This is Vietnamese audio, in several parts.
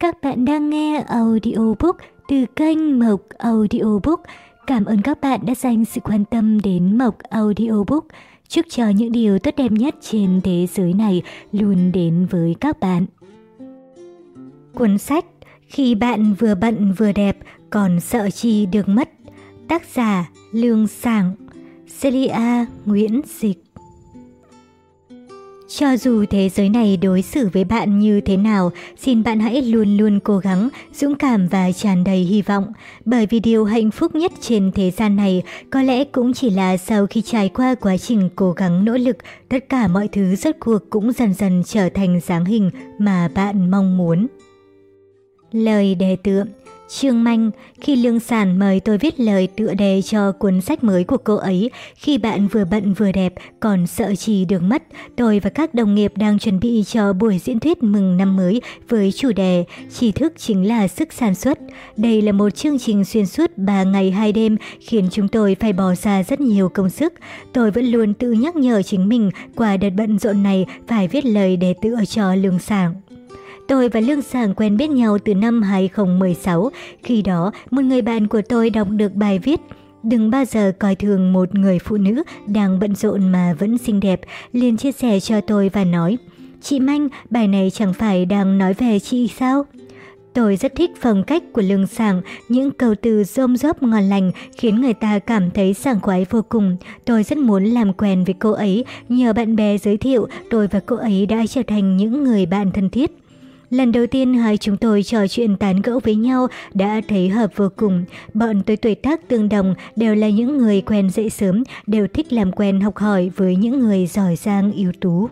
Các bạn đang nghe audiobook từ kênh Mộc Audiobook. Cảm ơn các bạn đã dành sự quan tâm đến Mộc Audiobook. Chúc cho những điều tốt đẹp nhất trên thế giới này luôn đến với các bạn. Cuốn sách Khi bạn vừa bận vừa đẹp còn sợ chi được mất. Tác giả Lương Sảng Celia Nguyễn Dịch cho dù thế giới này đối xử với bạn như thế nào, xin bạn hãy luôn luôn cố gắng, dũng cảm và tràn đầy hy vọng. Bởi vì điều hạnh phúc nhất trên thế gian này có lẽ cũng chỉ là sau khi trải qua quá trình cố gắng nỗ lực, tất cả mọi thứ rốt cuộc cũng dần dần trở thành dáng hình mà bạn mong muốn. Lời đề tựa Trương Manh, khi Lương Sản mời tôi viết lời tựa đề cho cuốn sách mới của cô ấy, khi bạn vừa bận vừa đẹp, còn sợ chỉ được mất, tôi và các đồng nghiệp đang chuẩn bị cho buổi diễn thuyết mừng năm mới với chủ đề Tri thức chính là sức sản xuất. Đây là một chương trình xuyên suốt 3 ngày 2 đêm khiến chúng tôi phải bỏ ra rất nhiều công sức. Tôi vẫn luôn tự nhắc nhở chính mình qua đợt bận rộn này phải viết lời để tựa cho Lương Sản. Tôi và Lương Sảng quen biết nhau từ năm 2016, khi đó một người bạn của tôi đọc được bài viết Đừng bao giờ coi thường một người phụ nữ đang bận rộn mà vẫn xinh đẹp, liền chia sẻ cho tôi và nói Chị Manh, bài này chẳng phải đang nói về chị sao? Tôi rất thích phong cách của lương sảng, những câu từ rôm rốp ngon lành khiến người ta cảm thấy sảng khoái vô cùng. Tôi rất muốn làm quen với cô ấy, nhờ bạn bè giới thiệu, tôi và cô ấy đã trở thành những người bạn thân thiết. Lần đầu tiên hai chúng tôi trò chuyện tán gẫu với nhau đã thấy hợp vô cùng. Bọn tôi tuổi tác tương đồng đều là những người quen dậy sớm, đều thích làm quen học hỏi với những người giỏi giang ưu tú.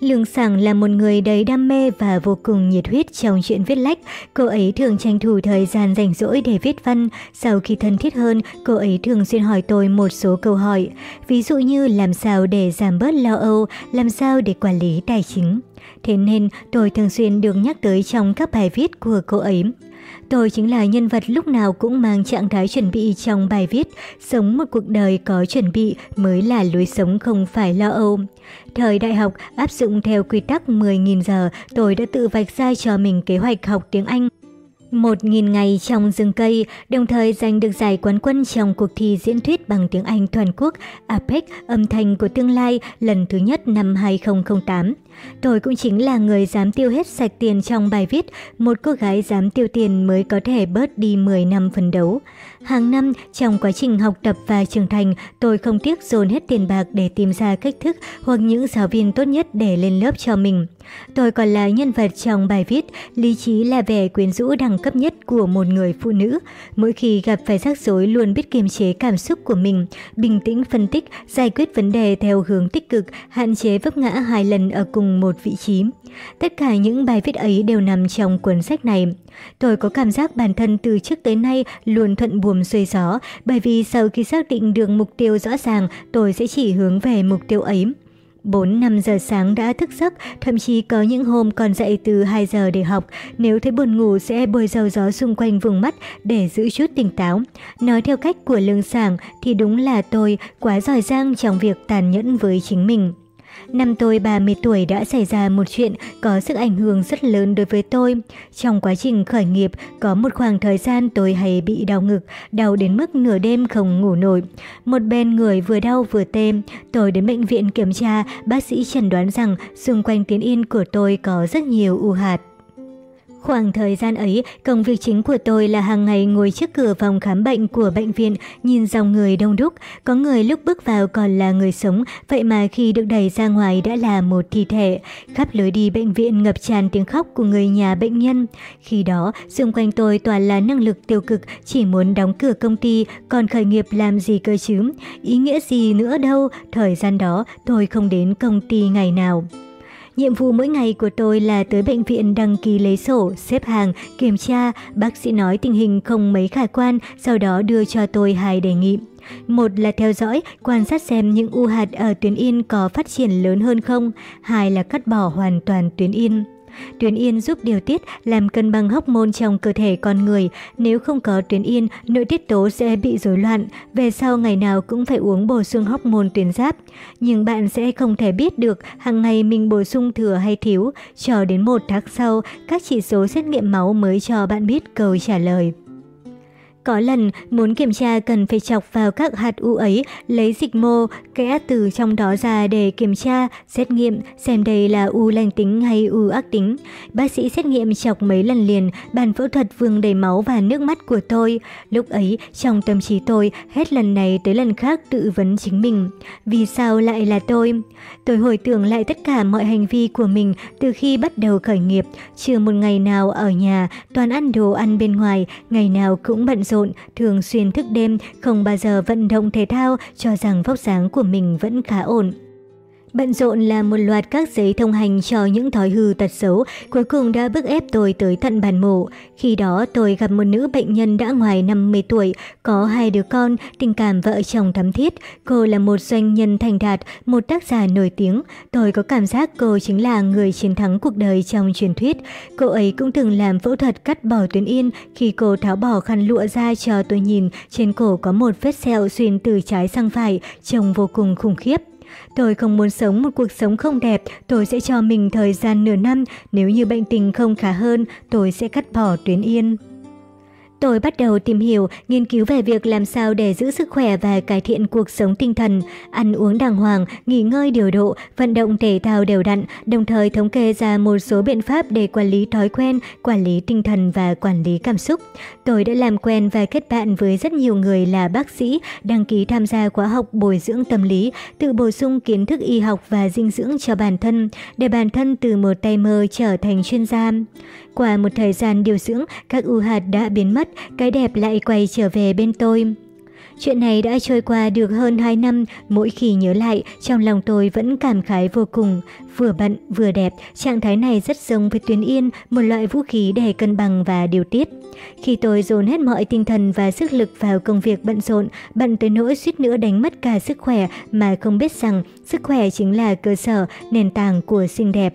Lương Sảng là một người đầy đam mê và vô cùng nhiệt huyết trong chuyện viết lách. Cô ấy thường tranh thủ thời gian rảnh rỗi để viết văn. Sau khi thân thiết hơn, cô ấy thường xuyên hỏi tôi một số câu hỏi. Ví dụ như làm sao để giảm bớt lo âu, làm sao để quản lý tài chính. Thế nên tôi thường xuyên được nhắc tới trong các bài viết của cô ấy. Tôi chính là nhân vật lúc nào cũng mang trạng thái chuẩn bị trong bài viết, sống một cuộc đời có chuẩn bị mới là lối sống không phải lo âu. Thời đại học, áp dụng theo quy tắc 10.000 giờ, tôi đã tự vạch ra cho mình kế hoạch học tiếng Anh. Một nghìn ngày trong rừng cây, đồng thời giành được giải quán quân trong cuộc thi diễn thuyết bằng tiếng Anh toàn quốc APEC âm thanh của tương lai lần thứ nhất năm 2008. Tôi cũng chính là người dám tiêu hết sạch tiền trong bài viết, một cô gái dám tiêu tiền mới có thể bớt đi 10 năm phấn đấu. Hàng năm, trong quá trình học tập và trưởng thành, tôi không tiếc dồn hết tiền bạc để tìm ra cách thức hoặc những giáo viên tốt nhất để lên lớp cho mình. Tôi còn là nhân vật trong bài viết Lý trí là vẻ quyến rũ đẳng cấp nhất của một người phụ nữ. Mỗi khi gặp phải rắc rối luôn biết kiềm chế cảm xúc của mình, bình tĩnh phân tích, giải quyết vấn đề theo hướng tích cực, hạn chế vấp ngã hai lần ở cùng một vị trí. Tất cả những bài viết ấy đều nằm trong cuốn sách này. Tôi có cảm giác bản thân từ trước tới nay luôn thuận buồm xuôi gió, bởi vì sau khi xác định được mục tiêu rõ ràng, tôi sẽ chỉ hướng về mục tiêu ấy. 4-5 giờ sáng đã thức giấc, thậm chí có những hôm còn dậy từ 2 giờ để học. Nếu thấy buồn ngủ sẽ bôi dầu gió xung quanh vùng mắt để giữ chút tỉnh táo. Nói theo cách của lương sảng thì đúng là tôi quá giỏi giang trong việc tàn nhẫn với chính mình. Năm tôi 30 tuổi đã xảy ra một chuyện có sức ảnh hưởng rất lớn đối với tôi. Trong quá trình khởi nghiệp, có một khoảng thời gian tôi hay bị đau ngực, đau đến mức nửa đêm không ngủ nổi. Một bên người vừa đau vừa tê. Tôi đến bệnh viện kiểm tra, bác sĩ chẩn đoán rằng xung quanh tuyến yên của tôi có rất nhiều u hạt. Khoảng thời gian ấy, công việc chính của tôi là hàng ngày ngồi trước cửa phòng khám bệnh của bệnh viện, nhìn dòng người đông đúc. Có người lúc bước vào còn là người sống, vậy mà khi được đẩy ra ngoài đã là một thi thể. Khắp lối đi bệnh viện ngập tràn tiếng khóc của người nhà bệnh nhân. Khi đó, xung quanh tôi toàn là năng lực tiêu cực, chỉ muốn đóng cửa công ty, còn khởi nghiệp làm gì cơ chứ? Ý nghĩa gì nữa đâu, thời gian đó tôi không đến công ty ngày nào. Nhiệm vụ mỗi ngày của tôi là tới bệnh viện đăng ký lấy sổ, xếp hàng, kiểm tra. Bác sĩ nói tình hình không mấy khả quan, sau đó đưa cho tôi hai đề nghị. Một là theo dõi, quan sát xem những u hạt ở tuyến yên có phát triển lớn hơn không. Hai là cắt bỏ hoàn toàn tuyến yên. Tuyến yên giúp điều tiết, làm cân bằng hóc môn trong cơ thể con người. Nếu không có tuyến yên, nội tiết tố sẽ bị rối loạn. Về sau ngày nào cũng phải uống bổ sung hóc môn tuyến giáp. Nhưng bạn sẽ không thể biết được hàng ngày mình bổ sung thừa hay thiếu. Cho đến một tháng sau, các chỉ số xét nghiệm máu mới cho bạn biết câu trả lời. Có lần muốn kiểm tra cần phải chọc vào các hạt u ấy, lấy dịch mô, kẽ từ trong đó ra để kiểm tra, xét nghiệm xem đây là u lành tính hay u ác tính. Bác sĩ xét nghiệm chọc mấy lần liền, bàn phẫu thuật vương đầy máu và nước mắt của tôi. Lúc ấy, trong tâm trí tôi, hết lần này tới lần khác tự vấn chính mình. Vì sao lại là tôi? Tôi hồi tưởng lại tất cả mọi hành vi của mình từ khi bắt đầu khởi nghiệp. Chưa một ngày nào ở nhà, toàn ăn đồ ăn bên ngoài, ngày nào cũng bận rộn, thường xuyên thức đêm, không bao giờ vận động thể thao, cho rằng vóc dáng của mình vẫn khá ổn. Bận rộn là một loạt các giấy thông hành cho những thói hư tật xấu, cuối cùng đã bức ép tôi tới tận bàn mổ. Khi đó tôi gặp một nữ bệnh nhân đã ngoài 50 tuổi, có hai đứa con, tình cảm vợ chồng thắm thiết. Cô là một doanh nhân thành đạt, một tác giả nổi tiếng. Tôi có cảm giác cô chính là người chiến thắng cuộc đời trong truyền thuyết. Cô ấy cũng từng làm phẫu thuật cắt bỏ tuyến yên. Khi cô tháo bỏ khăn lụa ra cho tôi nhìn, trên cổ có một vết sẹo xuyên từ trái sang phải, trông vô cùng khủng khiếp. Tôi không muốn sống một cuộc sống không đẹp, tôi sẽ cho mình thời gian nửa năm, nếu như bệnh tình không khá hơn, tôi sẽ cắt bỏ tuyến yên. Tôi bắt đầu tìm hiểu, nghiên cứu về việc làm sao để giữ sức khỏe và cải thiện cuộc sống tinh thần, ăn uống đàng hoàng, nghỉ ngơi điều độ, vận động thể thao đều đặn, đồng thời thống kê ra một số biện pháp để quản lý thói quen, quản lý tinh thần và quản lý cảm xúc. Tôi đã làm quen và kết bạn với rất nhiều người là bác sĩ, đăng ký tham gia khóa học bồi dưỡng tâm lý, tự bổ sung kiến thức y học và dinh dưỡng cho bản thân, để bản thân từ một tay mơ trở thành chuyên gia. Qua một thời gian điều dưỡng, các u hạt đã biến mất, cái đẹp lại quay trở về bên tôi. Chuyện này đã trôi qua được hơn 2 năm, mỗi khi nhớ lại, trong lòng tôi vẫn cảm khái vô cùng. Vừa bận, vừa đẹp, trạng thái này rất giống với tuyến yên, một loại vũ khí để cân bằng và điều tiết. Khi tôi dồn hết mọi tinh thần và sức lực vào công việc bận rộn, bận tới nỗi suýt nữa đánh mất cả sức khỏe mà không biết rằng sức khỏe chính là cơ sở, nền tảng của xinh đẹp.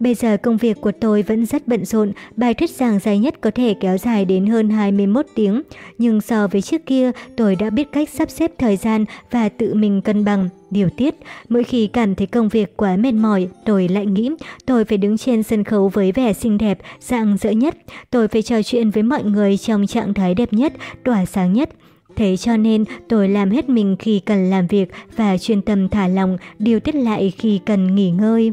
Bây giờ công việc của tôi vẫn rất bận rộn, bài thuyết giảng dài nhất có thể kéo dài đến hơn 21 tiếng. Nhưng so với trước kia, tôi đã biết cách sắp xếp thời gian và tự mình cân bằng, điều tiết. Mỗi khi cảm thấy công việc quá mệt mỏi, tôi lại nghĩ tôi phải đứng trên sân khấu với vẻ xinh đẹp, dạng dỡ nhất. Tôi phải trò chuyện với mọi người trong trạng thái đẹp nhất, tỏa sáng nhất. Thế cho nên tôi làm hết mình khi cần làm việc và chuyên tâm thả lòng, điều tiết lại khi cần nghỉ ngơi.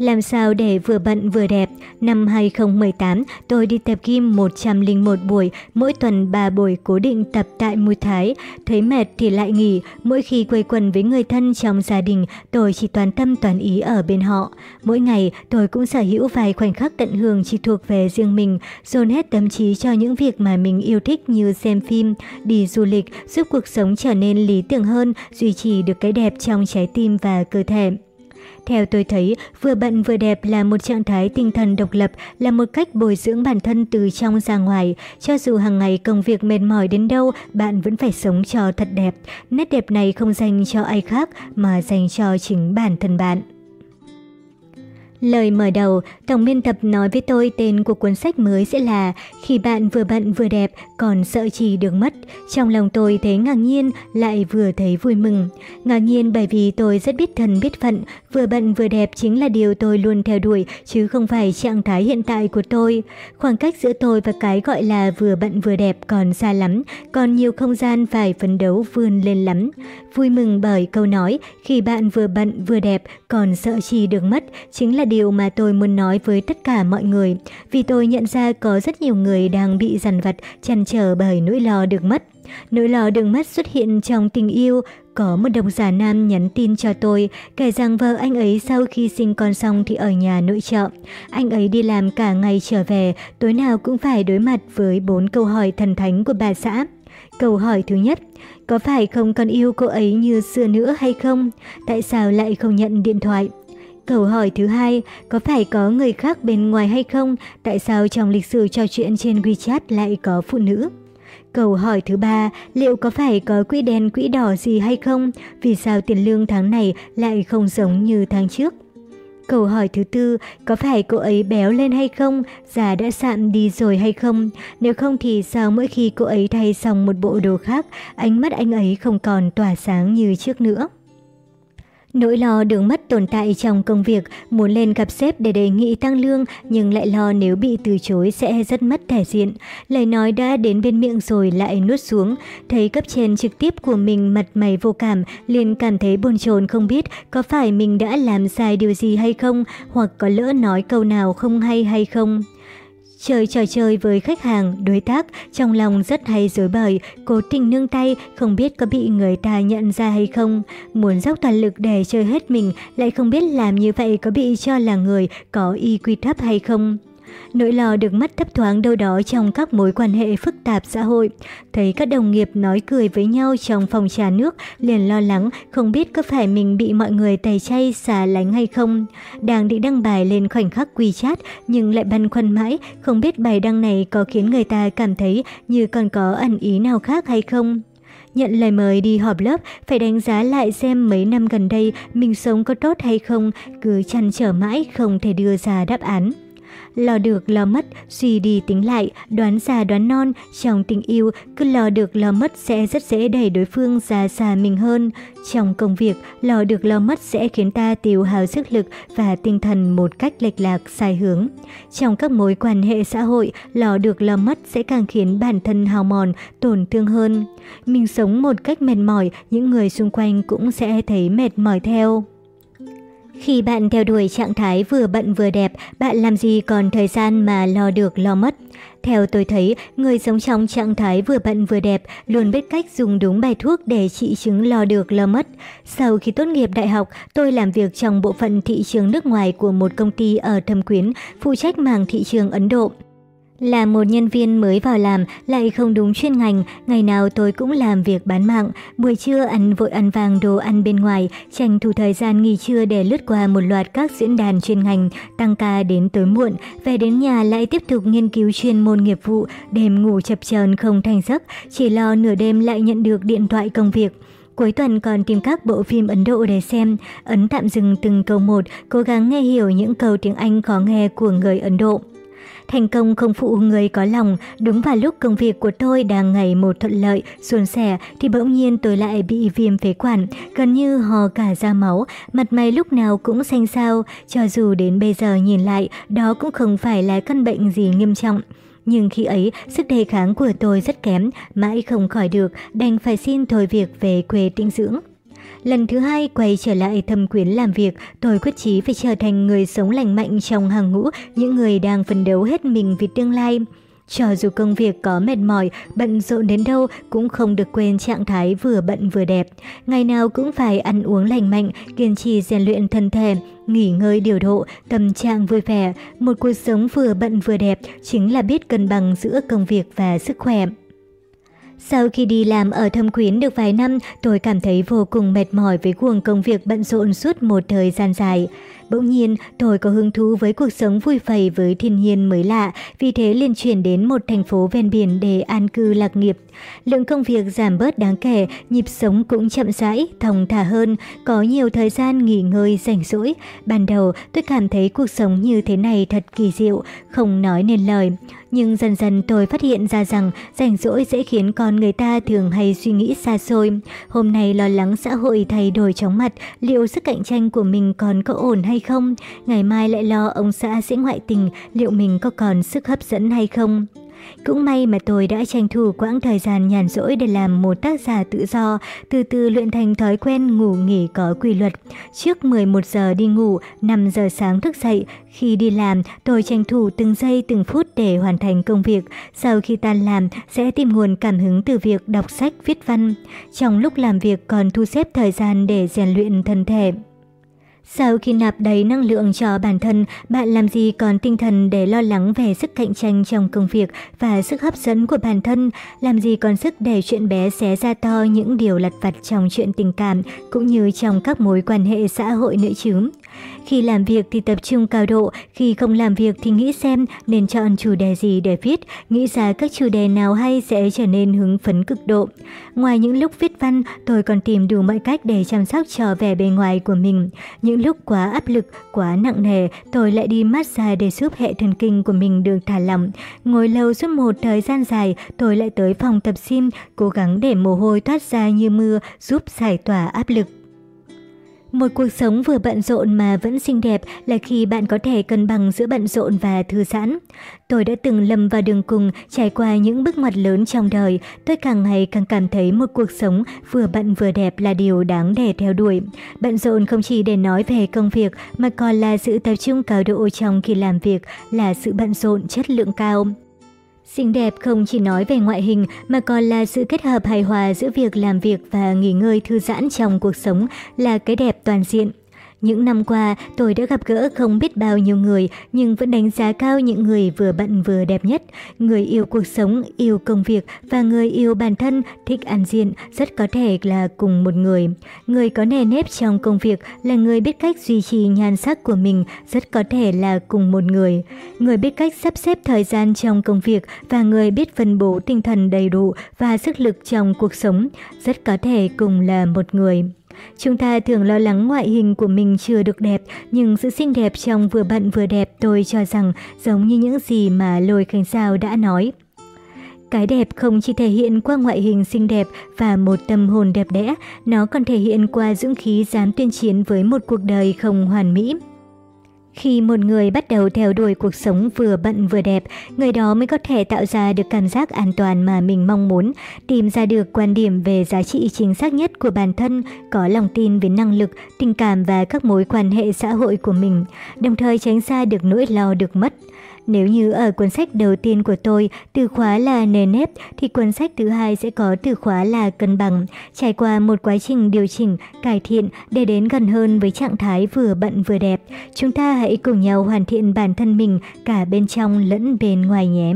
Làm sao để vừa bận vừa đẹp? Năm 2018, tôi đi tập gym 101 buổi, mỗi tuần 3 buổi cố định tập tại Mui Thái. Thấy mệt thì lại nghỉ, mỗi khi quây quần với người thân trong gia đình, tôi chỉ toàn tâm toàn ý ở bên họ. Mỗi ngày, tôi cũng sở hữu vài khoảnh khắc tận hưởng chỉ thuộc về riêng mình, dồn hết tâm trí cho những việc mà mình yêu thích như xem phim, đi du lịch, giúp cuộc sống trở nên lý tưởng hơn, duy trì được cái đẹp trong trái tim và cơ thể. Theo tôi thấy, vừa bận vừa đẹp là một trạng thái tinh thần độc lập, là một cách bồi dưỡng bản thân từ trong ra ngoài. Cho dù hàng ngày công việc mệt mỏi đến đâu, bạn vẫn phải sống cho thật đẹp. Nét đẹp này không dành cho ai khác mà dành cho chính bản thân bạn. Lời mở đầu, tổng biên tập nói với tôi tên của cuốn sách mới sẽ là Khi bạn vừa bận vừa đẹp, còn sợ chỉ được mất. Trong lòng tôi thấy ngạc nhiên, lại vừa thấy vui mừng. Ngạc nhiên bởi vì tôi rất biết thân biết phận, vừa bận vừa đẹp chính là điều tôi luôn theo đuổi, chứ không phải trạng thái hiện tại của tôi. Khoảng cách giữa tôi và cái gọi là vừa bận vừa đẹp còn xa lắm, còn nhiều không gian phải phấn đấu vươn lên lắm. Vui mừng bởi câu nói, khi bạn vừa bận vừa đẹp, còn sợ chi được mất, chính là điều mà tôi muốn nói với tất cả mọi người. Vì tôi nhận ra có rất nhiều người đang bị dằn vặt, chăn trở bởi nỗi lo được mất. Nỗi lo được mất xuất hiện trong tình yêu. Có một độc giả nam nhắn tin cho tôi, kể rằng vợ anh ấy sau khi sinh con xong thì ở nhà nội trợ. Anh ấy đi làm cả ngày trở về, tối nào cũng phải đối mặt với bốn câu hỏi thần thánh của bà xã. Câu hỏi thứ nhất, có phải không còn yêu cô ấy như xưa nữa hay không? Tại sao lại không nhận điện thoại? Câu hỏi thứ hai, có phải có người khác bên ngoài hay không? Tại sao trong lịch sử trò chuyện trên WeChat lại có phụ nữ? Câu hỏi thứ ba, liệu có phải có quỹ đen quỹ đỏ gì hay không? Vì sao tiền lương tháng này lại không giống như tháng trước? Câu hỏi thứ tư, có phải cô ấy béo lên hay không? Già đã sạm đi rồi hay không? Nếu không thì sao mỗi khi cô ấy thay xong một bộ đồ khác, ánh mắt anh ấy không còn tỏa sáng như trước nữa? Nỗi lo đường mất tồn tại trong công việc, muốn lên gặp sếp để đề nghị tăng lương nhưng lại lo nếu bị từ chối sẽ rất mất thể diện. Lời nói đã đến bên miệng rồi lại nuốt xuống. Thấy cấp trên trực tiếp của mình mặt mày vô cảm, liền cảm thấy bồn chồn không biết có phải mình đã làm sai điều gì hay không, hoặc có lỡ nói câu nào không hay hay không. Chơi trò chơi với khách hàng, đối tác, trong lòng rất hay dối bời, cố tình nương tay, không biết có bị người ta nhận ra hay không. Muốn dốc toàn lực để chơi hết mình, lại không biết làm như vậy có bị cho là người có y quy thấp hay không. Nỗi lo được mất thấp thoáng đâu đó trong các mối quan hệ phức tạp xã hội. Thấy các đồng nghiệp nói cười với nhau trong phòng trà nước, liền lo lắng không biết có phải mình bị mọi người tẩy chay xà lánh hay không. Đang định đăng bài lên khoảnh khắc quy chat nhưng lại băn khoăn mãi, không biết bài đăng này có khiến người ta cảm thấy như còn có ẩn ý nào khác hay không. Nhận lời mời đi họp lớp, phải đánh giá lại xem mấy năm gần đây mình sống có tốt hay không, cứ chăn trở mãi không thể đưa ra đáp án. Lo được lo mất, suy đi tính lại, đoán già đoán non, trong tình yêu, cứ lo được lo mất sẽ rất dễ đẩy đối phương ra xa mình hơn. Trong công việc, lo được lo mất sẽ khiến ta tiêu hao sức lực và tinh thần một cách lệch lạc sai hướng. Trong các mối quan hệ xã hội, lo được lo mất sẽ càng khiến bản thân hao mòn, tổn thương hơn. Mình sống một cách mệt mỏi, những người xung quanh cũng sẽ thấy mệt mỏi theo. Khi bạn theo đuổi trạng thái vừa bận vừa đẹp, bạn làm gì còn thời gian mà lo được lo mất. Theo tôi thấy, người sống trong trạng thái vừa bận vừa đẹp luôn biết cách dùng đúng bài thuốc để trị chứng lo được lo mất. Sau khi tốt nghiệp đại học, tôi làm việc trong bộ phận thị trường nước ngoài của một công ty ở Thâm Quyến, phụ trách mảng thị trường Ấn Độ. Là một nhân viên mới vào làm, lại không đúng chuyên ngành, ngày nào tôi cũng làm việc bán mạng, buổi trưa ăn vội ăn vàng đồ ăn bên ngoài, tranh thủ thời gian nghỉ trưa để lướt qua một loạt các diễn đàn chuyên ngành, tăng ca đến tối muộn, về đến nhà lại tiếp tục nghiên cứu chuyên môn nghiệp vụ, đêm ngủ chập chờn không thành giấc, chỉ lo nửa đêm lại nhận được điện thoại công việc. Cuối tuần còn tìm các bộ phim Ấn Độ để xem, ấn tạm dừng từng câu một, cố gắng nghe hiểu những câu tiếng Anh khó nghe của người Ấn Độ. Thành công không phụ người có lòng, đúng vào lúc công việc của tôi đang ngày một thuận lợi, suôn sẻ thì bỗng nhiên tôi lại bị viêm phế quản, gần như hò cả ra máu, mặt mày lúc nào cũng xanh xao, cho dù đến bây giờ nhìn lại, đó cũng không phải là căn bệnh gì nghiêm trọng. Nhưng khi ấy, sức đề kháng của tôi rất kém, mãi không khỏi được, đành phải xin thôi việc về quê tĩnh dưỡng. Lần thứ hai quay trở lại thâm quyến làm việc, tôi quyết chí phải trở thành người sống lành mạnh trong hàng ngũ, những người đang phấn đấu hết mình vì tương lai. Cho dù công việc có mệt mỏi, bận rộn đến đâu cũng không được quên trạng thái vừa bận vừa đẹp. Ngày nào cũng phải ăn uống lành mạnh, kiên trì rèn luyện thân thể, nghỉ ngơi điều độ, tâm trạng vui vẻ. Một cuộc sống vừa bận vừa đẹp chính là biết cân bằng giữa công việc và sức khỏe. Sau khi đi làm ở Thâm Quyến được vài năm, tôi cảm thấy vô cùng mệt mỏi với cuồng công việc bận rộn suốt một thời gian dài. Bỗng nhiên, tôi có hứng thú với cuộc sống vui vầy với thiên nhiên mới lạ, vì thế liền chuyển đến một thành phố ven biển để an cư lạc nghiệp. Lượng công việc giảm bớt đáng kể, nhịp sống cũng chậm rãi, thong thả hơn, có nhiều thời gian nghỉ ngơi rảnh rỗi. Ban đầu, tôi cảm thấy cuộc sống như thế này thật kỳ diệu, không nói nên lời. Nhưng dần dần tôi phát hiện ra rằng rảnh rỗi dễ khiến con người ta thường hay suy nghĩ xa xôi. Hôm nay lo lắng xã hội thay đổi chóng mặt, liệu sức cạnh tranh của mình còn có ổn hay không? Ngày mai lại lo ông xã sẽ ngoại tình, liệu mình có còn sức hấp dẫn hay không? Cũng may mà tôi đã tranh thủ quãng thời gian nhàn rỗi để làm một tác giả tự do, từ từ luyện thành thói quen ngủ nghỉ có quy luật. Trước 11 giờ đi ngủ, 5 giờ sáng thức dậy. Khi đi làm, tôi tranh thủ từng giây từng phút để hoàn thành công việc. Sau khi tan làm, sẽ tìm nguồn cảm hứng từ việc đọc sách, viết văn. Trong lúc làm việc còn thu xếp thời gian để rèn luyện thân thể. Sau khi nạp đầy năng lượng cho bản thân, bạn làm gì còn tinh thần để lo lắng về sức cạnh tranh trong công việc và sức hấp dẫn của bản thân, làm gì còn sức để chuyện bé xé ra to những điều lặt vặt trong chuyện tình cảm cũng như trong các mối quan hệ xã hội nữa chứ. Khi làm việc thì tập trung cao độ, khi không làm việc thì nghĩ xem nên chọn chủ đề gì để viết, nghĩ ra các chủ đề nào hay sẽ trở nên hứng phấn cực độ. Ngoài những lúc viết văn, tôi còn tìm đủ mọi cách để chăm sóc cho vẻ bề ngoài của mình. Những lúc quá áp lực, quá nặng nề, tôi lại đi massage để giúp hệ thần kinh của mình được thả lỏng. Ngồi lâu suốt một thời gian dài, tôi lại tới phòng tập gym, cố gắng để mồ hôi thoát ra như mưa, giúp giải tỏa áp lực. Một cuộc sống vừa bận rộn mà vẫn xinh đẹp là khi bạn có thể cân bằng giữa bận rộn và thư giãn. Tôi đã từng lầm vào đường cùng, trải qua những bước ngoặt lớn trong đời. Tôi càng ngày càng cảm thấy một cuộc sống vừa bận vừa đẹp là điều đáng để theo đuổi. Bận rộn không chỉ để nói về công việc mà còn là sự tập trung cao độ trong khi làm việc, là sự bận rộn chất lượng cao. Xinh đẹp không chỉ nói về ngoại hình, mà còn là sự kết hợp hài hòa giữa việc làm việc và nghỉ ngơi thư giãn trong cuộc sống là cái đẹp toàn diện. Những năm qua, tôi đã gặp gỡ không biết bao nhiêu người, nhưng vẫn đánh giá cao những người vừa bận vừa đẹp nhất. Người yêu cuộc sống, yêu công việc và người yêu bản thân, thích ăn diện, rất có thể là cùng một người. Người có nề nếp trong công việc là người biết cách duy trì nhan sắc của mình, rất có thể là cùng một người. Người biết cách sắp xếp thời gian trong công việc và người biết phân bổ tinh thần đầy đủ và sức lực trong cuộc sống, rất có thể cùng là một người. Chúng ta thường lo lắng ngoại hình của mình chưa được đẹp, nhưng sự xinh đẹp trong vừa bận vừa đẹp tôi cho rằng giống như những gì mà Lôi Khánh Sao đã nói. Cái đẹp không chỉ thể hiện qua ngoại hình xinh đẹp và một tâm hồn đẹp đẽ, nó còn thể hiện qua dũng khí dám tuyên chiến với một cuộc đời không hoàn mỹ. Khi một người bắt đầu theo đuổi cuộc sống vừa bận vừa đẹp, người đó mới có thể tạo ra được cảm giác an toàn mà mình mong muốn, tìm ra được quan điểm về giá trị chính xác nhất của bản thân, có lòng tin về năng lực, tình cảm và các mối quan hệ xã hội của mình, đồng thời tránh xa được nỗi lo được mất. Nếu như ở cuốn sách đầu tiên của tôi, từ khóa là nền nếp, thì cuốn sách thứ hai sẽ có từ khóa là cân bằng, trải qua một quá trình điều chỉnh, cải thiện để đến gần hơn với trạng thái vừa bận vừa đẹp. Chúng ta hãy cùng nhau hoàn thiện bản thân mình cả bên trong lẫn bên ngoài nhé.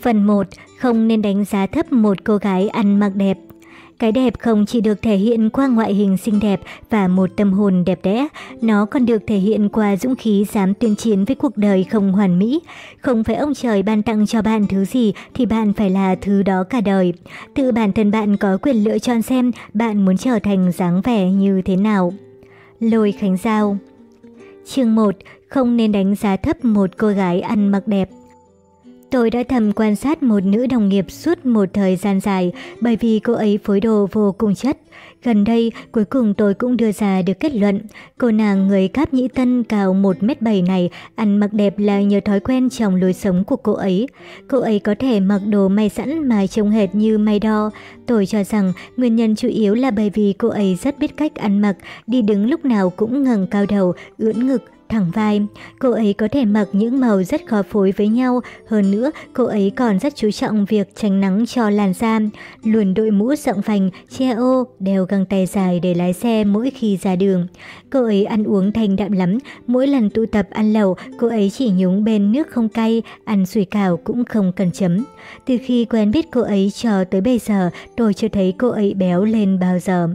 Phần 1. Không nên đánh giá thấp một cô gái ăn mặc đẹp. Cái đẹp không chỉ được thể hiện qua ngoại hình xinh đẹp và một tâm hồn đẹp đẽ, nó còn được thể hiện qua dũng khí dám tuyên chiến với cuộc đời không hoàn mỹ. Không phải ông trời ban tặng cho bạn thứ gì thì bạn phải là thứ đó cả đời. Tự bản thân bạn có quyền lựa chọn xem bạn muốn trở thành dáng vẻ như thế nào. Lôi Khánh Giao Chương 1. Không nên đánh giá thấp một cô gái ăn mặc đẹp. Tôi đã thầm quan sát một nữ đồng nghiệp suốt một thời gian dài bởi vì cô ấy phối đồ vô cùng chất. Gần đây, cuối cùng tôi cũng đưa ra được kết luận. Cô nàng người cáp nhĩ tân cao 1m7 này ăn mặc đẹp là nhờ thói quen trong lối sống của cô ấy. Cô ấy có thể mặc đồ may sẵn mà trông hệt như may đo. Tôi cho rằng nguyên nhân chủ yếu là bởi vì cô ấy rất biết cách ăn mặc, đi đứng lúc nào cũng ngẩng cao đầu, ưỡn ngực, thẳng vai. Cô ấy có thể mặc những màu rất khó phối với nhau, hơn nữa cô ấy còn rất chú trọng việc tránh nắng cho làn da, luôn đội mũ rộng vành, che ô, đeo găng tay dài để lái xe mỗi khi ra đường. Cô ấy ăn uống thanh đạm lắm, mỗi lần tụ tập ăn lẩu, cô ấy chỉ nhúng bên nước không cay, ăn sủi cảo cũng không cần chấm. Từ khi quen biết cô ấy cho tới bây giờ, tôi chưa thấy cô ấy béo lên bao giờ.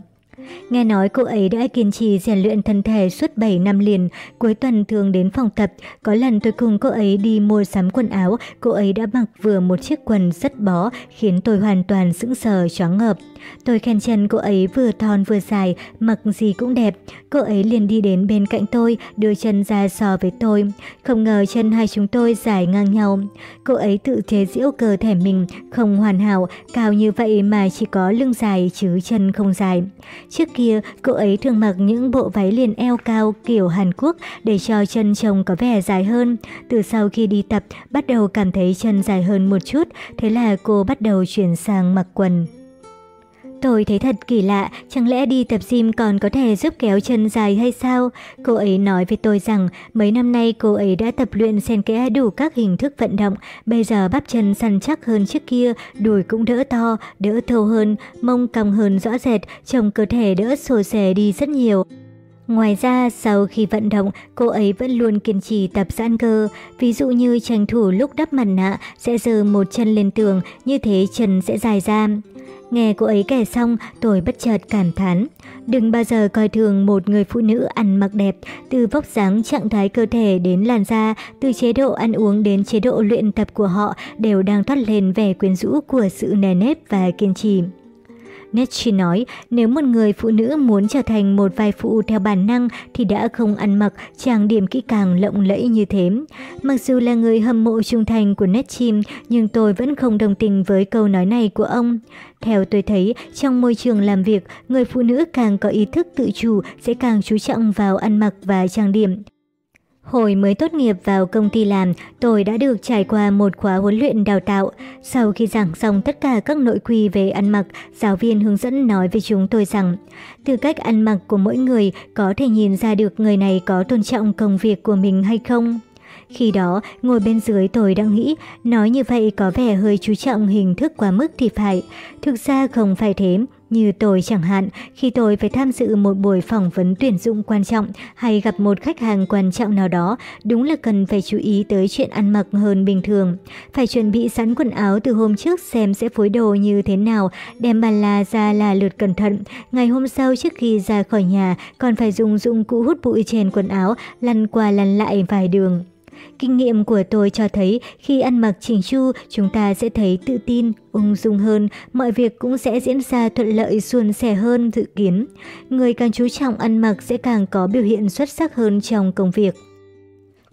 Nghe nói cô ấy đã kiên trì rèn luyện thân thể suốt 7 năm liền, cuối tuần thường đến phòng tập. Có lần tôi cùng cô ấy đi mua sắm quần áo, cô ấy đã mặc vừa một chiếc quần rất bó, khiến tôi hoàn toàn sững sờ choáng ngợp. Tôi khen chân cô ấy vừa thon vừa dài, mặc gì cũng đẹp. Cô ấy liền đi đến bên cạnh tôi, đưa chân ra so với tôi. Không ngờ chân hai chúng tôi dài ngang nhau. Cô ấy tự chế giễu cơ thể mình, không hoàn hảo, cao như vậy mà chỉ có lưng dài chứ chân không dài. Trước kia, cô ấy thường mặc những bộ váy liền eo cao kiểu Hàn Quốc để cho chân trông có vẻ dài hơn. Từ sau khi đi tập, bắt đầu cảm thấy chân dài hơn một chút, thế là cô bắt đầu chuyển sang mặc quần. Tôi thấy thật kỳ lạ, chẳng lẽ đi tập gym còn có thể giúp kéo chân dài hay sao? Cô ấy nói với tôi rằng mấy năm nay cô ấy đã tập luyện xen kẽ đủ các hình thức vận động, bây giờ bắp chân săn chắc hơn trước kia, đùi cũng đỡ to, đỡ thô hơn, mông cong hơn rõ rệt, trông cơ thể đỡ xồ xề đi rất nhiều. Ngoài ra, sau khi vận động, cô ấy vẫn luôn kiên trì tập giãn cơ. Ví dụ như tranh thủ lúc đắp mặt nạ sẽ giơ một chân lên tường, như thế chân sẽ dài ra. Nghe cô ấy kể xong, tôi bất chợt cảm thán. Đừng bao giờ coi thường một người phụ nữ ăn mặc đẹp, từ vóc dáng, trạng thái cơ thể đến làn da, từ chế độ ăn uống đến chế độ luyện tập của họ đều đang thoát lên vẻ quyến rũ của sự nề nếp và kiên trì. Nietzsche nói, nếu một người phụ nữ muốn trở thành một vai phụ theo bản năng thì đã không ăn mặc trang điểm kỹ càng lộng lẫy như thế. Mặc dù là người hâm mộ trung thành của Nietzsche, nhưng tôi vẫn không đồng tình với câu nói này của ông. Theo tôi thấy, trong môi trường làm việc, người phụ nữ càng có ý thức tự chủ sẽ càng chú trọng vào ăn mặc và trang điểm. Hồi mới tốt nghiệp vào công ty làm, tôi đã được trải qua một khóa huấn luyện đào tạo. Sau khi giảng xong tất cả các nội quy về ăn mặc, giáo viên hướng dẫn nói với chúng tôi rằng, từ cách ăn mặc của mỗi người có thể nhìn ra được người này có tôn trọng công việc của mình hay không. Khi đó, ngồi bên dưới tôi đang nghĩ, nói như vậy có vẻ hơi chú trọng hình thức quá mức thì phải. Thực ra không phải thế, như tôi chẳng hạn, khi tôi phải tham dự một buổi phỏng vấn tuyển dụng quan trọng hay gặp một khách hàng quan trọng nào đó, đúng là cần phải chú ý tới chuyện ăn mặc hơn bình thường. Phải chuẩn bị sẵn quần áo từ hôm trước xem sẽ phối đồ như thế nào, đem bàn la ra là lượt cẩn thận. Ngày hôm sau trước khi ra khỏi nhà, còn phải dùng dụng cụ hút bụi trên quần áo, lăn qua lăn lại vài đường. Kinh nghiệm của tôi cho thấy khi ăn mặc chỉnh chu, chúng ta sẽ thấy tự tin, ung dung hơn, mọi việc cũng sẽ diễn ra thuận lợi suôn sẻ hơn dự kiến. Người càng chú trọng ăn mặc sẽ càng có biểu hiện xuất sắc hơn trong công việc.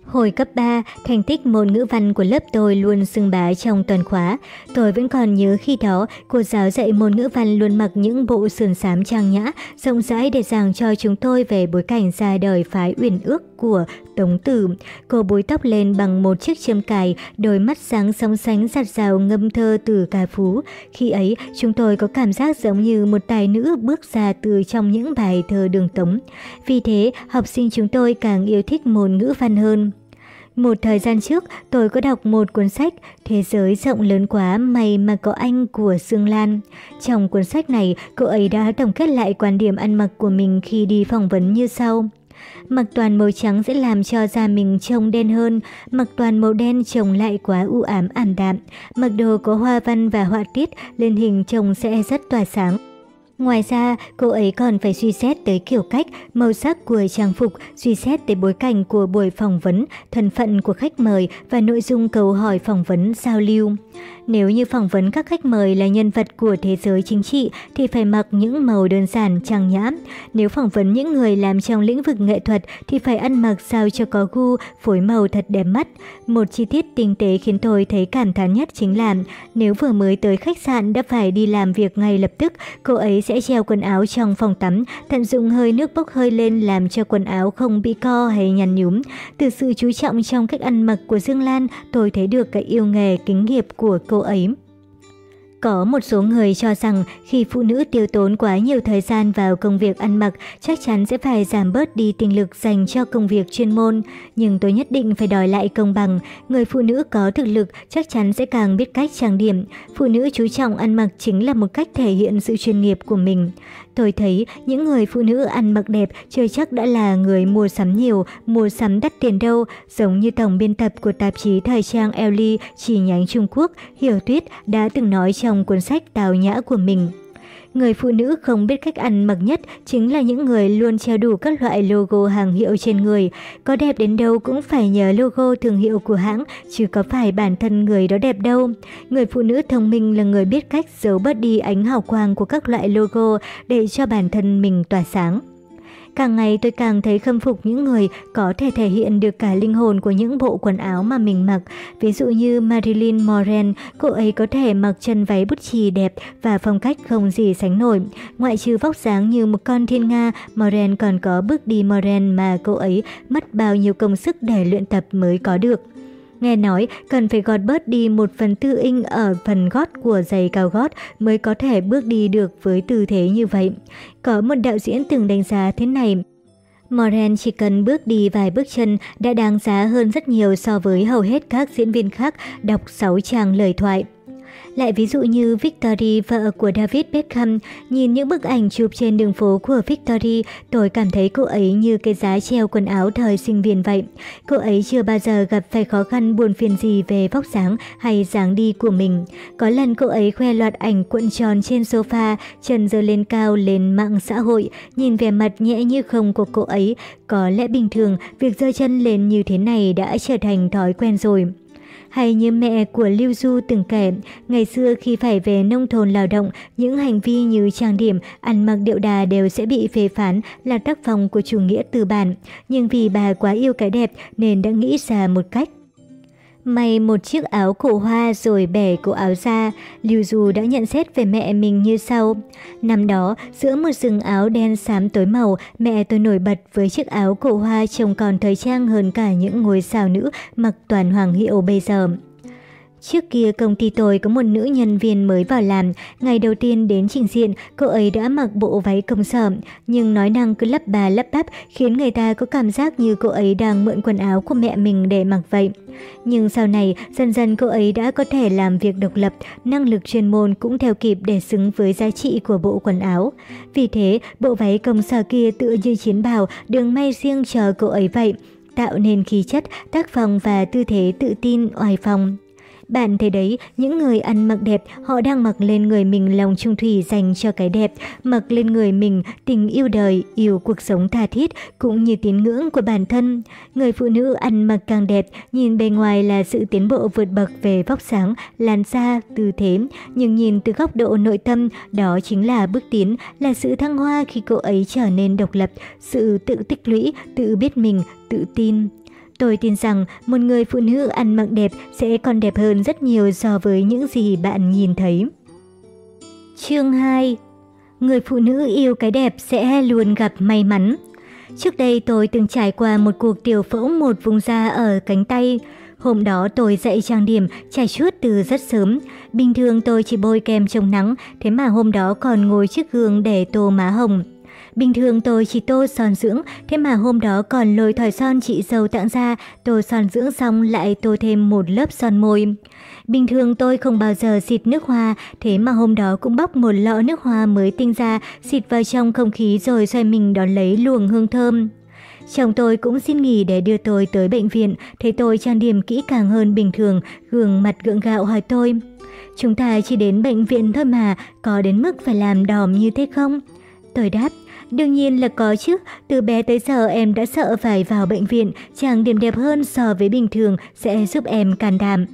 Hồi cấp 3, thành tích môn ngữ văn của lớp tôi luôn xưng bá trong toàn khóa. Tôi vẫn còn nhớ khi đó, cô giáo dạy môn ngữ văn luôn mặc những bộ sườn xám trang nhã, rộng rãi để giảng cho chúng tôi về bối cảnh ra đời phái uyển ước của Tống Tử. Cô búi tóc lên bằng một chiếc châm cài, đôi mắt sáng sóng sánh giặt rào ngâm thơ từ ca phú. Khi ấy, chúng tôi có cảm giác giống như một tài nữ bước ra từ trong những bài thơ đường Tống. Vì thế, học sinh chúng tôi càng yêu thích môn ngữ văn hơn. Một thời gian trước, tôi có đọc một cuốn sách Thế giới rộng lớn quá may mà có anh của dương Lan. Trong cuốn sách này, cô ấy đã tổng kết lại quan điểm ăn mặc của mình khi đi phỏng vấn như sau. Mặc toàn màu trắng sẽ làm cho da mình trông đen hơn, mặc toàn màu đen trông lại quá u ám ảm đạm. Mặc đồ có hoa văn và họa tiết lên hình trông sẽ rất tỏa sáng. Ngoài ra, cô ấy còn phải suy xét tới kiểu cách, màu sắc của trang phục, suy xét tới bối cảnh của buổi phỏng vấn, thân phận của khách mời và nội dung câu hỏi phỏng vấn giao lưu. Nếu như phỏng vấn các khách mời là nhân vật của thế giới chính trị thì phải mặc những màu đơn giản, trang nhã. Nếu phỏng vấn những người làm trong lĩnh vực nghệ thuật thì phải ăn mặc sao cho có gu, phối màu thật đẹp mắt. Một chi tiết tinh tế khiến tôi thấy cảm thán nhất chính là nếu vừa mới tới khách sạn đã phải đi làm việc ngay lập tức, cô ấy sẽ treo quần áo trong phòng tắm, tận dụng hơi nước bốc hơi lên làm cho quần áo không bị co hay nhăn nhúm. Từ sự chú trọng trong cách ăn mặc của Dương Lan, tôi thấy được cái yêu nghề kính nghiệp của cô ấy. Có một số người cho rằng khi phụ nữ tiêu tốn quá nhiều thời gian vào công việc ăn mặc, chắc chắn sẽ phải giảm bớt đi tinh lực dành cho công việc chuyên môn. Nhưng tôi nhất định phải đòi lại công bằng. Người phụ nữ có thực lực chắc chắn sẽ càng biết cách trang điểm. Phụ nữ chú trọng ăn mặc chính là một cách thể hiện sự chuyên nghiệp của mình. Tôi thấy những người phụ nữ ăn mặc đẹp chưa chắc đã là người mua sắm nhiều, mua sắm đắt tiền đâu, giống như tổng biên tập của tạp chí thời trang Ellie chi nhánh Trung Quốc, Hiểu Tuyết đã từng nói trong cuốn sách Tào Nhã của mình. Người phụ nữ không biết cách ăn mặc nhất chính là những người luôn treo đủ các loại logo hàng hiệu trên người. Có đẹp đến đâu cũng phải nhờ logo thương hiệu của hãng, chứ có phải bản thân người đó đẹp đâu. Người phụ nữ thông minh là người biết cách giấu bớt đi ánh hào quang của các loại logo để cho bản thân mình tỏa sáng. Càng ngày tôi càng thấy khâm phục những người có thể thể hiện được cả linh hồn của những bộ quần áo mà mình mặc. Ví dụ như Marilyn Moran, cô ấy có thể mặc chân váy bút chì đẹp và phong cách không gì sánh nổi. Ngoại trừ vóc dáng như một con thiên nga, Moran còn có bước đi Moran mà cô ấy mất bao nhiêu công sức để luyện tập mới có được. Nghe nói, cần phải gọt bớt đi một phần tư inch ở phần gót của giày cao gót mới có thể bước đi được với tư thế như vậy. Có một đạo diễn từng đánh giá thế này. Moran chỉ cần bước đi vài bước chân đã đáng giá hơn rất nhiều so với hầu hết các diễn viên khác đọc 6 trang lời thoại. Lại ví dụ như Victory, vợ của David Beckham, nhìn những bức ảnh chụp trên đường phố của Victory, tôi cảm thấy cô ấy như cái giá treo quần áo thời sinh viên vậy. Cô ấy chưa bao giờ gặp phải khó khăn buồn phiền gì về vóc dáng hay dáng đi của mình. Có lần cô ấy khoe loạt ảnh cuộn tròn trên sofa, chân giơ lên cao lên mạng xã hội, nhìn vẻ mặt nhẹ như không của cô ấy. Có lẽ bình thường, việc giơ chân lên như thế này đã trở thành thói quen rồi. Hay như mẹ của Lưu Du từng kể, ngày xưa khi phải về nông thôn lao động, những hành vi như trang điểm, ăn mặc điệu đà đều sẽ bị phê phán là tác phong của chủ nghĩa tư bản. Nhưng vì bà quá yêu cái đẹp nên đã nghĩ ra một cách May một chiếc áo cổ hoa rồi bẻ cổ áo ra, Lưu Du đã nhận xét về mẹ mình như sau. Năm đó, giữa một rừng áo đen xám tối màu, mẹ tôi nổi bật với chiếc áo cổ hoa trông còn thời trang hơn cả những ngôi sao nữ mặc toàn hoàng hiệu bây giờ. Trước kia công ty tôi có một nữ nhân viên mới vào làm, ngày đầu tiên đến trình diện, cô ấy đã mặc bộ váy công sở, nhưng nói năng cứ lắp bà lắp bắp khiến người ta có cảm giác như cô ấy đang mượn quần áo của mẹ mình để mặc vậy. Nhưng sau này, dần dần cô ấy đã có thể làm việc độc lập, năng lực chuyên môn cũng theo kịp để xứng với giá trị của bộ quần áo. Vì thế, bộ váy công sở kia tựa như chiến bào, đường may riêng chờ cô ấy vậy tạo nên khí chất, tác phong và tư thế tự tin, oai phong. Bạn thấy đấy, những người ăn mặc đẹp, họ đang mặc lên người mình lòng trung thủy dành cho cái đẹp, mặc lên người mình tình yêu đời, yêu cuộc sống tha thiết, cũng như tín ngưỡng của bản thân. Người phụ nữ ăn mặc càng đẹp, nhìn bề ngoài là sự tiến bộ vượt bậc về vóc sáng, làn da, tư thế, nhưng nhìn từ góc độ nội tâm, đó chính là bước tiến, là sự thăng hoa khi cô ấy trở nên độc lập, sự tự tích lũy, tự biết mình, tự tin. Tôi tin rằng một người phụ nữ ăn mặc đẹp sẽ còn đẹp hơn rất nhiều so với những gì bạn nhìn thấy. Chương 2 Người phụ nữ yêu cái đẹp sẽ luôn gặp may mắn. Trước đây tôi từng trải qua một cuộc tiểu phẫu một vùng da ở cánh tay. Hôm đó tôi dậy trang điểm, trải chuốt từ rất sớm. Bình thường tôi chỉ bôi kem chống nắng, thế mà hôm đó còn ngồi trước gương để tô má hồng. Bình thường tôi chỉ tô son dưỡng, thế mà hôm đó còn lôi thỏi son chị dâu tặng ra, tô son dưỡng xong lại tô thêm một lớp son môi. Bình thường tôi không bao giờ xịt nước hoa, thế mà hôm đó cũng bóc một lọ nước hoa mới tinh ra, xịt vào trong không khí rồi xoay mình đón lấy luồng hương thơm. Chồng tôi cũng xin nghỉ để đưa tôi tới bệnh viện, thấy tôi trang điểm kỹ càng hơn bình thường, gương mặt gượng gạo hỏi tôi. Chúng ta chỉ đến bệnh viện thôi mà, có đến mức phải làm đòm như thế không? Tôi đáp, Đương nhiên là có chứ, từ bé tới giờ em đã sợ phải vào bệnh viện, chàng điểm đẹp hơn so với bình thường sẽ giúp em can đảm.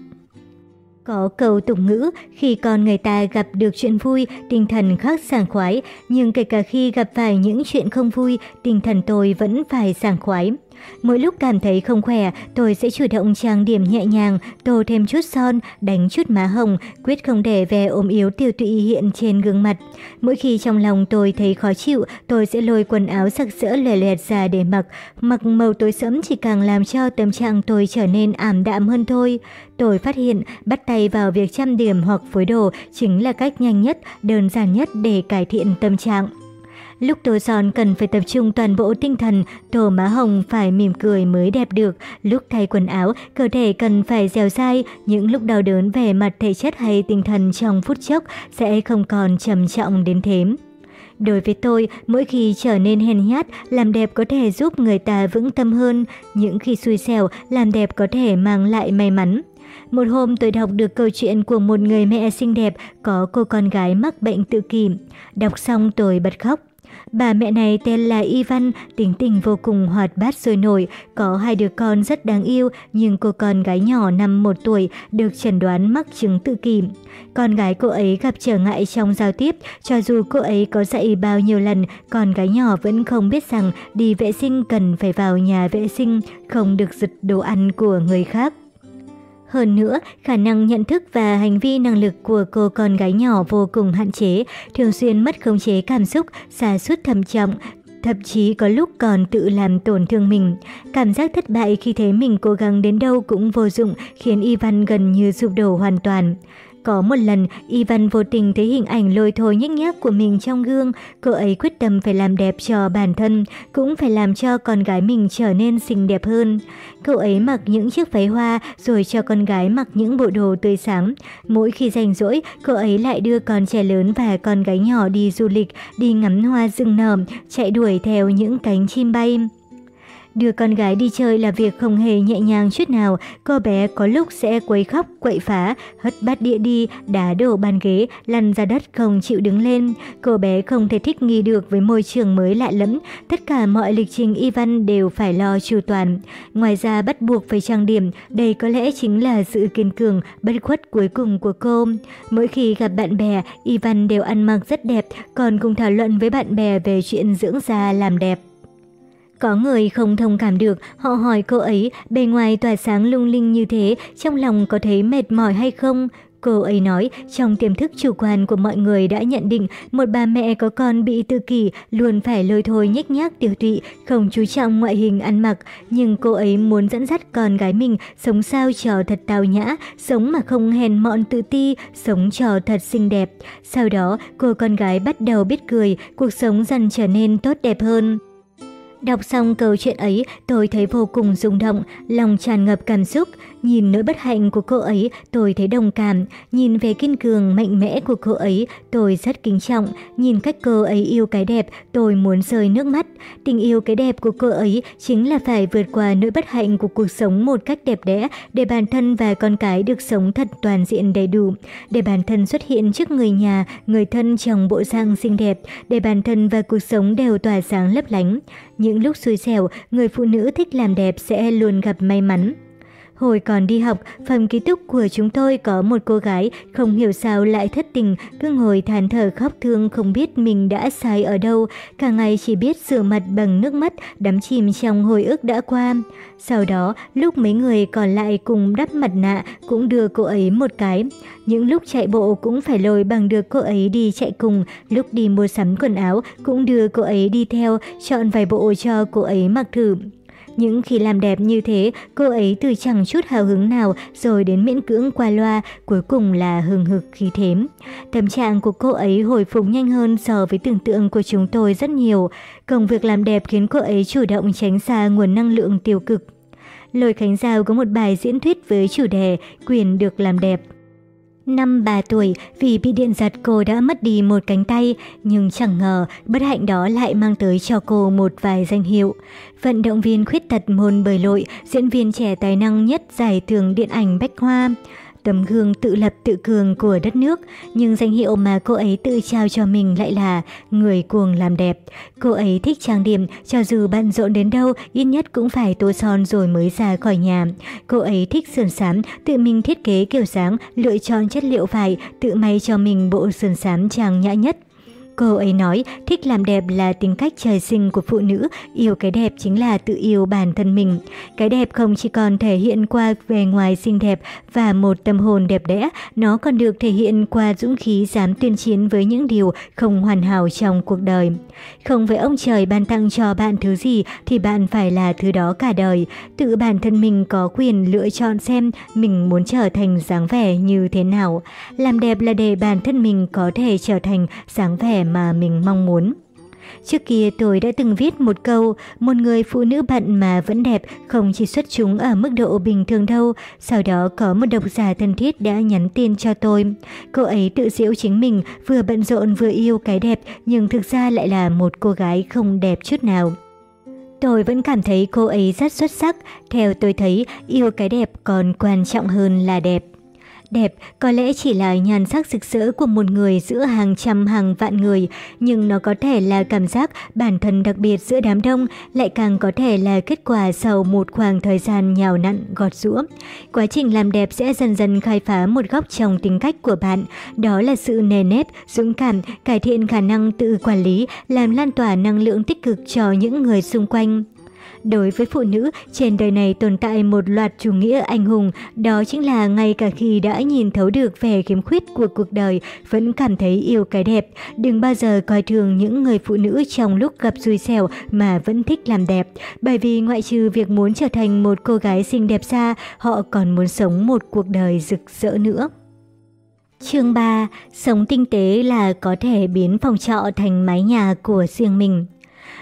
Có câu tục ngữ, khi con người ta gặp được chuyện vui, tinh thần khác sảng khoái, nhưng kể cả khi gặp phải những chuyện không vui, tinh thần tôi vẫn phải sảng khoái. Mỗi lúc cảm thấy không khỏe, tôi sẽ chủ động trang điểm nhẹ nhàng, tô thêm chút son, đánh chút má hồng, quyết không để vẻ ốm yếu tiêu tụy hiện trên gương mặt. Mỗi khi trong lòng tôi thấy khó chịu, tôi sẽ lôi quần áo sặc sỡ lè lẹt ra để mặc. Mặc màu tối sẫm chỉ càng làm cho tâm trạng tôi trở nên ảm đạm hơn thôi. Tôi phát hiện bắt tay vào việc chăm điểm hoặc phối đồ chính là cách nhanh nhất, đơn giản nhất để cải thiện tâm trạng. Lúc tô son cần phải tập trung toàn bộ tinh thần, tô má hồng phải mỉm cười mới đẹp được. Lúc thay quần áo, cơ thể cần phải dẻo dai. Những lúc đau đớn về mặt thể chất hay tinh thần trong phút chốc sẽ không còn trầm trọng đến thế. Đối với tôi, mỗi khi trở nên hèn nhát, làm đẹp có thể giúp người ta vững tâm hơn. Những khi xui xẻo, làm đẹp có thể mang lại may mắn. Một hôm tôi đọc được câu chuyện của một người mẹ xinh đẹp có cô con gái mắc bệnh tự kỷ. Đọc xong tôi bật khóc. Bà mẹ này tên là Ivan, tính tình vô cùng hoạt bát sôi nổi, có hai đứa con rất đáng yêu, nhưng cô con gái nhỏ năm một tuổi được chẩn đoán mắc chứng tự kỷ. Con gái cô ấy gặp trở ngại trong giao tiếp, cho dù cô ấy có dạy bao nhiêu lần, con gái nhỏ vẫn không biết rằng đi vệ sinh cần phải vào nhà vệ sinh, không được giật đồ ăn của người khác. Hơn nữa, khả năng nhận thức và hành vi năng lực của cô con gái nhỏ vô cùng hạn chế, thường xuyên mất khống chế cảm xúc, xa sút thầm trọng, thậm chí có lúc còn tự làm tổn thương mình. Cảm giác thất bại khi thấy mình cố gắng đến đâu cũng vô dụng khiến Ivan gần như sụp đổ hoàn toàn. Có một lần, Ivan vô tình thấy hình ảnh lôi thôi nhếch nhác của mình trong gương, cô ấy quyết tâm phải làm đẹp cho bản thân, cũng phải làm cho con gái mình trở nên xinh đẹp hơn. Cậu ấy mặc những chiếc váy hoa rồi cho con gái mặc những bộ đồ tươi sáng. Mỗi khi rảnh rỗi, cô ấy lại đưa con trẻ lớn và con gái nhỏ đi du lịch, đi ngắm hoa rừng nở, chạy đuổi theo những cánh chim bay. Đưa con gái đi chơi là việc không hề nhẹ nhàng chút nào, cô bé có lúc sẽ quấy khóc, quậy phá, hất bát đĩa đi, đá đổ bàn ghế, lăn ra đất không chịu đứng lên. Cô bé không thể thích nghi được với môi trường mới lạ lẫm, tất cả mọi lịch trình Ivan đều phải lo chu toàn. Ngoài ra bắt buộc phải trang điểm, đây có lẽ chính là sự kiên cường, bất khuất cuối cùng của cô. Mỗi khi gặp bạn bè, Ivan đều ăn mặc rất đẹp, còn cùng thảo luận với bạn bè về chuyện dưỡng da làm đẹp. Có người không thông cảm được, họ hỏi cô ấy, bề ngoài tỏa sáng lung linh như thế, trong lòng có thấy mệt mỏi hay không? Cô ấy nói, trong tiềm thức chủ quan của mọi người đã nhận định một bà mẹ có con bị tự kỷ luôn phải lôi thôi nhếch nhác tiểu tụy, không chú trọng ngoại hình ăn mặc. Nhưng cô ấy muốn dẫn dắt con gái mình sống sao cho thật tào nhã, sống mà không hèn mọn tự ti, sống cho thật xinh đẹp. Sau đó, cô con gái bắt đầu biết cười, cuộc sống dần trở nên tốt đẹp hơn. Đọc xong câu chuyện ấy, tôi thấy vô cùng rung động, lòng tràn ngập cảm xúc. Nhìn nỗi bất hạnh của cô ấy, tôi thấy đồng cảm. Nhìn về kiên cường, mạnh mẽ của cô ấy, tôi rất kính trọng. Nhìn cách cô ấy yêu cái đẹp, tôi muốn rơi nước mắt. Tình yêu cái đẹp của cô ấy chính là phải vượt qua nỗi bất hạnh của cuộc sống một cách đẹp đẽ, để bản thân và con cái được sống thật toàn diện đầy đủ. Để bản thân xuất hiện trước người nhà, người thân trong bộ dạng xinh đẹp, để bản thân và cuộc sống đều tỏa sáng lấp lánh. Những lúc xui xẻo, người phụ nữ thích làm đẹp sẽ luôn gặp may mắn. Hồi còn đi học, phòng ký túc của chúng tôi có một cô gái không hiểu sao lại thất tình, cứ ngồi than thở khóc thương không biết mình đã sai ở đâu, cả ngày chỉ biết rửa mặt bằng nước mắt, đắm chìm trong hồi ức đã qua. Sau đó, lúc mấy người còn lại cùng đắp mặt nạ cũng đưa cô ấy một cái. Những lúc chạy bộ cũng phải lôi bằng được cô ấy đi chạy cùng, lúc đi mua sắm quần áo cũng đưa cô ấy đi theo, chọn vài bộ cho cô ấy mặc thử. Những khi làm đẹp như thế, cô ấy từ chẳng chút hào hứng nào rồi đến miễn cưỡng qua loa, cuối cùng là hừng hực khí thếm. Tâm trạng của cô ấy hồi phục nhanh hơn so với tưởng tượng của chúng tôi rất nhiều. Công việc làm đẹp khiến cô ấy chủ động tránh xa nguồn năng lượng tiêu cực. Lôi Khánh Giao có một bài diễn thuyết với chủ đề quyền được làm đẹp. Năm 3 tuổi, vì bị điện giật cô đã mất đi một cánh tay, nhưng chẳng ngờ bất hạnh đó lại mang tới cho cô một vài danh hiệu. Vận động viên khuyết tật môn bơi lội, diễn viên trẻ tài năng nhất giải thưởng điện ảnh Bách Hoa tấm gương tự lập tự cường của đất nước, nhưng danh hiệu mà cô ấy tự trao cho mình lại là người cuồng làm đẹp. Cô ấy thích trang điểm, cho dù bận rộn đến đâu, ít nhất cũng phải tô son rồi mới ra khỏi nhà. Cô ấy thích sườn xám, tự mình thiết kế kiểu dáng, lựa chọn chất liệu vải, tự may cho mình bộ sườn xám trang nhã nhất. Cô ấy nói thích làm đẹp là tính cách trời sinh của phụ nữ, yêu cái đẹp chính là tự yêu bản thân mình. Cái đẹp không chỉ còn thể hiện qua vẻ ngoài xinh đẹp và một tâm hồn đẹp đẽ, nó còn được thể hiện qua dũng khí dám tuyên chiến với những điều không hoàn hảo trong cuộc đời. Không phải ông trời ban tặng cho bạn thứ gì thì bạn phải là thứ đó cả đời. Tự bản thân mình có quyền lựa chọn xem mình muốn trở thành dáng vẻ như thế nào. Làm đẹp là để bản thân mình có thể trở thành dáng vẻ mà mình mong muốn. Trước kia tôi đã từng viết một câu, một người phụ nữ bận mà vẫn đẹp không chỉ xuất chúng ở mức độ bình thường đâu. Sau đó có một độc giả thân thiết đã nhắn tin cho tôi. Cô ấy tự giễu chính mình, vừa bận rộn vừa yêu cái đẹp nhưng thực ra lại là một cô gái không đẹp chút nào. Tôi vẫn cảm thấy cô ấy rất xuất sắc, theo tôi thấy yêu cái đẹp còn quan trọng hơn là đẹp. Đẹp có lẽ chỉ là nhan sắc rực rỡ của một người giữa hàng trăm hàng vạn người, nhưng nó có thể là cảm giác bản thân đặc biệt giữa đám đông, lại càng có thể là kết quả sau một khoảng thời gian nhào nặn, gọt rũa. Quá trình làm đẹp sẽ dần dần khai phá một góc trong tính cách của bạn, đó là sự nề nếp, dũng cảm, cải thiện khả năng tự quản lý, làm lan tỏa năng lượng tích cực cho những người xung quanh. Đối với phụ nữ, trên đời này tồn tại một loạt chủ nghĩa anh hùng, đó chính là ngay cả khi đã nhìn thấu được vẻ khiếm khuyết của cuộc đời, vẫn cảm thấy yêu cái đẹp. Đừng bao giờ coi thường những người phụ nữ trong lúc gặp xui xẻo mà vẫn thích làm đẹp, bởi vì ngoại trừ việc muốn trở thành một cô gái xinh đẹp xa, họ còn muốn sống một cuộc đời rực rỡ nữa. Chương 3. Sống tinh tế là có thể biến phòng trọ thành mái nhà của riêng mình.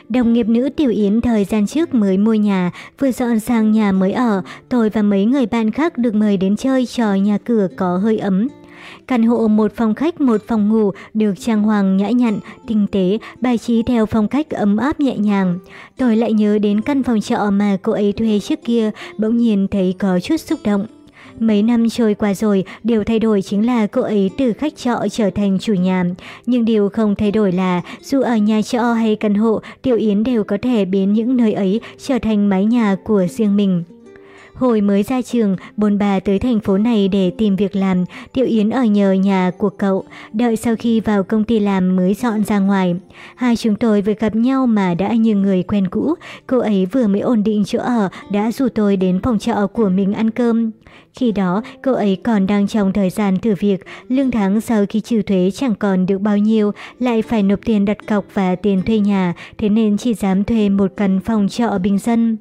Đồng nghiệp nữ Tiểu Yến thời gian trước mới mua nhà, vừa dọn sang nhà mới ở, tôi và mấy người bạn khác được mời đến chơi trò nhà cửa có hơi ấm. Căn hộ một phòng khách một phòng ngủ được trang hoàng nhã nhặn, tinh tế, bài trí theo phong cách ấm áp nhẹ nhàng. Tôi lại nhớ đến căn phòng trọ mà cô ấy thuê trước kia, bỗng nhiên thấy có chút xúc động. Mấy năm trôi qua rồi, điều thay đổi chính là cô ấy từ khách trọ trở thành chủ nhà. Nhưng điều không thay đổi là dù ở nhà trọ hay căn hộ, Tiểu Yến đều có thể biến những nơi ấy trở thành mái nhà của riêng mình. Hồi mới ra trường, bồn bà tới thành phố này để tìm việc làm, Tiểu Yến ở nhờ nhà của cậu, đợi sau khi vào công ty làm mới dọn ra ngoài. Hai chúng tôi vừa gặp nhau mà đã như người quen cũ, cô ấy vừa mới ổn định chỗ ở, đã rủ tôi đến phòng trọ của mình ăn cơm. Khi đó, cô ấy còn đang trong thời gian thử việc, lương tháng sau khi trừ thuế chẳng còn được bao nhiêu, lại phải nộp tiền đặt cọc và tiền thuê nhà, thế nên chỉ dám thuê một căn phòng trọ bình dân.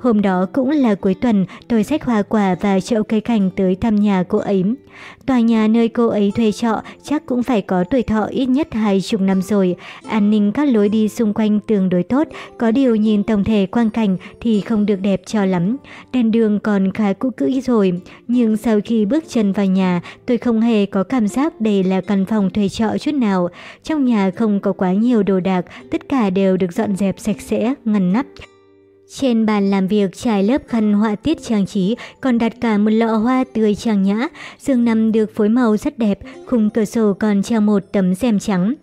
Hôm đó cũng là cuối tuần, tôi xách hoa quả và chậu cây cảnh tới thăm nhà cô ấy. Tòa nhà nơi cô ấy thuê trọ chắc cũng phải có tuổi thọ ít nhất hai chục năm rồi. An ninh các lối đi xung quanh tương đối tốt, có điều nhìn tổng thể quang cảnh thì không được đẹp cho lắm. Đèn đường còn khá cũ kỹ rồi, nhưng sau khi bước chân vào nhà, tôi không hề có cảm giác đây là căn phòng thuê trọ chút nào. Trong nhà không có quá nhiều đồ đạc, tất cả đều được dọn dẹp sạch sẽ, ngăn nắp. Trên bàn làm việc trải lớp khăn họa tiết trang trí, còn đặt cả một lọ hoa tươi trang nhã. Giường nằm được phối màu rất đẹp, khung cửa sổ còn treo một tấm rèm trắng.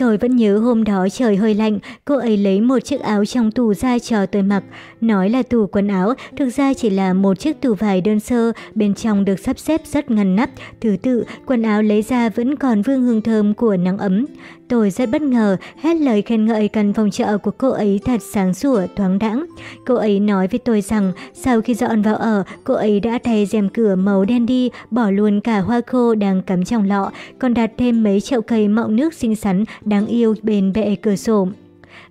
Tôi vẫn nhớ hôm đó trời hơi lạnh, cô ấy lấy một chiếc áo trong tủ ra cho tôi mặc. Nói là tủ quần áo, thực ra chỉ là một chiếc tủ vải đơn sơ, bên trong được sắp xếp rất ngăn nắp, thứ tự, quần áo lấy ra vẫn còn vương hương thơm của nắng ấm. Tôi rất bất ngờ, hết lời khen ngợi căn phòng chợ của cô ấy thật sáng sủa, thoáng đãng. Cô ấy nói với tôi rằng, sau khi dọn vào ở, cô ấy đã thay rèm cửa màu đen đi, bỏ luôn cả hoa khô đang cắm trong lọ, còn đặt thêm mấy chậu cây mọng nước xinh xắn, đáng yêu bên bệ cửa sổ.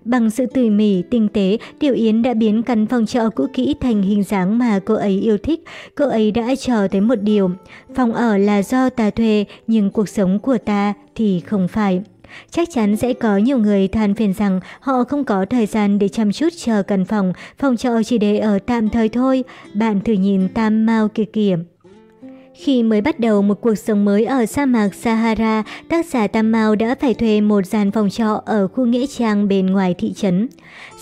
Bằng sự tỉ mỉ, tinh tế, Tiểu Yến đã biến căn phòng trọ cũ kỹ thành hình dáng mà cô ấy yêu thích. Cô ấy đã chờ tới một điều. Phòng ở là do ta thuê, nhưng cuộc sống của ta thì không phải. Chắc chắn sẽ có nhiều người than phiền rằng họ không có thời gian để chăm chút chờ căn phòng, phòng trọ chỉ để ở tạm thời thôi. Bạn thử nhìn Tam mau kia kìa. Khi mới bắt đầu một cuộc sống mới ở sa mạc Sahara, tác giả Tam Mao đã phải thuê một gian phòng trọ ở khu nghĩa trang bên ngoài thị trấn.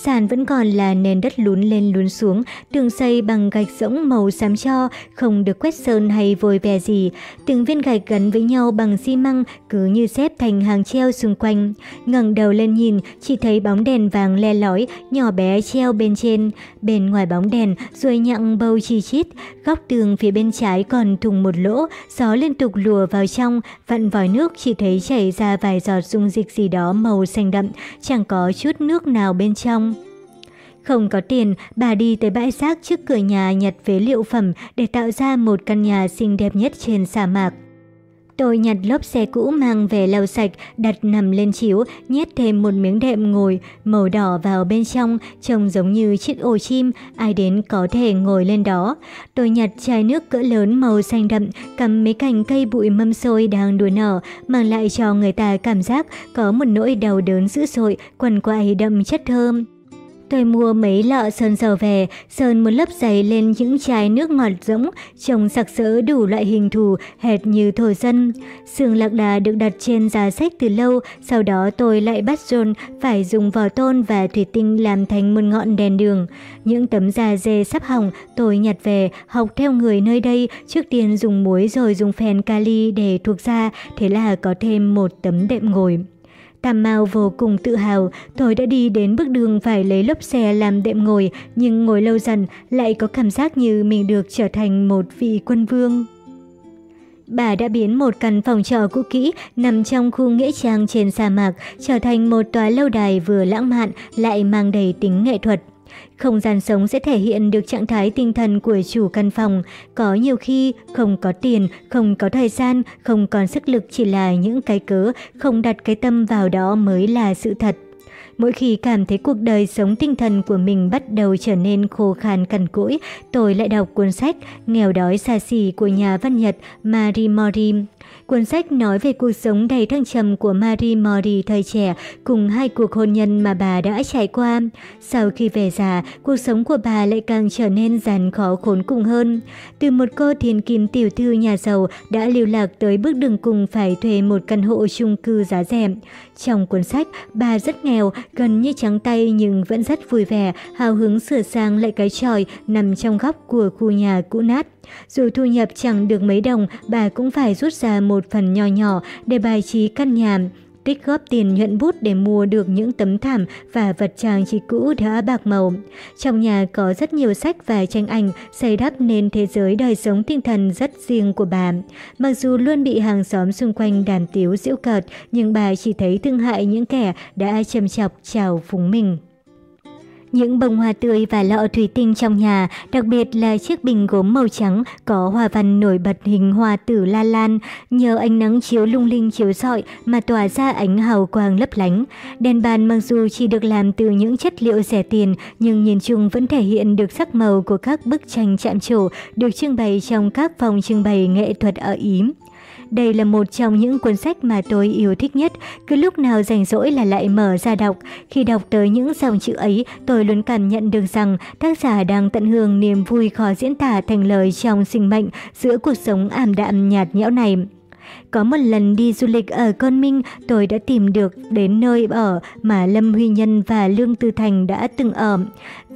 Sàn vẫn còn là nền đất lún lên lún xuống, tường xây bằng gạch rỗng màu xám cho, không được quét sơn hay vôi ve gì. Từng viên gạch gắn với nhau bằng xi măng cứ như xếp thành hàng treo xung quanh. ngẩng đầu lên nhìn, chỉ thấy bóng đèn vàng le lói, nhỏ bé treo bên trên. Bên ngoài bóng đèn, ruồi nhặng bầu chi chít. Góc tường phía bên trái còn thùng một lỗ, gió liên tục lùa vào trong, vặn vòi nước chỉ thấy chảy ra vài giọt dung dịch gì đó màu xanh đậm, chẳng có chút nước nào bên trong. Không có tiền, bà đi tới bãi rác trước cửa nhà nhặt phế liệu phẩm để tạo ra một căn nhà xinh đẹp nhất trên sa mạc. Tôi nhặt lốp xe cũ mang về lau sạch, đặt nằm lên chiếu, nhét thêm một miếng đệm ngồi, màu đỏ vào bên trong, trông giống như chiếc ổ chim, ai đến có thể ngồi lên đó. Tôi nhặt chai nước cỡ lớn màu xanh đậm, cầm mấy cành cây bụi mâm xôi đang đùa nở, mang lại cho người ta cảm giác có một nỗi đau đớn dữ dội, quần quại đậm chất thơm. Tôi mua mấy lọ sơn dầu về, sơn một lớp dày lên những chai nước ngọt rỗng, trông sặc sỡ đủ loại hình thù, hệt như thổ dân. Sườn lạc đà được đặt trên giá sách từ lâu, sau đó tôi lại bắt John phải dùng vỏ tôn và thủy tinh làm thành một ngọn đèn đường. Những tấm da dê sắp hỏng, tôi nhặt về, học theo người nơi đây, trước tiên dùng muối rồi dùng phèn kali để thuộc da, thế là có thêm một tấm đệm ngồi. Tam Mao vô cùng tự hào, tôi đã đi đến bước đường phải lấy lốp xe làm đệm ngồi, nhưng ngồi lâu dần lại có cảm giác như mình được trở thành một vị quân vương. Bà đã biến một căn phòng trọ cũ kỹ nằm trong khu nghĩa trang trên sa mạc trở thành một tòa lâu đài vừa lãng mạn lại mang đầy tính nghệ thuật. Không gian sống sẽ thể hiện được trạng thái tinh thần của chủ căn phòng. Có nhiều khi không có tiền, không có thời gian, không còn sức lực chỉ là những cái cớ, không đặt cái tâm vào đó mới là sự thật. Mỗi khi cảm thấy cuộc đời sống tinh thần của mình bắt đầu trở nên khô khan cằn cỗi, tôi lại đọc cuốn sách Nghèo đói xa xỉ của nhà văn Nhật Marimori. Cuốn sách nói về cuộc sống đầy thăng trầm của Marie Mori thời trẻ cùng hai cuộc hôn nhân mà bà đã trải qua. Sau khi về già, cuộc sống của bà lại càng trở nên gian khó khốn cùng hơn. Từ một cô thiên kim tiểu thư nhà giàu đã lưu lạc tới bước đường cùng phải thuê một căn hộ chung cư giá rẻ. Trong cuốn sách, bà rất nghèo, gần như trắng tay nhưng vẫn rất vui vẻ, hào hứng sửa sang lại cái tròi nằm trong góc của khu nhà cũ nát. Dù thu nhập chẳng được mấy đồng, bà cũng phải rút ra một phần nhỏ nhỏ để bài trí căn nhà tích góp tiền nhuận bút để mua được những tấm thảm và vật trang trí cũ đã bạc màu. Trong nhà có rất nhiều sách và tranh ảnh xây đắp nên thế giới đời sống tinh thần rất riêng của bà. Mặc dù luôn bị hàng xóm xung quanh đàn tiếu giễu cợt, nhưng bà chỉ thấy thương hại những kẻ đã châm chọc chào phúng mình. Những bông hoa tươi và lọ thủy tinh trong nhà, đặc biệt là chiếc bình gốm màu trắng có hoa văn nổi bật hình hoa tử la lan, nhờ ánh nắng chiếu lung linh chiếu rọi mà tỏa ra ánh hào quang lấp lánh. Đèn bàn mặc dù chỉ được làm từ những chất liệu rẻ tiền, nhưng nhìn chung vẫn thể hiện được sắc màu của các bức tranh chạm trổ được trưng bày trong các phòng trưng bày nghệ thuật ở Ý. Đây là một trong những cuốn sách mà tôi yêu thích nhất, cứ lúc nào rảnh rỗi là lại mở ra đọc. Khi đọc tới những dòng chữ ấy, tôi luôn cảm nhận được rằng tác giả đang tận hưởng niềm vui khó diễn tả thành lời trong sinh mệnh giữa cuộc sống ảm đạm nhạt nhẽo này. Có một lần đi du lịch ở Con Minh, tôi đã tìm được đến nơi ở mà Lâm Huy Nhân và Lương Tư Thành đã từng ở.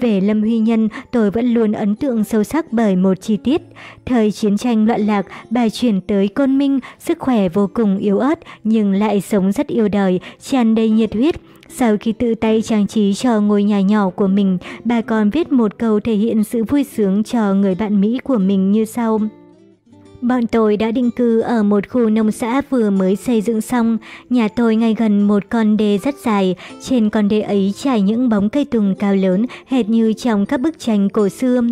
Về Lâm Huy Nhân, tôi vẫn luôn ấn tượng sâu sắc bởi một chi tiết. Thời chiến tranh loạn lạc, bà chuyển tới Côn Minh, sức khỏe vô cùng yếu ớt nhưng lại sống rất yêu đời, tràn đầy nhiệt huyết. Sau khi tự tay trang trí cho ngôi nhà nhỏ của mình, bà còn viết một câu thể hiện sự vui sướng cho người bạn Mỹ của mình như sau. Bọn tôi đã định cư ở một khu nông xã vừa mới xây dựng xong. Nhà tôi ngay gần một con đê rất dài. Trên con đê ấy trải những bóng cây tùng cao lớn, hệt như trong các bức tranh cổ xưa.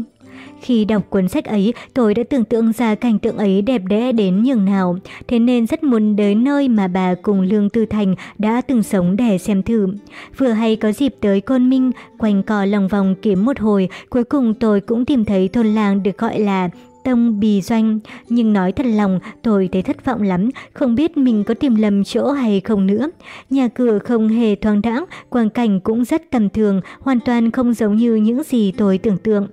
Khi đọc cuốn sách ấy, tôi đã tưởng tượng ra cảnh tượng ấy đẹp đẽ đến nhường nào, thế nên rất muốn đến nơi mà bà cùng Lương Tư Thành đã từng sống để xem thử. Vừa hay có dịp tới Côn Minh, quanh cò lòng vòng kiếm một hồi, cuối cùng tôi cũng tìm thấy thôn làng được gọi là Tông bì doanh, nhưng nói thật lòng tôi thấy thất vọng lắm, không biết mình có tìm lầm chỗ hay không nữa. Nhà cửa không hề thoáng đãng, quang cảnh cũng rất tầm thường, hoàn toàn không giống như những gì tôi tưởng tượng.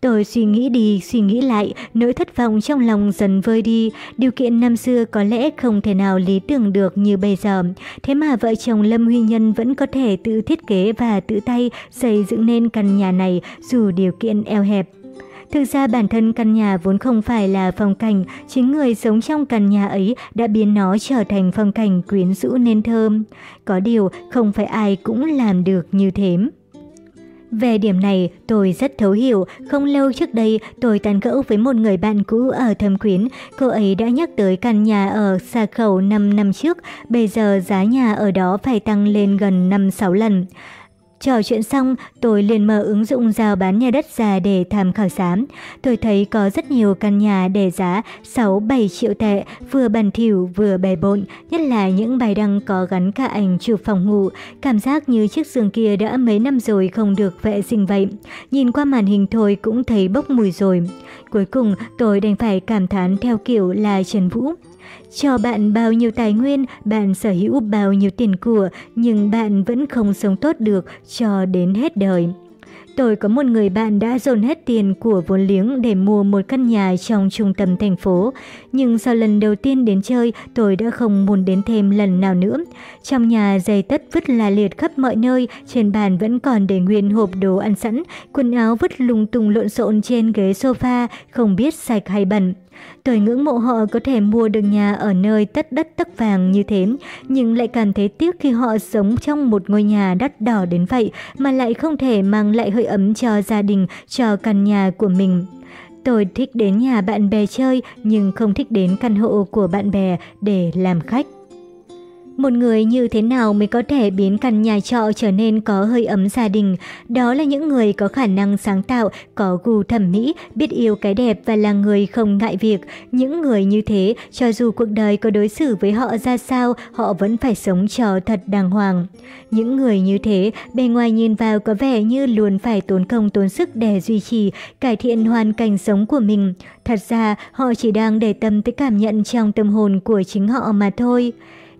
Tôi suy nghĩ đi, suy nghĩ lại, nỗi thất vọng trong lòng dần vơi đi. Điều kiện năm xưa có lẽ không thể nào lý tưởng được như bây giờ. Thế mà vợ chồng Lâm Huy Nhân vẫn có thể tự thiết kế và tự tay xây dựng nên căn nhà này dù điều kiện eo hẹp. Thực ra bản thân căn nhà vốn không phải là phong cảnh, chính người sống trong căn nhà ấy đã biến nó trở thành phong cảnh quyến rũ nên thơm. Có điều không phải ai cũng làm được như thế. Về điểm này, tôi rất thấu hiểu. Không lâu trước đây, tôi tán gẫu với một người bạn cũ ở Thâm Quyến. Cô ấy đã nhắc tới căn nhà ở xa khẩu 5 năm trước. Bây giờ giá nhà ở đó phải tăng lên gần 5-6 lần. Trò chuyện xong, tôi liền mở ứng dụng giao bán nhà đất ra để tham khảo giá. Tôi thấy có rất nhiều căn nhà để giá 6-7 triệu tệ, vừa bẩn thỉu vừa bề bộn, nhất là những bài đăng có gắn cả ảnh chụp phòng ngủ. Cảm giác như chiếc giường kia đã mấy năm rồi không được vệ sinh vậy. Nhìn qua màn hình thôi cũng thấy bốc mùi rồi. Cuối cùng tôi đành phải cảm thán theo kiểu là Trần Vũ. Cho bạn bao nhiêu tài nguyên, bạn sở hữu bao nhiêu tiền của, nhưng bạn vẫn không sống tốt được cho đến hết đời. Tôi có một người bạn đã dồn hết tiền của vốn liếng để mua một căn nhà trong trung tâm thành phố. Nhưng sau lần đầu tiên đến chơi, tôi đã không muốn đến thêm lần nào nữa. Trong nhà giày tất vứt là liệt khắp mọi nơi, trên bàn vẫn còn để nguyên hộp đồ ăn sẵn, quần áo vứt lung tung lộn xộn trên ghế sofa, không biết sạch hay bẩn. Tôi ngưỡng mộ họ có thể mua được nhà ở nơi tất đất tất vàng như thế, nhưng lại cảm thấy tiếc khi họ sống trong một ngôi nhà đắt đỏ đến vậy mà lại không thể mang lại hơi ấm cho gia đình, cho căn nhà của mình. Tôi thích đến nhà bạn bè chơi nhưng không thích đến căn hộ của bạn bè để làm khách. Một người như thế nào mới có thể biến căn nhà trọ trở nên có hơi ấm gia đình? Đó là những người có khả năng sáng tạo, có gu thẩm mỹ, biết yêu cái đẹp và là người không ngại việc. Những người như thế, cho dù cuộc đời có đối xử với họ ra sao, họ vẫn phải sống cho thật đàng hoàng. Những người như thế, bề ngoài nhìn vào có vẻ như luôn phải tốn công tốn sức để duy trì, cải thiện hoàn cảnh sống của mình. Thật ra, họ chỉ đang để tâm tới cảm nhận trong tâm hồn của chính họ mà thôi.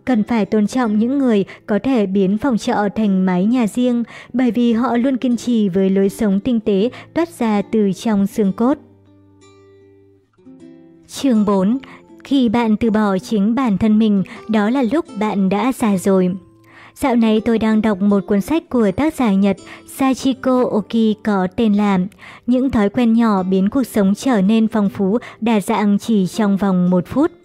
Cần phải tôn trọng những người có thể biến phòng trọ thành mái nhà riêng, bởi vì họ luôn kiên trì với lối sống tinh tế toát ra từ trong xương cốt. Chương 4. Khi bạn từ bỏ chính bản thân mình, đó là lúc bạn đã già rồi. Dạo này tôi đang đọc một cuốn sách của tác giả Nhật Sachiko Oki có tên là Những thói quen nhỏ biến cuộc sống trở nên phong phú đa dạng chỉ trong vòng một phút.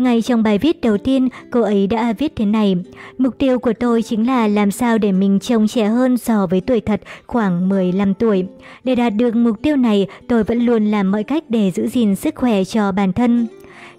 Ngay trong bài viết đầu tiên, cô ấy đã viết thế này. Mục tiêu của tôi chính là làm sao để mình trông trẻ hơn so với tuổi thật khoảng 15 tuổi. Để đạt được mục tiêu này, tôi vẫn luôn làm mọi cách để giữ gìn sức khỏe cho bản thân.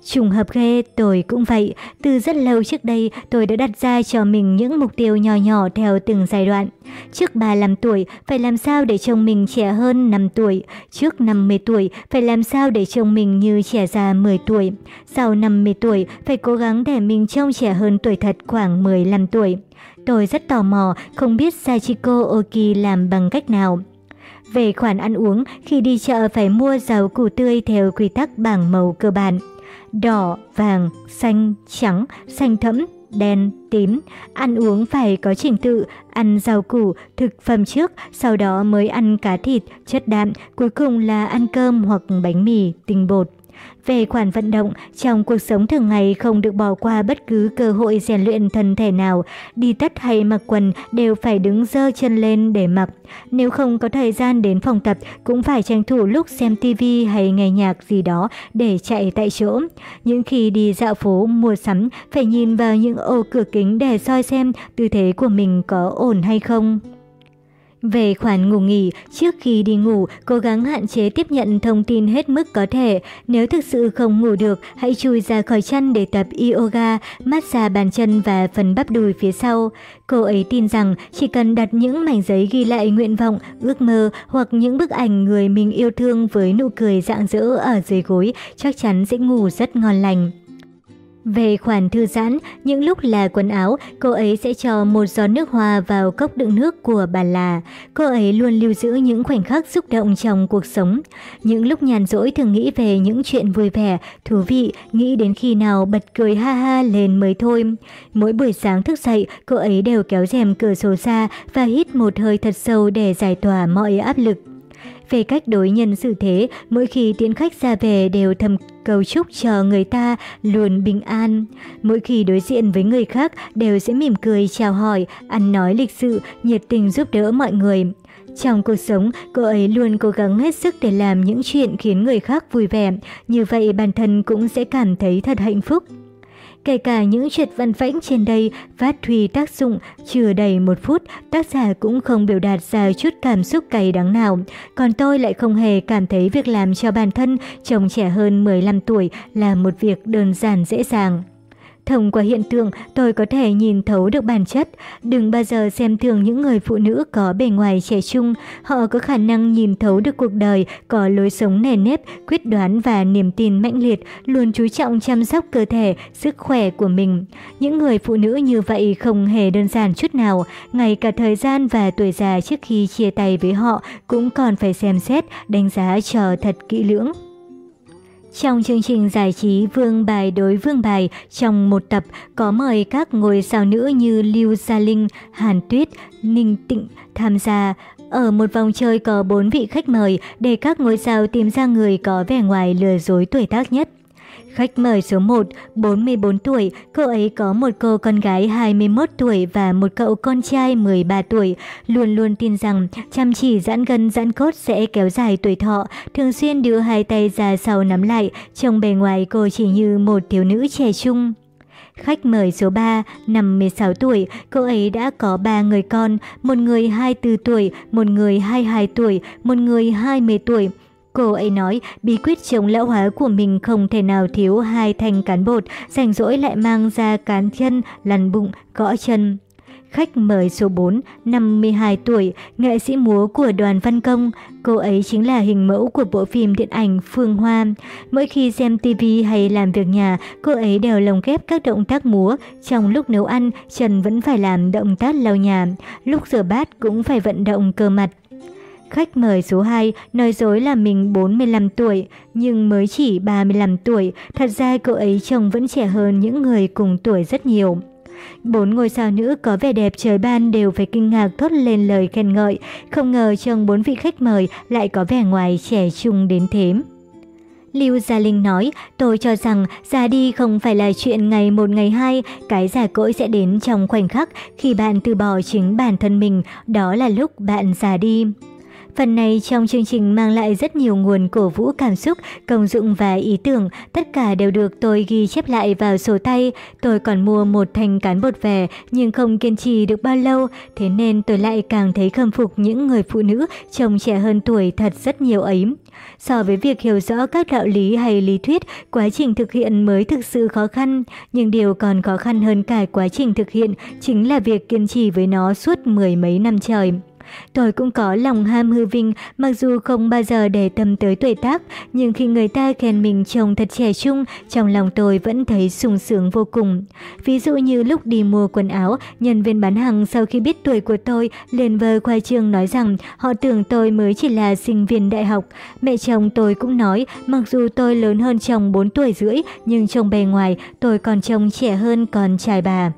Trùng hợp ghê, tôi cũng vậy. Từ rất lâu trước đây, tôi đã đặt ra cho mình những mục tiêu nhỏ nhỏ theo từng giai đoạn. Trước 35 tuổi, phải làm sao để chồng mình trẻ hơn 5 tuổi. Trước 50 tuổi, phải làm sao để chồng mình như trẻ già 10 tuổi. Sau 50 tuổi, phải cố gắng để mình trông trẻ hơn tuổi thật khoảng 15 tuổi. Tôi rất tò mò, không biết Sachiko Oki làm bằng cách nào. Về khoản ăn uống, khi đi chợ phải mua rau củ tươi theo quy tắc bảng màu cơ bản đỏ, vàng, xanh, trắng, xanh thẫm, đen, tím. Ăn uống phải có trình tự, ăn rau củ, thực phẩm trước, sau đó mới ăn cá thịt, chất đạm, cuối cùng là ăn cơm hoặc bánh mì, tinh bột. Về khoản vận động, trong cuộc sống thường ngày không được bỏ qua bất cứ cơ hội rèn luyện thân thể nào. Đi tất hay mặc quần đều phải đứng dơ chân lên để mặc. Nếu không có thời gian đến phòng tập, cũng phải tranh thủ lúc xem tivi hay nghe nhạc gì đó để chạy tại chỗ. Những khi đi dạo phố, mua sắm, phải nhìn vào những ô cửa kính để soi xem tư thế của mình có ổn hay không. Về khoản ngủ nghỉ, trước khi đi ngủ, cố gắng hạn chế tiếp nhận thông tin hết mức có thể. Nếu thực sự không ngủ được, hãy chui ra khỏi chăn để tập yoga, massage bàn chân và phần bắp đùi phía sau. Cô ấy tin rằng chỉ cần đặt những mảnh giấy ghi lại nguyện vọng, ước mơ hoặc những bức ảnh người mình yêu thương với nụ cười rạng rỡ ở dưới gối, chắc chắn sẽ ngủ rất ngon lành. Về khoản thư giãn, những lúc là quần áo, cô ấy sẽ cho một giọt nước hoa vào cốc đựng nước của bà là. Cô ấy luôn lưu giữ những khoảnh khắc xúc động trong cuộc sống. Những lúc nhàn rỗi thường nghĩ về những chuyện vui vẻ, thú vị, nghĩ đến khi nào bật cười ha ha lên mới thôi. Mỗi buổi sáng thức dậy, cô ấy đều kéo rèm cửa sổ ra và hít một hơi thật sâu để giải tỏa mọi áp lực. Về cách đối nhân xử thế, mỗi khi tiễn khách ra về đều thầm cầu chúc cho người ta luôn bình an. Mỗi khi đối diện với người khác đều sẽ mỉm cười chào hỏi, ăn nói lịch sự, nhiệt tình giúp đỡ mọi người. Trong cuộc sống, cô ấy luôn cố gắng hết sức để làm những chuyện khiến người khác vui vẻ, như vậy bản thân cũng sẽ cảm thấy thật hạnh phúc. Kể cả những chuyện văn vãnh trên đây phát huy tác dụng chưa đầy một phút, tác giả cũng không biểu đạt ra chút cảm xúc cay đắng nào. Còn tôi lại không hề cảm thấy việc làm cho bản thân chồng trẻ hơn 15 tuổi là một việc đơn giản dễ dàng. Thông qua hiện tượng, tôi có thể nhìn thấu được bản chất. Đừng bao giờ xem thường những người phụ nữ có bề ngoài trẻ trung. Họ có khả năng nhìn thấu được cuộc đời, có lối sống nề nếp, quyết đoán và niềm tin mãnh liệt, luôn chú trọng chăm sóc cơ thể, sức khỏe của mình. Những người phụ nữ như vậy không hề đơn giản chút nào. Ngay cả thời gian và tuổi già trước khi chia tay với họ cũng còn phải xem xét, đánh giá cho thật kỹ lưỡng. Trong chương trình giải trí Vương Bài đối Vương Bài, trong một tập có mời các ngôi sao nữ như Lưu Gia Linh, Hàn Tuyết, Ninh Tịnh tham gia. Ở một vòng chơi có 4 vị khách mời để các ngôi sao tìm ra người có vẻ ngoài lừa dối tuổi tác nhất. Khách mời số 1, 44 tuổi, cô ấy có một cô con gái 21 tuổi và một cậu con trai 13 tuổi, luôn luôn tin rằng chăm chỉ giãn gân giãn cốt sẽ kéo dài tuổi thọ, thường xuyên đưa hai tay ra sau nắm lại, trông bề ngoài cô chỉ như một thiếu nữ trẻ trung. Khách mời số 3, 56 tuổi, cô ấy đã có 3 người con, một người 24 tuổi, một người 22 tuổi, một người 20 tuổi. Cô ấy nói bí quyết chống lão hóa của mình không thể nào thiếu hai thành cán bột, rảnh rỗi lại mang ra cán chân, lăn bụng, gõ chân. Khách mời số 4, 52 tuổi, nghệ sĩ múa của đoàn văn công. Cô ấy chính là hình mẫu của bộ phim điện ảnh Phương Hoa. Mỗi khi xem TV hay làm việc nhà, cô ấy đều lồng ghép các động tác múa. Trong lúc nấu ăn, Trần vẫn phải làm động tác lau nhà. Lúc rửa bát cũng phải vận động cơ mặt. Khách mời số 2 nói dối là mình 45 tuổi, nhưng mới chỉ 35 tuổi. Thật ra cô ấy trông vẫn trẻ hơn những người cùng tuổi rất nhiều. Bốn ngôi sao nữ có vẻ đẹp trời ban đều phải kinh ngạc thốt lên lời khen ngợi, không ngờ trong bốn vị khách mời lại có vẻ ngoài trẻ trung đến thế. Lưu Gia Linh nói, tôi cho rằng già đi không phải là chuyện ngày một ngày hai, cái già cỗi sẽ đến trong khoảnh khắc khi bạn từ bỏ chính bản thân mình, đó là lúc bạn già đi. Phần này trong chương trình mang lại rất nhiều nguồn cổ vũ cảm xúc, công dụng và ý tưởng, tất cả đều được tôi ghi chép lại vào sổ tay. Tôi còn mua một thành cán bột về nhưng không kiên trì được bao lâu, thế nên tôi lại càng thấy khâm phục những người phụ nữ trông trẻ hơn tuổi thật rất nhiều ấy. So với việc hiểu rõ các đạo lý hay lý thuyết, quá trình thực hiện mới thực sự khó khăn, nhưng điều còn khó khăn hơn cả quá trình thực hiện chính là việc kiên trì với nó suốt mười mấy năm trời. Tôi cũng có lòng ham hư vinh, mặc dù không bao giờ để tâm tới tuổi tác, nhưng khi người ta khen mình trông thật trẻ trung, trong lòng tôi vẫn thấy sung sướng vô cùng. Ví dụ như lúc đi mua quần áo, nhân viên bán hàng sau khi biết tuổi của tôi liền vờ khoai trương nói rằng họ tưởng tôi mới chỉ là sinh viên đại học. Mẹ chồng tôi cũng nói, mặc dù tôi lớn hơn chồng 4 tuổi rưỡi, nhưng trong bề ngoài tôi còn trông trẻ hơn con trai bà.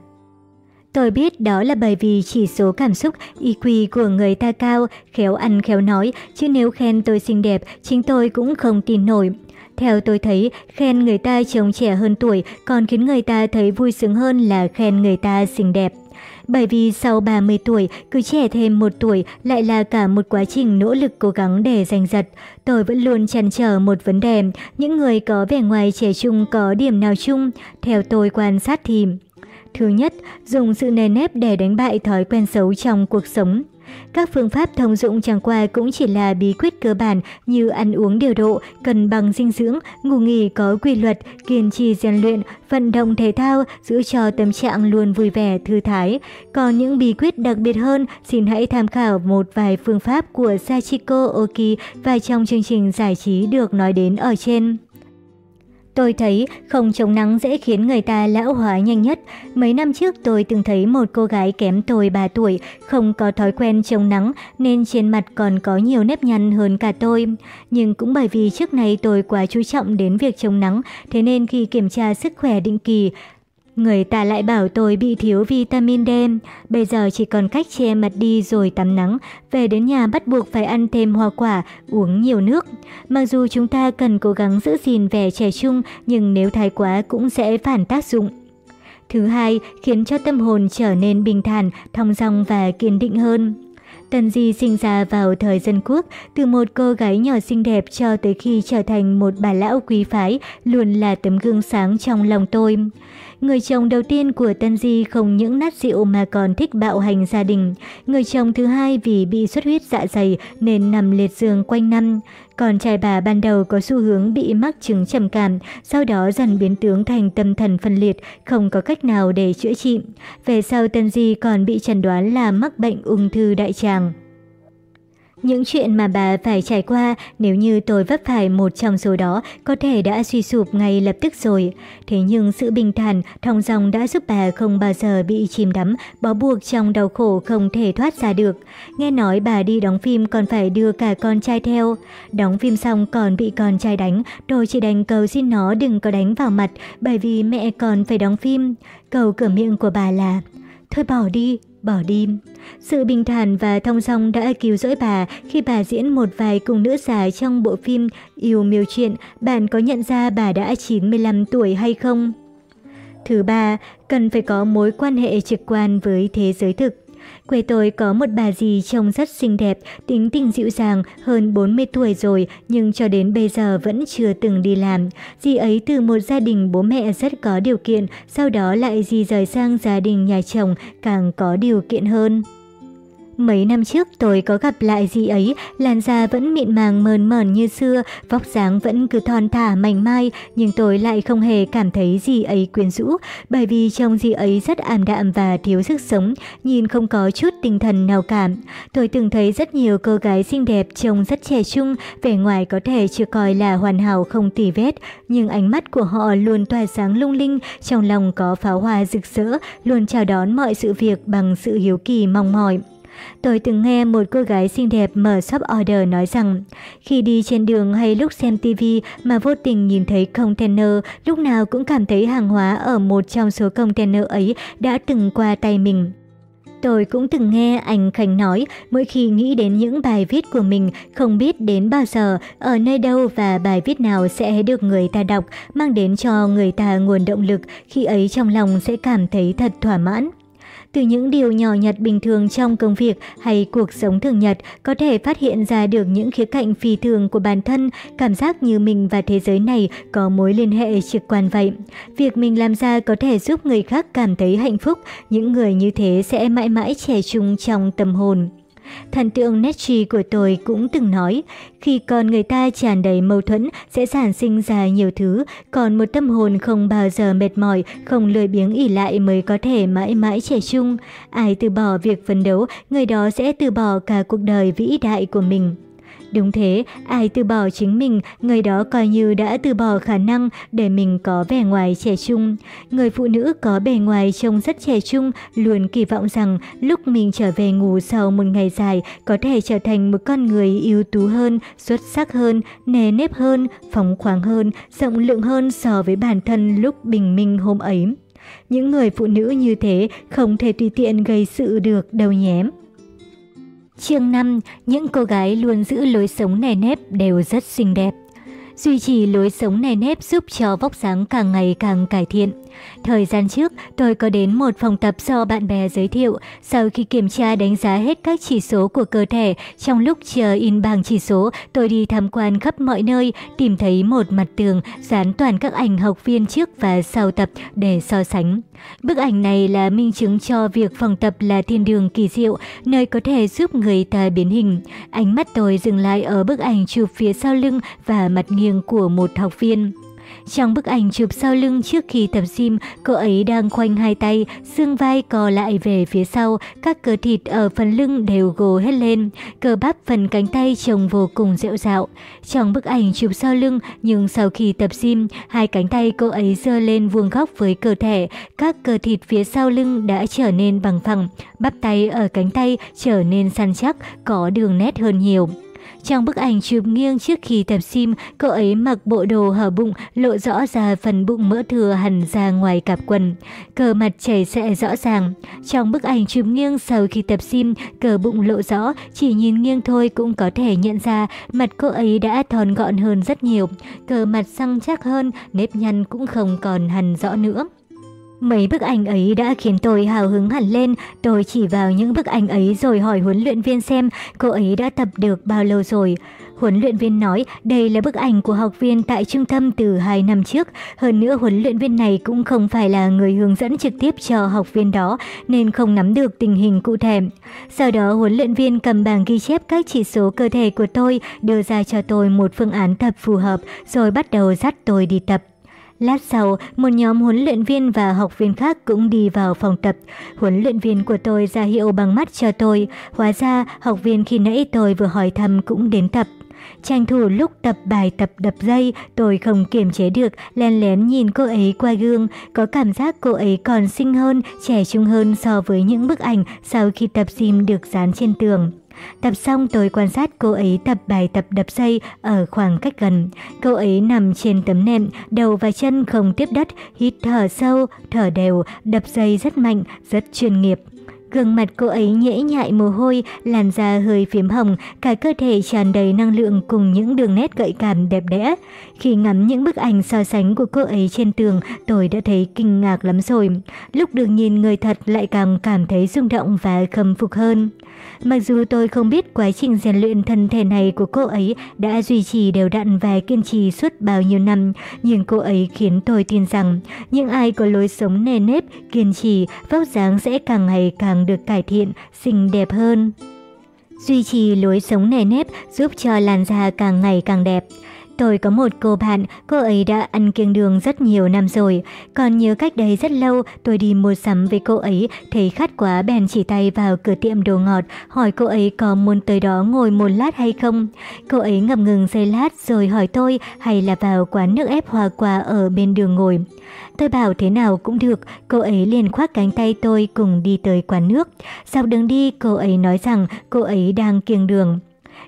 Tôi biết đó là bởi vì chỉ số cảm xúc EQ của người ta cao, khéo ăn khéo nói, chứ nếu khen tôi xinh đẹp, chính tôi cũng không tin nổi. Theo tôi thấy, khen người ta trông trẻ hơn tuổi còn khiến người ta thấy vui sướng hơn là khen người ta xinh đẹp. Bởi vì sau 30 tuổi, cứ trẻ thêm một tuổi lại là cả một quá trình nỗ lực cố gắng để giành giật. Tôi vẫn luôn chăn trở một vấn đề, những người có vẻ ngoài trẻ trung có điểm nào chung? Theo tôi quan sát thì... Thứ nhất, dùng sự nề nếp để đánh bại thói quen xấu trong cuộc sống. Các phương pháp thông dụng chẳng qua cũng chỉ là bí quyết cơ bản như ăn uống điều độ, cân bằng dinh dưỡng, ngủ nghỉ có quy luật, kiên trì rèn luyện, vận động thể thao, giữ cho tâm trạng luôn vui vẻ, thư thái. Còn những bí quyết đặc biệt hơn, xin hãy tham khảo một vài phương pháp của Sachiko Oki và trong chương trình giải trí được nói đến ở trên. Tôi thấy không chống nắng dễ khiến người ta lão hóa nhanh nhất. Mấy năm trước tôi từng thấy một cô gái kém tôi 3 tuổi, không có thói quen chống nắng nên trên mặt còn có nhiều nếp nhăn hơn cả tôi. Nhưng cũng bởi vì trước này tôi quá chú trọng đến việc chống nắng, thế nên khi kiểm tra sức khỏe định kỳ, Người ta lại bảo tôi bị thiếu vitamin D, bây giờ chỉ còn cách che mặt đi rồi tắm nắng, về đến nhà bắt buộc phải ăn thêm hoa quả, uống nhiều nước. Mặc dù chúng ta cần cố gắng giữ gìn vẻ trẻ trung, nhưng nếu thái quá cũng sẽ phản tác dụng. Thứ hai, khiến cho tâm hồn trở nên bình thản, thong dong và kiên định hơn. Tần Di sinh ra vào thời dân quốc, từ một cô gái nhỏ xinh đẹp cho tới khi trở thành một bà lão quý phái, luôn là tấm gương sáng trong lòng tôi. Người chồng đầu tiên của Tân Di không những nát rượu mà còn thích bạo hành gia đình. Người chồng thứ hai vì bị xuất huyết dạ dày nên nằm liệt giường quanh năm. Còn trai bà ban đầu có xu hướng bị mắc chứng trầm cảm, sau đó dần biến tướng thành tâm thần phân liệt, không có cách nào để chữa trị. Về sau Tân Di còn bị chẩn đoán là mắc bệnh ung thư đại tràng. Những chuyện mà bà phải trải qua nếu như tôi vấp phải một trong số đó có thể đã suy sụp ngay lập tức rồi. Thế nhưng sự bình thản, thong dong đã giúp bà không bao giờ bị chìm đắm, bó buộc trong đau khổ không thể thoát ra được. Nghe nói bà đi đóng phim còn phải đưa cả con trai theo. Đóng phim xong còn bị con trai đánh, tôi chỉ đành cầu xin nó đừng có đánh vào mặt bởi vì mẹ còn phải đóng phim. Cầu cửa miệng của bà là Thôi bỏ đi, bỏ đi. Sự bình thản và thông dong đã cứu rỗi bà khi bà diễn một vài cùng nữ già trong bộ phim Yêu miêu chuyện, bạn có nhận ra bà đã 95 tuổi hay không? Thứ ba, cần phải có mối quan hệ trực quan với thế giới thực. Quê tôi có một bà dì trông rất xinh đẹp, tính tình dịu dàng, hơn 40 tuổi rồi nhưng cho đến bây giờ vẫn chưa từng đi làm. Dì ấy từ một gia đình bố mẹ rất có điều kiện, sau đó lại dì rời sang gia đình nhà chồng càng có điều kiện hơn. Mấy năm trước tôi có gặp lại dì ấy, làn da vẫn mịn màng mờn mờn như xưa, vóc dáng vẫn cứ thon thả mảnh mai, nhưng tôi lại không hề cảm thấy dì ấy quyến rũ, bởi vì trông dì ấy rất ảm đạm và thiếu sức sống, nhìn không có chút tinh thần nào cả. Tôi từng thấy rất nhiều cô gái xinh đẹp trông rất trẻ trung, vẻ ngoài có thể chưa coi là hoàn hảo không tỉ vết, nhưng ánh mắt của họ luôn tỏa sáng lung linh, trong lòng có pháo hoa rực rỡ, luôn chào đón mọi sự việc bằng sự hiếu kỳ mong mỏi. Tôi từng nghe một cô gái xinh đẹp mở shop order nói rằng khi đi trên đường hay lúc xem TV mà vô tình nhìn thấy container, lúc nào cũng cảm thấy hàng hóa ở một trong số container ấy đã từng qua tay mình. Tôi cũng từng nghe anh Khánh nói, mỗi khi nghĩ đến những bài viết của mình, không biết đến bao giờ, ở nơi đâu và bài viết nào sẽ được người ta đọc, mang đến cho người ta nguồn động lực, khi ấy trong lòng sẽ cảm thấy thật thỏa mãn. Từ những điều nhỏ nhặt bình thường trong công việc hay cuộc sống thường nhật có thể phát hiện ra được những khía cạnh phi thường của bản thân, cảm giác như mình và thế giới này có mối liên hệ trực quan vậy. Việc mình làm ra có thể giúp người khác cảm thấy hạnh phúc, những người như thế sẽ mãi mãi trẻ trung trong tâm hồn. Thần tượng Nietzsche của tôi cũng từng nói, khi con người ta tràn đầy mâu thuẫn sẽ sản sinh ra nhiều thứ, còn một tâm hồn không bao giờ mệt mỏi, không lười biếng ỉ lại mới có thể mãi mãi trẻ trung. Ai từ bỏ việc phấn đấu, người đó sẽ từ bỏ cả cuộc đời vĩ đại của mình. Đúng thế, ai từ bỏ chính mình, người đó coi như đã từ bỏ khả năng để mình có vẻ ngoài trẻ trung. Người phụ nữ có bề ngoài trông rất trẻ trung, luôn kỳ vọng rằng lúc mình trở về ngủ sau một ngày dài có thể trở thành một con người ưu tú hơn, xuất sắc hơn, nề nếp hơn, phóng khoáng hơn, rộng lượng hơn so với bản thân lúc bình minh hôm ấy. Những người phụ nữ như thế không thể tùy tiện gây sự được đâu nhém. Chương 5, những cô gái luôn giữ lối sống nề nếp đều rất xinh đẹp. Duy trì lối sống nề nếp giúp cho vóc dáng càng ngày càng cải thiện. Thời gian trước, tôi có đến một phòng tập do bạn bè giới thiệu. Sau khi kiểm tra đánh giá hết các chỉ số của cơ thể, trong lúc chờ in bảng chỉ số, tôi đi tham quan khắp mọi nơi, tìm thấy một mặt tường dán toàn các ảnh học viên trước và sau tập để so sánh. Bức ảnh này là minh chứng cho việc phòng tập là thiên đường kỳ diệu, nơi có thể giúp người ta biến hình. Ánh mắt tôi dừng lại ở bức ảnh chụp phía sau lưng và mặt nghiêng của một học viên. Trong bức ảnh chụp sau lưng trước khi tập gym, cô ấy đang khoanh hai tay, xương vai co lại về phía sau, các cơ thịt ở phần lưng đều gồ hết lên, cơ bắp phần cánh tay trông vô cùng dẻo dạo. Trong bức ảnh chụp sau lưng, nhưng sau khi tập gym, hai cánh tay cô ấy dơ lên vuông góc với cơ thể, các cơ thịt phía sau lưng đã trở nên bằng phẳng, bắp tay ở cánh tay trở nên săn chắc, có đường nét hơn nhiều. Trong bức ảnh chụp nghiêng trước khi tập sim, cậu ấy mặc bộ đồ hở bụng, lộ rõ ra phần bụng mỡ thừa hẳn ra ngoài cặp quần. Cờ mặt chảy xệ rõ ràng. Trong bức ảnh chụp nghiêng sau khi tập sim, cờ bụng lộ rõ, chỉ nhìn nghiêng thôi cũng có thể nhận ra mặt cô ấy đã thon gọn hơn rất nhiều. Cờ mặt săn chắc hơn, nếp nhăn cũng không còn hằn rõ nữa. Mấy bức ảnh ấy đã khiến tôi hào hứng hẳn lên, tôi chỉ vào những bức ảnh ấy rồi hỏi huấn luyện viên xem cô ấy đã tập được bao lâu rồi. Huấn luyện viên nói đây là bức ảnh của học viên tại trung tâm từ 2 năm trước. Hơn nữa huấn luyện viên này cũng không phải là người hướng dẫn trực tiếp cho học viên đó nên không nắm được tình hình cụ thể. Sau đó huấn luyện viên cầm bảng ghi chép các chỉ số cơ thể của tôi đưa ra cho tôi một phương án tập phù hợp rồi bắt đầu dắt tôi đi tập. Lát sau, một nhóm huấn luyện viên và học viên khác cũng đi vào phòng tập. Huấn luyện viên của tôi ra hiệu bằng mắt cho tôi. Hóa ra, học viên khi nãy tôi vừa hỏi thăm cũng đến tập. Tranh thủ lúc tập bài tập đập dây, tôi không kiềm chế được, len lén nhìn cô ấy qua gương, có cảm giác cô ấy còn xinh hơn, trẻ trung hơn so với những bức ảnh sau khi tập gym được dán trên tường. Tập xong tôi quan sát cô ấy tập bài tập đập dây ở khoảng cách gần. Cô ấy nằm trên tấm nệm, đầu và chân không tiếp đất, hít thở sâu, thở đều, đập dây rất mạnh, rất chuyên nghiệp. Gương mặt cô ấy nhễ nhại mồ hôi, làn da hơi phím hồng, cả cơ thể tràn đầy năng lượng cùng những đường nét gợi cảm đẹp đẽ. Khi ngắm những bức ảnh so sánh của cô ấy trên tường, tôi đã thấy kinh ngạc lắm rồi. Lúc được nhìn người thật lại càng cảm thấy rung động và khâm phục hơn. Mặc dù tôi không biết quá trình rèn luyện thân thể này của cô ấy đã duy trì đều đặn và kiên trì suốt bao nhiêu năm, nhưng cô ấy khiến tôi tin rằng những ai có lối sống nề nếp, kiên trì, vóc dáng sẽ càng ngày càng được cải thiện, xinh đẹp hơn. Duy trì lối sống nề nếp giúp cho làn da càng ngày càng đẹp. Tôi có một cô bạn, cô ấy đã ăn kiêng đường rất nhiều năm rồi. Còn nhớ cách đây rất lâu, tôi đi mua sắm với cô ấy, thấy khát quá bèn chỉ tay vào cửa tiệm đồ ngọt, hỏi cô ấy có muốn tới đó ngồi một lát hay không. Cô ấy ngập ngừng giây lát rồi hỏi tôi hay là vào quán nước ép hoa quả ở bên đường ngồi. Tôi bảo thế nào cũng được, cô ấy liền khoác cánh tay tôi cùng đi tới quán nước. sau đường đi, cô ấy nói rằng cô ấy đang kiêng đường.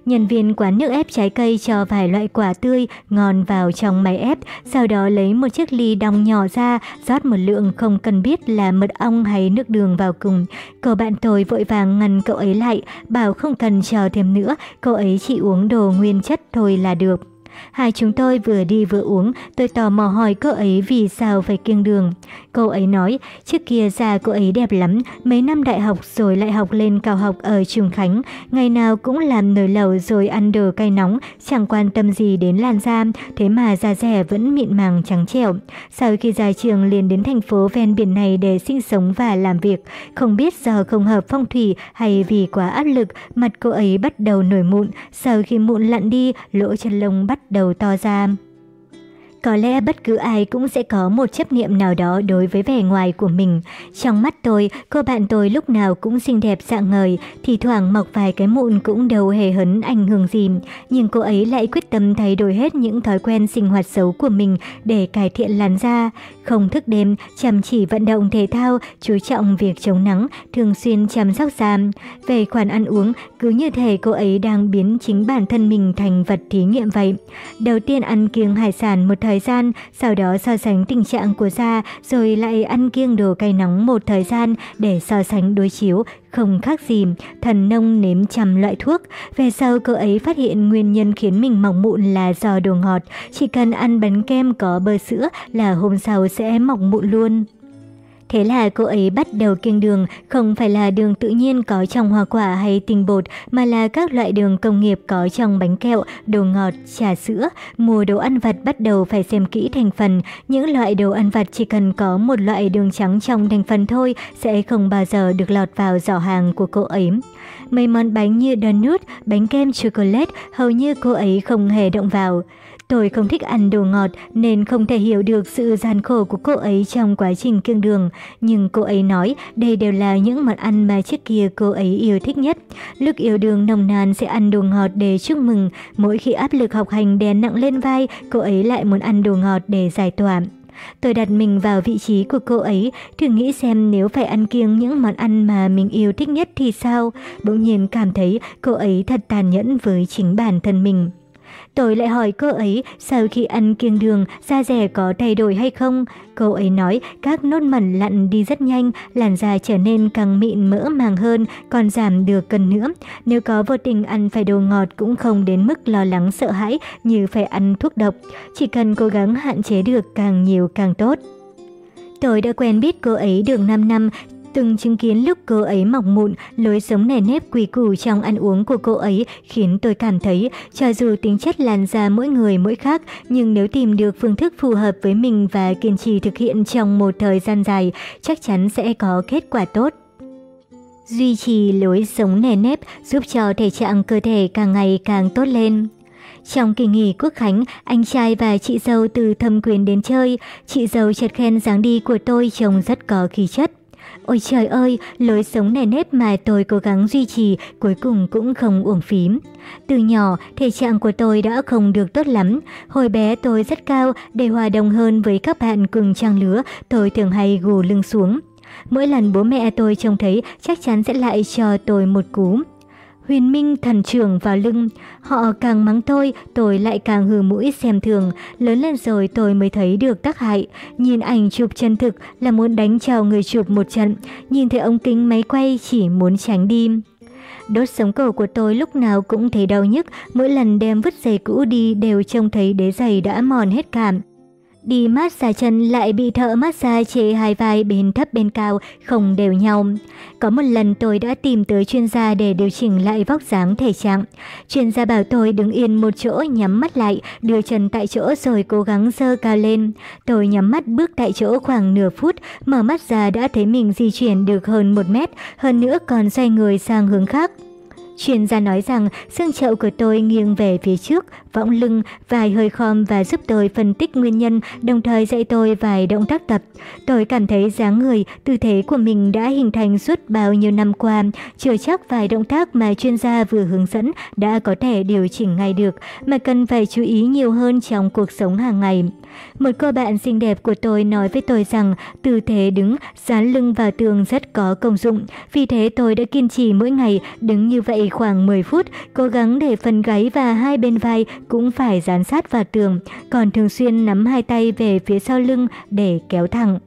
Nhân viên quán nước ép trái cây cho vài loại quả tươi ngon vào trong máy ép, sau đó lấy một chiếc ly đong nhỏ ra, rót một lượng không cần biết là mật ong hay nước đường vào cùng. Cô bạn tôi vội vàng ngăn cậu ấy lại, bảo không cần chờ thêm nữa, cậu ấy chỉ uống đồ nguyên chất thôi là được. Hai chúng tôi vừa đi vừa uống, tôi tò mò hỏi cô ấy vì sao phải kiêng đường. Cô ấy nói, trước kia già cô ấy đẹp lắm, mấy năm đại học rồi lại học lên cao học ở Trường Khánh, ngày nào cũng làm nồi lẩu rồi ăn đồ cay nóng, chẳng quan tâm gì đến làn da, thế mà da rẻ vẫn mịn màng trắng trẻo. Sau khi ra trường liền đến thành phố ven biển này để sinh sống và làm việc, không biết do không hợp phong thủy hay vì quá áp lực, mặt cô ấy bắt đầu nổi mụn, sau khi mụn lặn đi, lỗ chân lông bắt đầu to ra. Có lẽ bất cứ ai cũng sẽ có một chấp niệm nào đó đối với vẻ ngoài của mình. Trong mắt tôi, cô bạn tôi lúc nào cũng xinh đẹp dạng ngời, thì thoảng mọc vài cái mụn cũng đâu hề hấn ảnh hưởng gì. Nhưng cô ấy lại quyết tâm thay đổi hết những thói quen sinh hoạt xấu của mình để cải thiện làn da. Không thức đêm, chăm chỉ vận động thể thao, chú trọng việc chống nắng, thường xuyên chăm sóc da. Về khoản ăn uống, cứ như thể cô ấy đang biến chính bản thân mình thành vật thí nghiệm vậy. Đầu tiên ăn kiêng hải sản một thời thời gian, sau đó so sánh tình trạng của da, rồi lại ăn kiêng đồ cay nóng một thời gian để so sánh đối chiếu, không khác gì, thần nông nếm trăm loại thuốc. Về sau cô ấy phát hiện nguyên nhân khiến mình mỏng mụn là do đồ ngọt, chỉ cần ăn bánh kem có bơ sữa là hôm sau sẽ mỏng mụn luôn. Thế là cô ấy bắt đầu kiêng đường, không phải là đường tự nhiên có trong hoa quả hay tinh bột, mà là các loại đường công nghiệp có trong bánh kẹo, đồ ngọt, trà sữa. Mua đồ ăn vặt bắt đầu phải xem kỹ thành phần. Những loại đồ ăn vặt chỉ cần có một loại đường trắng trong thành phần thôi sẽ không bao giờ được lọt vào giỏ hàng của cô ấy. Mấy món bánh như donut, bánh kem chocolate hầu như cô ấy không hề động vào. Tôi không thích ăn đồ ngọt nên không thể hiểu được sự gian khổ của cô ấy trong quá trình kiêng đường. Nhưng cô ấy nói đây đều là những món ăn mà trước kia cô ấy yêu thích nhất. Lúc yêu đương nồng nàn sẽ ăn đồ ngọt để chúc mừng. Mỗi khi áp lực học hành đè nặng lên vai, cô ấy lại muốn ăn đồ ngọt để giải tỏa. Tôi đặt mình vào vị trí của cô ấy, thử nghĩ xem nếu phải ăn kiêng những món ăn mà mình yêu thích nhất thì sao. Bỗng nhiên cảm thấy cô ấy thật tàn nhẫn với chính bản thân mình. Tôi lại hỏi cô ấy sau khi ăn kiêng đường da rẻ có thay đổi hay không. Cô ấy nói các nốt mẩn lặn đi rất nhanh, làn da trở nên càng mịn mỡ màng hơn, còn giảm được cân nữa. Nếu có vô tình ăn phải đồ ngọt cũng không đến mức lo lắng sợ hãi như phải ăn thuốc độc. Chỉ cần cố gắng hạn chế được càng nhiều càng tốt. Tôi đã quen biết cô ấy được 5 năm, Từng chứng kiến lúc cô ấy mọc mụn, lối sống nề nếp quỳ củ trong ăn uống của cô ấy khiến tôi cảm thấy cho dù tính chất làn da mỗi người mỗi khác, nhưng nếu tìm được phương thức phù hợp với mình và kiên trì thực hiện trong một thời gian dài, chắc chắn sẽ có kết quả tốt. Duy trì lối sống nề nếp giúp cho thể trạng cơ thể càng ngày càng tốt lên. Trong kỳ nghỉ quốc khánh, anh trai và chị dâu từ thâm quyền đến chơi. Chị dâu chật khen dáng đi của tôi trông rất có khí chất. Ôi trời ơi, lối sống nề nếp mà tôi cố gắng duy trì cuối cùng cũng không uổng phí. Từ nhỏ, thể trạng của tôi đã không được tốt lắm. Hồi bé tôi rất cao, để hòa đồng hơn với các bạn cùng trang lứa, tôi thường hay gù lưng xuống. Mỗi lần bố mẹ tôi trông thấy chắc chắn sẽ lại cho tôi một cú. Huyền Minh thần trưởng vào lưng, họ càng mắng tôi, tôi lại càng hừ mũi xem thường, lớn lên rồi tôi mới thấy được tác hại. Nhìn ảnh chụp chân thực là muốn đánh chào người chụp một trận, nhìn thấy ống kính máy quay chỉ muốn tránh đi. Đốt sống cổ của tôi lúc nào cũng thấy đau nhức, mỗi lần đem vứt giày cũ đi đều trông thấy đế giày đã mòn hết cảm. Đi massage chân lại bị thợ massage chế hai vai bên thấp bên cao, không đều nhau. Có một lần tôi đã tìm tới chuyên gia để điều chỉnh lại vóc dáng thể trạng. Chuyên gia bảo tôi đứng yên một chỗ nhắm mắt lại, đưa chân tại chỗ rồi cố gắng dơ cao lên. Tôi nhắm mắt bước tại chỗ khoảng nửa phút, mở mắt ra đã thấy mình di chuyển được hơn một mét, hơn nữa còn xoay người sang hướng khác. Chuyên gia nói rằng xương chậu của tôi nghiêng về phía trước, võng lưng, vài hơi khom và giúp tôi phân tích nguyên nhân, đồng thời dạy tôi vài động tác tập. Tôi cảm thấy dáng người, tư thế của mình đã hình thành suốt bao nhiêu năm qua, chưa chắc vài động tác mà chuyên gia vừa hướng dẫn đã có thể điều chỉnh ngay được, mà cần phải chú ý nhiều hơn trong cuộc sống hàng ngày. Một cô bạn xinh đẹp của tôi nói với tôi rằng tư thế đứng, dán lưng vào tường rất có công dụng. Vì thế tôi đã kiên trì mỗi ngày đứng như vậy khoảng 10 phút, cố gắng để phần gáy và hai bên vai cũng phải dán sát vào tường, còn thường xuyên nắm hai tay về phía sau lưng để kéo thẳng.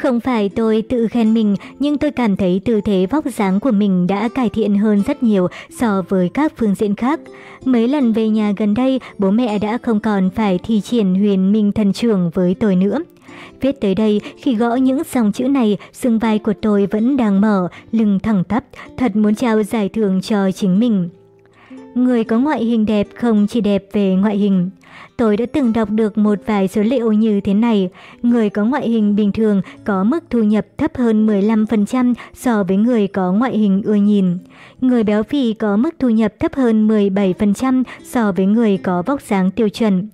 Không phải tôi tự khen mình, nhưng tôi cảm thấy tư thế vóc dáng của mình đã cải thiện hơn rất nhiều so với các phương diện khác. Mấy lần về nhà gần đây, bố mẹ đã không còn phải thi triển huyền minh thần trưởng với tôi nữa. Viết tới đây, khi gõ những dòng chữ này, xương vai của tôi vẫn đang mở, lưng thẳng tắp, thật muốn trao giải thưởng cho chính mình. Người có ngoại hình đẹp không chỉ đẹp về ngoại hình. Tôi đã từng đọc được một vài số liệu như thế này. Người có ngoại hình bình thường có mức thu nhập thấp hơn 15% so với người có ngoại hình ưa nhìn. Người béo phì có mức thu nhập thấp hơn 17% so với người có vóc dáng tiêu chuẩn.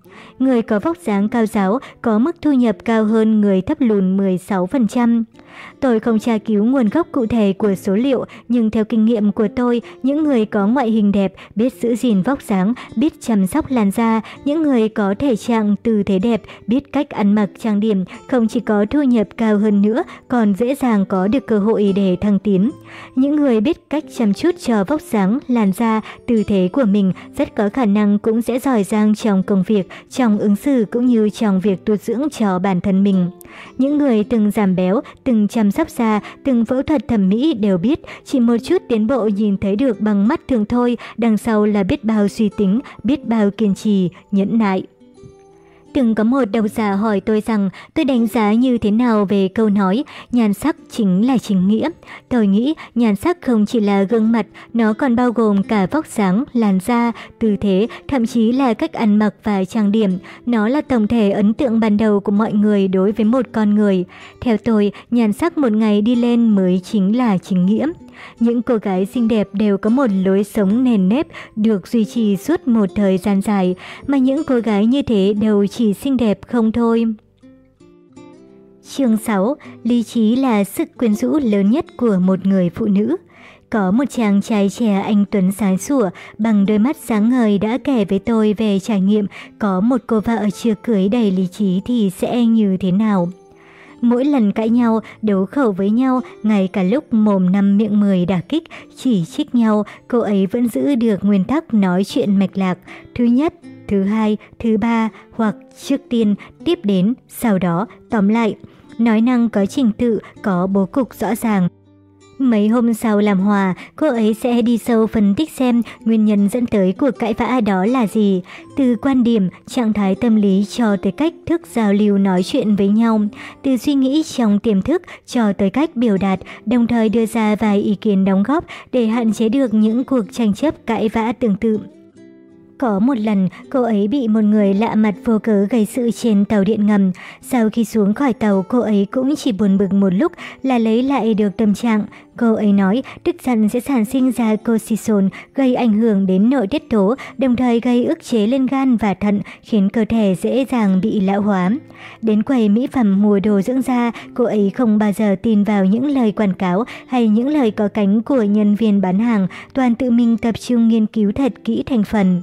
Người có vóc dáng cao giáo có mức thu nhập cao hơn người thấp lùn 16%. Tôi không tra cứu nguồn gốc cụ thể của số liệu, nhưng theo kinh nghiệm của tôi, những người có ngoại hình đẹp, biết giữ gìn vóc dáng, biết chăm sóc làn da, những người có thể trạng tư thế đẹp, biết cách ăn mặc trang điểm, không chỉ có thu nhập cao hơn nữa, còn dễ dàng có được cơ hội để thăng tiến. Những người biết cách chăm chút cho vóc dáng, làn da, tư thế của mình rất có khả năng cũng sẽ giỏi giang trong công việc, trong ứng xử cũng như trong việc tu dưỡng cho bản thân mình. Những người từng giảm béo, từng chăm sóc da, từng phẫu thuật thẩm mỹ đều biết chỉ một chút tiến bộ nhìn thấy được bằng mắt thường thôi, đằng sau là biết bao suy tính, biết bao kiên trì, nhẫn nại. Từng có một độc giả hỏi tôi rằng tôi đánh giá như thế nào về câu nói nhan sắc chính là chính nghĩa. Tôi nghĩ nhan sắc không chỉ là gương mặt, nó còn bao gồm cả vóc dáng, làn da, tư thế, thậm chí là cách ăn mặc và trang điểm. Nó là tổng thể ấn tượng ban đầu của mọi người đối với một con người. Theo tôi, nhan sắc một ngày đi lên mới chính là chính nghĩa. Những cô gái xinh đẹp đều có một lối sống nền nếp được duy trì suốt một thời gian dài, mà những cô gái như thế đều chỉ xinh đẹp không thôi. Chương 6. Lý trí là sức quyến rũ lớn nhất của một người phụ nữ. Có một chàng trai trẻ anh Tuấn sáng sủa bằng đôi mắt sáng ngời đã kể với tôi về trải nghiệm có một cô vợ chưa cưới đầy lý trí thì sẽ như thế nào. Mỗi lần cãi nhau, đấu khẩu với nhau, ngay cả lúc mồm năm miệng mười đả kích, chỉ trích nhau, cô ấy vẫn giữ được nguyên tắc nói chuyện mạch lạc. Thứ nhất, thứ hai, thứ ba, hoặc trước tiên, tiếp đến, sau đó, tóm lại. Nói năng có trình tự, có bố cục rõ ràng. Mấy hôm sau làm hòa, cô ấy sẽ đi sâu phân tích xem nguyên nhân dẫn tới cuộc cãi vã đó là gì. Từ quan điểm, trạng thái tâm lý cho tới cách thức giao lưu nói chuyện với nhau. Từ suy nghĩ trong tiềm thức cho tới cách biểu đạt, đồng thời đưa ra vài ý kiến đóng góp để hạn chế được những cuộc tranh chấp cãi vã tương tự. Có một lần, cô ấy bị một người lạ mặt vô cớ gây sự trên tàu điện ngầm. Sau khi xuống khỏi tàu, cô ấy cũng chỉ buồn bực một lúc là lấy lại được tâm trạng. Cô ấy nói tức giận sẽ sản sinh ra cortisol gây ảnh hưởng đến nội tiết tố, đồng thời gây ức chế lên gan và thận, khiến cơ thể dễ dàng bị lão hóa. Đến quầy mỹ phẩm mua đồ dưỡng da, cô ấy không bao giờ tin vào những lời quảng cáo hay những lời có cánh của nhân viên bán hàng, toàn tự mình tập trung nghiên cứu thật kỹ thành phần.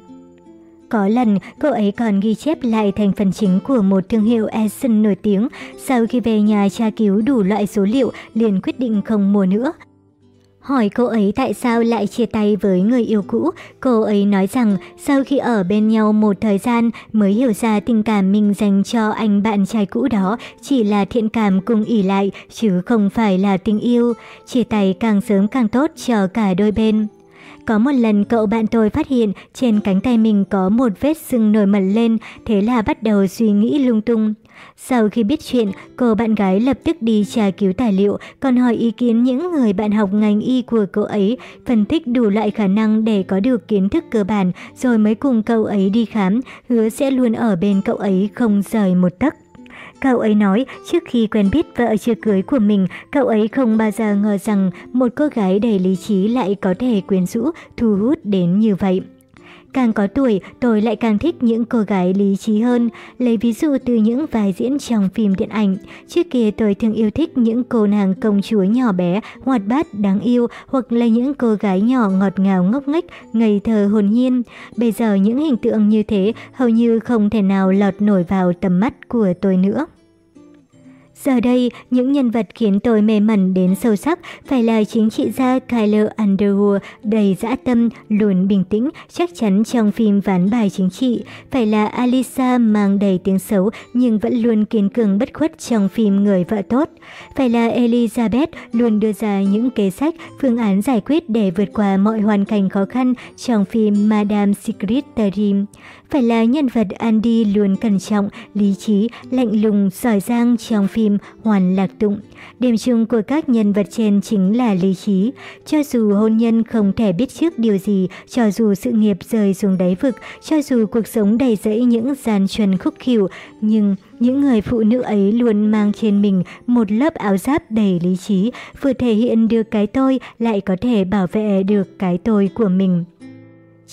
Có lần, cô ấy còn ghi chép lại thành phần chính của một thương hiệu Essence nổi tiếng. Sau khi về nhà tra cứu đủ loại số liệu, liền quyết định không mua nữa. Hỏi cô ấy tại sao lại chia tay với người yêu cũ, cô ấy nói rằng sau khi ở bên nhau một thời gian mới hiểu ra tình cảm mình dành cho anh bạn trai cũ đó chỉ là thiện cảm cùng ỉ lại chứ không phải là tình yêu. Chia tay càng sớm càng tốt cho cả đôi bên. Có một lần cậu bạn tôi phát hiện trên cánh tay mình có một vết sưng nổi mẩn lên, thế là bắt đầu suy nghĩ lung tung. Sau khi biết chuyện, cô bạn gái lập tức đi tra cứu tài liệu, còn hỏi ý kiến những người bạn học ngành y của cô ấy, phân tích đủ loại khả năng để có được kiến thức cơ bản, rồi mới cùng cậu ấy đi khám, hứa sẽ luôn ở bên cậu ấy không rời một tấc. Cậu ấy nói trước khi quen biết vợ chưa cưới của mình, cậu ấy không bao giờ ngờ rằng một cô gái đầy lý trí lại có thể quyến rũ, thu hút đến như vậy. Càng có tuổi, tôi lại càng thích những cô gái lý trí hơn. Lấy ví dụ từ những vai diễn trong phim điện ảnh. Trước kia tôi thường yêu thích những cô nàng công chúa nhỏ bé, hoạt bát, đáng yêu hoặc là những cô gái nhỏ ngọt ngào ngốc nghếch, ngây thơ hồn nhiên. Bây giờ những hình tượng như thế hầu như không thể nào lọt nổi vào tầm mắt của tôi nữa. Giờ đây, những nhân vật khiến tôi mê mẩn đến sâu sắc phải là chính trị gia Kyler Underwood đầy dã tâm, luôn bình tĩnh, chắc chắn trong phim ván bài chính trị, phải là Alisa mang đầy tiếng xấu nhưng vẫn luôn kiên cường bất khuất trong phim Người vợ tốt, phải là Elizabeth luôn đưa ra những kế sách, phương án giải quyết để vượt qua mọi hoàn cảnh khó khăn trong phim Madame Secretary, phải là nhân vật Andy luôn cẩn trọng, lý trí, lạnh lùng, giỏi giang trong phim Hoàn Lạc Tụng. Điểm chung của các nhân vật trên chính là lý trí. Cho dù hôn nhân không thể biết trước điều gì, cho dù sự nghiệp rơi xuống đáy vực, cho dù cuộc sống đầy rẫy những gian truân khúc khỉu, nhưng những người phụ nữ ấy luôn mang trên mình một lớp áo giáp đầy lý trí, vừa thể hiện được cái tôi lại có thể bảo vệ được cái tôi của mình.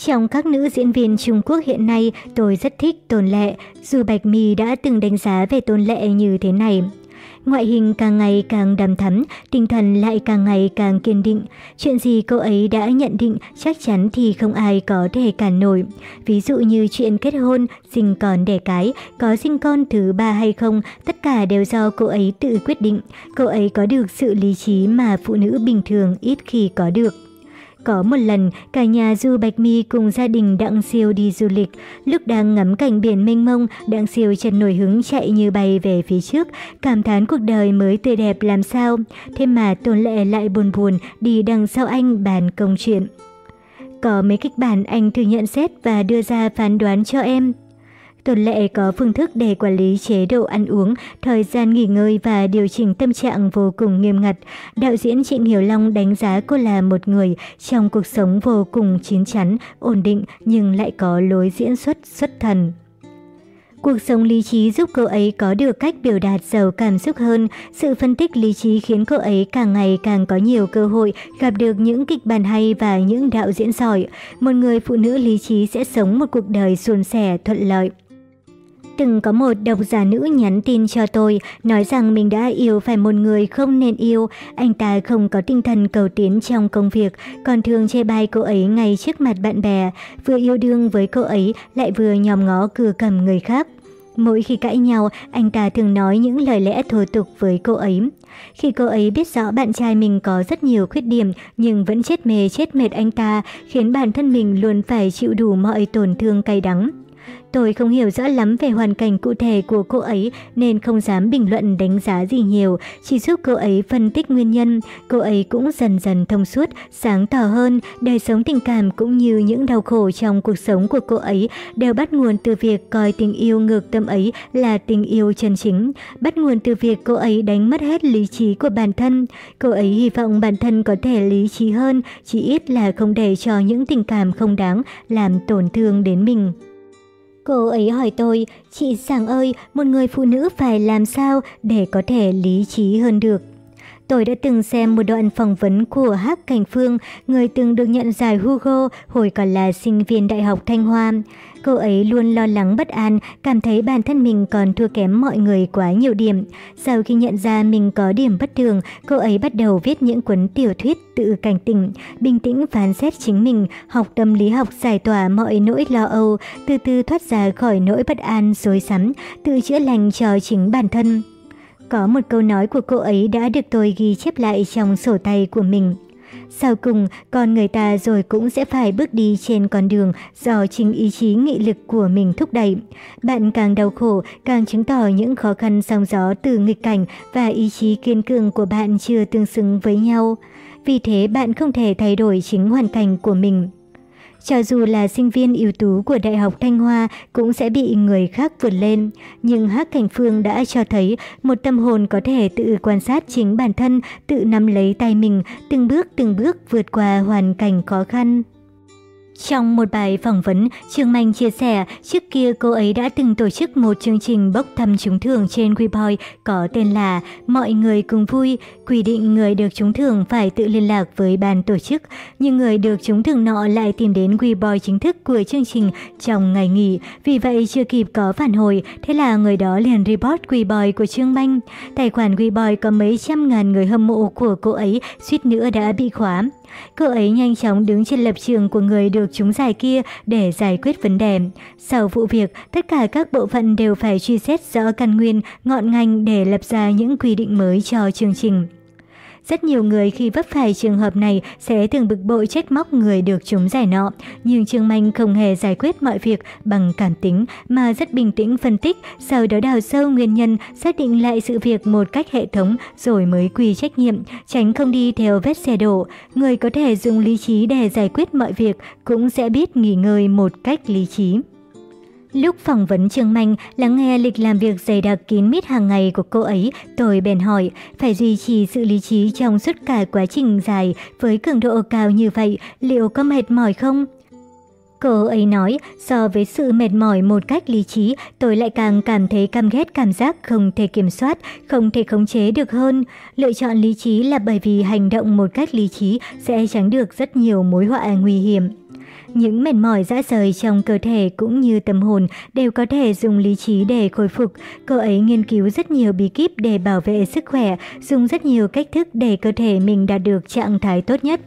Trong các nữ diễn viên Trung Quốc hiện nay, tôi rất thích Tôn Lệ, dù Bạch Mi đã từng đánh giá về Tôn Lệ như thế này. Ngoại hình càng ngày càng đầm thắm, tinh thần lại càng ngày càng kiên định. Chuyện gì cô ấy đã nhận định chắc chắn thì không ai có thể cản nổi. Ví dụ như chuyện kết hôn, sinh con đẻ cái, có sinh con thứ ba hay không, tất cả đều do cô ấy tự quyết định. Cô ấy có được sự lý trí mà phụ nữ bình thường ít khi có được. Có một lần, cả nhà Du Bạch Mi cùng gia đình Đặng Siêu đi du lịch. Lúc đang ngắm cảnh biển mênh mông, Đặng Siêu chợt nổi hứng chạy như bay về phía trước, cảm thán cuộc đời mới tươi đẹp làm sao. Thế mà Tôn Lệ lại buồn buồn đi đằng sau anh bàn công chuyện. Có mấy kịch bản anh thử nhận xét và đưa ra phán đoán cho em. Tuần lệ có phương thức để quản lý chế độ ăn uống, thời gian nghỉ ngơi và điều chỉnh tâm trạng vô cùng nghiêm ngặt. Đạo diễn Trịnh Hiểu Long đánh giá cô là một người trong cuộc sống vô cùng chín chắn, ổn định nhưng lại có lối diễn xuất xuất thần. Cuộc sống lý trí giúp cô ấy có được cách biểu đạt giàu cảm xúc hơn. Sự phân tích lý trí khiến cô ấy càng ngày càng có nhiều cơ hội gặp được những kịch bản hay và những đạo diễn giỏi. Một người phụ nữ lý trí sẽ sống một cuộc đời suôn sẻ, thuận lợi. Từng có một độc giả nữ nhắn tin cho tôi, nói rằng mình đã yêu phải một người không nên yêu. Anh ta không có tinh thần cầu tiến trong công việc, còn thường chê bai cô ấy ngay trước mặt bạn bè. Vừa yêu đương với cô ấy, lại vừa nhòm ngó cưa cầm người khác. Mỗi khi cãi nhau, anh ta thường nói những lời lẽ thô tục với cô ấy. Khi cô ấy biết rõ bạn trai mình có rất nhiều khuyết điểm nhưng vẫn chết mê chết mệt anh ta, khiến bản thân mình luôn phải chịu đủ mọi tổn thương cay đắng. Tôi không hiểu rõ lắm về hoàn cảnh cụ thể của cô ấy nên không dám bình luận đánh giá gì nhiều, chỉ giúp cô ấy phân tích nguyên nhân. Cô ấy cũng dần dần thông suốt, sáng tỏ hơn, đời sống tình cảm cũng như những đau khổ trong cuộc sống của cô ấy đều bắt nguồn từ việc coi tình yêu ngược tâm ấy là tình yêu chân chính, bắt nguồn từ việc cô ấy đánh mất hết lý trí của bản thân. Cô ấy hy vọng bản thân có thể lý trí hơn, chỉ ít là không để cho những tình cảm không đáng làm tổn thương đến mình. Cô ấy hỏi tôi, chị Sàng ơi, một người phụ nữ phải làm sao để có thể lý trí hơn được? Tôi đã từng xem một đoạn phỏng vấn của Hắc Cảnh Phương, người từng được nhận giải Hugo hồi còn là sinh viên Đại học Thanh Hoa. Cô ấy luôn lo lắng bất an, cảm thấy bản thân mình còn thua kém mọi người quá nhiều điểm. Sau khi nhận ra mình có điểm bất thường, cô ấy bắt đầu viết những cuốn tiểu thuyết tự cảnh tỉnh, bình tĩnh phán xét chính mình, học tâm lý học giải tỏa mọi nỗi lo âu, từ từ thoát ra khỏi nỗi bất an, rối rắm, tự chữa lành cho chính bản thân. Có một câu nói của cô ấy đã được tôi ghi chép lại trong sổ tay của mình. Sau cùng, con người ta rồi cũng sẽ phải bước đi trên con đường do chính ý chí nghị lực của mình thúc đẩy. Bạn càng đau khổ, càng chứng tỏ những khó khăn sóng gió từ nghịch cảnh và ý chí kiên cường của bạn chưa tương xứng với nhau. Vì thế bạn không thể thay đổi chính hoàn cảnh của mình. Cho dù là sinh viên ưu tú của Đại học Thanh Hoa cũng sẽ bị người khác vượt lên, nhưng Hắc Cảnh Phương đã cho thấy một tâm hồn có thể tự quan sát chính bản thân, tự nắm lấy tay mình, từng bước từng bước vượt qua hoàn cảnh khó khăn. Trong một bài phỏng vấn, Trương manh chia sẻ trước kia cô ấy đã từng tổ chức một chương trình bốc thăm trúng thưởng trên WeBoy có tên là Mọi người cùng vui, quy định người được trúng thưởng phải tự liên lạc với ban tổ chức, nhưng người được trúng thưởng nọ lại tìm đến WeBoy chính thức của chương trình trong ngày nghỉ, vì vậy chưa kịp có phản hồi, thế là người đó liền report WeBoy của Trương manh Tài khoản WeBoy có mấy trăm ngàn người hâm mộ của cô ấy suýt nữa đã bị khóa. Cô ấy nhanh chóng đứng trên lập trường của người được trúng giải kia để giải quyết vấn đề. Sau vụ việc, tất cả các bộ phận đều phải truy xét rõ căn nguyên, ngọn ngành để lập ra những quy định mới cho chương trình. Rất nhiều người khi vấp phải trường hợp này sẽ thường bực bội trách móc người được chúng giải nọ, nhưng Trương Manh không hề giải quyết mọi việc bằng cảm tính mà rất bình tĩnh phân tích, sau đó đào sâu nguyên nhân, xác định lại sự việc một cách hệ thống rồi mới quy trách nhiệm, tránh không đi theo vết xe đổ. Người có thể dùng lý trí để giải quyết mọi việc cũng sẽ biết nghỉ ngơi một cách lý trí. Lúc phỏng vấn Trương Manh lắng nghe lịch làm việc dày đặc kín mít hàng ngày của cô ấy, tôi bèn hỏi, phải duy trì sự lý trí trong suốt cả quá trình dài với cường độ cao như vậy, liệu có mệt mỏi không? Cô ấy nói, so với sự mệt mỏi một cách lý trí, tôi lại càng cảm thấy căm ghét cảm giác không thể kiểm soát, không thể khống chế được hơn. Lựa chọn lý trí là bởi vì hành động một cách lý trí sẽ tránh được rất nhiều mối họa nguy hiểm. Những mệt mỏi dã rời trong cơ thể cũng như tâm hồn đều có thể dùng lý trí để khôi phục. Cô ấy nghiên cứu rất nhiều bí kíp để bảo vệ sức khỏe, dùng rất nhiều cách thức để cơ thể mình đạt được trạng thái tốt nhất.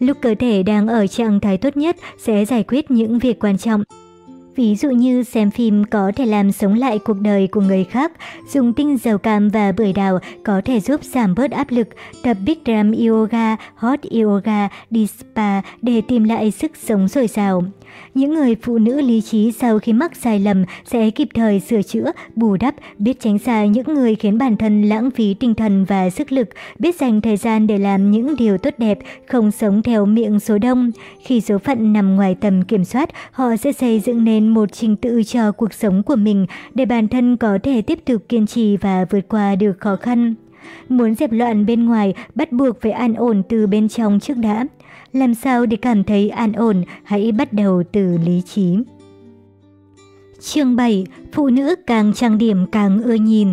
Lúc cơ thể đang ở trạng thái tốt nhất sẽ giải quyết những việc quan trọng. Ví dụ như xem phim có thể làm sống lại cuộc đời của người khác, dùng tinh dầu cam và bưởi đào có thể giúp giảm bớt áp lực, tập Bikram Yoga, Hot Yoga, đi spa để tìm lại sức sống dồi dào. Những người phụ nữ lý trí sau khi mắc sai lầm sẽ kịp thời sửa chữa, bù đắp, biết tránh xa những người khiến bản thân lãng phí tinh thần và sức lực, biết dành thời gian để làm những điều tốt đẹp, không sống theo miệng số đông. Khi số phận nằm ngoài tầm kiểm soát, họ sẽ xây dựng nên một trình tự cho cuộc sống của mình để bản thân có thể tiếp tục kiên trì và vượt qua được khó khăn. Muốn dẹp loạn bên ngoài, bắt buộc phải an ổn từ bên trong trước đã. Làm sao để cảm thấy an ổn, hãy bắt đầu từ lý trí. Chương 7. Phụ nữ càng trang điểm càng ưa nhìn.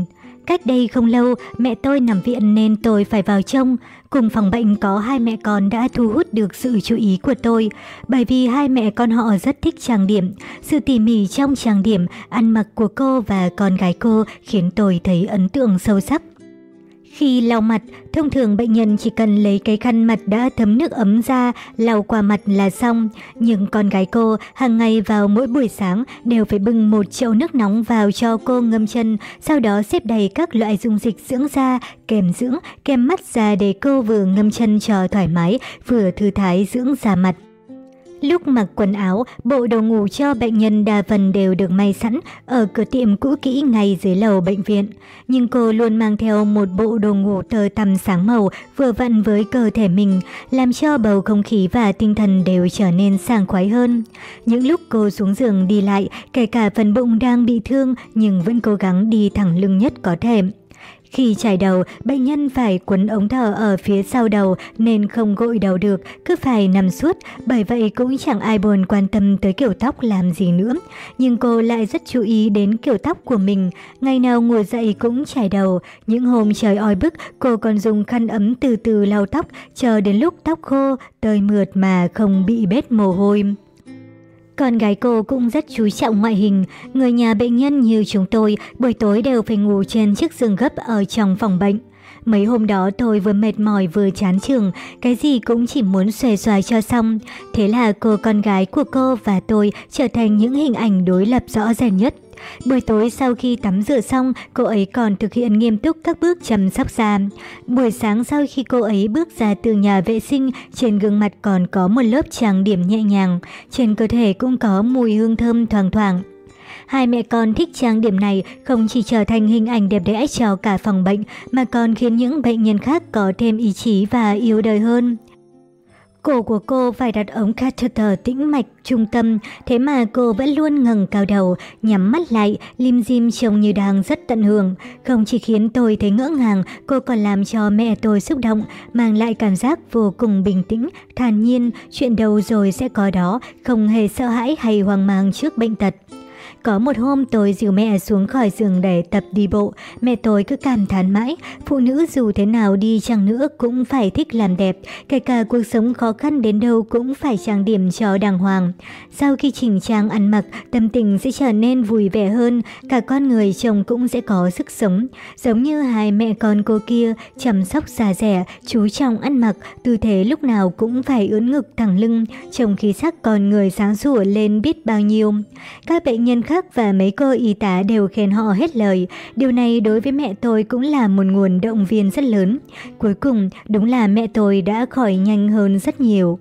Cách đây không lâu, mẹ tôi nằm viện nên tôi phải vào trông. Cùng phòng bệnh có hai mẹ con đã thu hút được sự chú ý của tôi, bởi vì hai mẹ con họ rất thích trang điểm. Sự tỉ mỉ trong trang điểm, ăn mặc của cô và con gái cô khiến tôi thấy ấn tượng sâu sắc. Khi lau mặt, thông thường bệnh nhân chỉ cần lấy cái khăn mặt đã thấm nước ấm ra, lau qua mặt là xong. Nhưng con gái cô hàng ngày vào mỗi buổi sáng đều phải bưng một chậu nước nóng vào cho cô ngâm chân, sau đó xếp đầy các loại dung dịch dưỡng da, kèm dưỡng, kem mắt ra để cô vừa ngâm chân cho thoải mái, vừa thư thái dưỡng da mặt. Lúc mặc quần áo, bộ đồ ngủ cho bệnh nhân đa phần đều được may sẵn ở cửa tiệm cũ kỹ ngay dưới lầu bệnh viện. Nhưng cô luôn mang theo một bộ đồ ngủ tơ tằm sáng màu vừa vặn với cơ thể mình, làm cho bầu không khí và tinh thần đều trở nên sảng khoái hơn. Những lúc cô xuống giường đi lại, kể cả phần bụng đang bị thương nhưng vẫn cố gắng đi thẳng lưng nhất có thể. Khi chải đầu, bệnh nhân phải quấn ống thở ở phía sau đầu nên không gội đầu được, cứ phải nằm suốt, bởi vậy cũng chẳng ai buồn quan tâm tới kiểu tóc làm gì nữa. Nhưng cô lại rất chú ý đến kiểu tóc của mình, ngày nào ngồi dậy cũng chải đầu. Những hôm trời oi bức, cô còn dùng khăn ấm từ từ lau tóc, chờ đến lúc tóc khô, tơi mượt mà không bị bết mồ hôi. Con gái cô cũng rất chú trọng ngoại hình, người nhà bệnh nhân như chúng tôi buổi tối đều phải ngủ trên chiếc giường gấp ở trong phòng bệnh. Mấy hôm đó tôi vừa mệt mỏi vừa chán trường, cái gì cũng chỉ muốn xòe xoài cho xong. Thế là cô con gái của cô và tôi trở thành những hình ảnh đối lập rõ ràng nhất. Buổi tối sau khi tắm rửa xong, cô ấy còn thực hiện nghiêm túc các bước chăm sóc da. Buổi sáng sau khi cô ấy bước ra từ nhà vệ sinh, trên gương mặt còn có một lớp trang điểm nhẹ nhàng, trên cơ thể cũng có mùi hương thơm thoang thoảng. Hai mẹ con thích trang điểm này không chỉ trở thành hình ảnh đẹp đẽ cho cả phòng bệnh mà còn khiến những bệnh nhân khác có thêm ý chí và yêu đời hơn. Cổ của cô phải đặt ống catheter tĩnh mạch trung tâm, thế mà cô vẫn luôn ngẩng cao đầu, nhắm mắt lại, lim dim trông như đang rất tận hưởng. Không chỉ khiến tôi thấy ngỡ ngàng, cô còn làm cho mẹ tôi xúc động, mang lại cảm giác vô cùng bình tĩnh, thản nhiên, chuyện đâu rồi sẽ có đó, không hề sợ hãi hay hoang mang trước bệnh tật. Có một hôm tôi dìu mẹ xuống khỏi giường để tập đi bộ, mẹ tôi cứ cảm thán mãi, phụ nữ dù thế nào đi chăng nữa cũng phải thích làm đẹp, kể cả cuộc sống khó khăn đến đâu cũng phải trang điểm cho đàng hoàng. Sau khi chỉnh trang ăn mặc, tâm tình sẽ trở nên vui vẻ hơn, cả con người chồng cũng sẽ có sức sống. Giống như hai mẹ con cô kia, chăm sóc già rẻ, chú trọng ăn mặc, tư thế lúc nào cũng phải ướn ngực thẳng lưng, trông khí sắc con người sáng sủa lên biết bao nhiêu. Các bệnh nhân khác và mấy cô y tá đều khen họ hết lời. Điều này đối với mẹ tôi cũng là một nguồn động viên rất lớn. Cuối cùng, đúng là mẹ tôi đã khỏi nhanh hơn rất nhiều.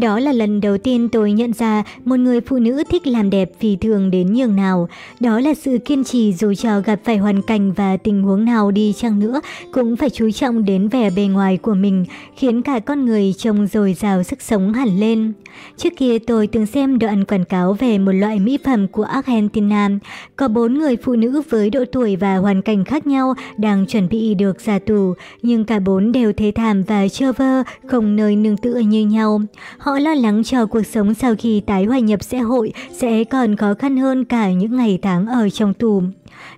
Đó là lần đầu tiên tôi nhận ra một người phụ nữ thích làm đẹp vì thường đến nhường nào. Đó là sự kiên trì dù cho gặp phải hoàn cảnh và tình huống nào đi chăng nữa, cũng phải chú trọng đến vẻ bề ngoài của mình, khiến cả con người trông dồi dào sức sống hẳn lên. Trước kia tôi từng xem đoạn quảng cáo về một loại mỹ phẩm của Argentina. Có bốn người phụ nữ với độ tuổi và hoàn cảnh khác nhau đang chuẩn bị được ra tù, nhưng cả bốn đều thế thảm và chơ vơ, không nơi nương tựa như nhau. Họ Họ lo lắng cho cuộc sống sau khi tái hòa nhập xã hội sẽ còn khó khăn hơn cả những ngày tháng ở trong tù.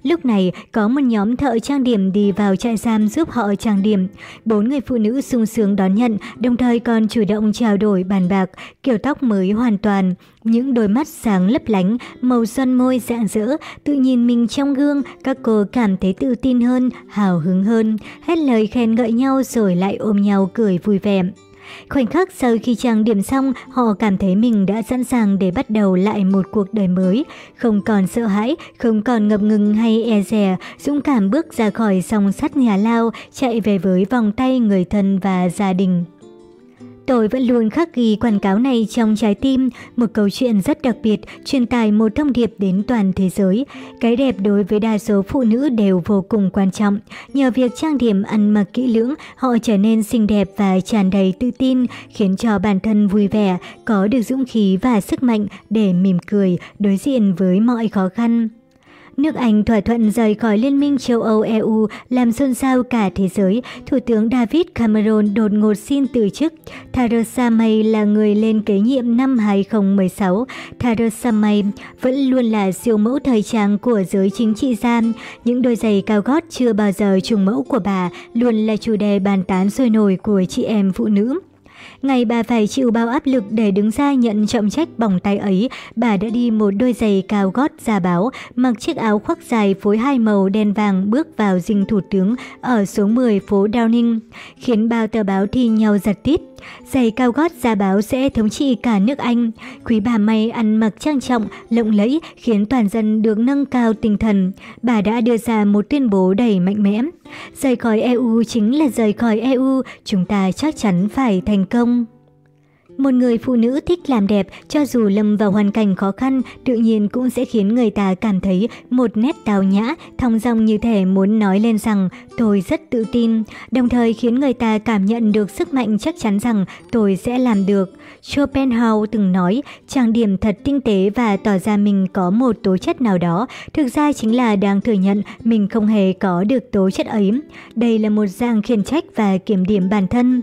Lúc này, có một nhóm thợ trang điểm đi vào trại giam giúp họ trang điểm. Bốn người phụ nữ sung sướng đón nhận, đồng thời còn chủ động trao đổi bàn bạc, kiểu tóc mới hoàn toàn. Những đôi mắt sáng lấp lánh, màu son môi rạng rỡ, tự nhìn mình trong gương, các cô cảm thấy tự tin hơn, hào hứng hơn, hết lời khen ngợi nhau rồi lại ôm nhau cười vui vẻ. Khoảnh khắc sau khi trang điểm xong, họ cảm thấy mình đã sẵn sàng để bắt đầu lại một cuộc đời mới. Không còn sợ hãi, không còn ngập ngừng hay e dè, dũng cảm bước ra khỏi song sắt nhà lao, chạy về với vòng tay người thân và gia đình. Tôi vẫn luôn khắc ghi quảng cáo này trong trái tim, một câu chuyện rất đặc biệt, truyền tải một thông điệp đến toàn thế giới. Cái đẹp đối với đa số phụ nữ đều vô cùng quan trọng. Nhờ việc trang điểm ăn mặc kỹ lưỡng, họ trở nên xinh đẹp và tràn đầy tự tin, khiến cho bản thân vui vẻ, có được dũng khí và sức mạnh để mỉm cười, đối diện với mọi khó khăn. Nước Anh thỏa thuận rời khỏi Liên minh châu Âu EU làm xôn xao cả thế giới. Thủ tướng David Cameron đột ngột xin từ chức. Theresa May là người lên kế nhiệm năm 2016. Theresa May vẫn luôn là siêu mẫu thời trang của giới chính trị gia. Những đôi giày cao gót chưa bao giờ trùng mẫu của bà luôn là chủ đề bàn tán sôi nổi của chị em phụ nữ. Ngày bà phải chịu bao áp lực để đứng ra nhận trọng trách bỏng tay ấy, bà đã đi một đôi giày cao gót ra báo, mặc chiếc áo khoác dài phối hai màu đen vàng bước vào dinh thủ tướng ở số 10 phố Downing, khiến bao tờ báo thi nhau giật tít. Giày cao gót ra báo sẽ thống trị cả nước Anh. Quý bà May ăn mặc trang trọng, lộng lẫy khiến toàn dân được nâng cao tinh thần. Bà đã đưa ra một tuyên bố đầy mạnh mẽ. Rời khỏi EU chính là rời khỏi EU, chúng ta chắc chắn phải thành công. Một người phụ nữ thích làm đẹp, cho dù lâm vào hoàn cảnh khó khăn, tự nhiên cũng sẽ khiến người ta cảm thấy một nét tào nhã, thong dong như thể muốn nói lên rằng tôi rất tự tin, đồng thời khiến người ta cảm nhận được sức mạnh chắc chắn rằng tôi sẽ làm được. Schopenhauer từng nói, trang điểm thật tinh tế và tỏ ra mình có một tố chất nào đó, thực ra chính là đang thừa nhận mình không hề có được tố chất ấy. Đây là một dạng khiển trách và kiểm điểm bản thân.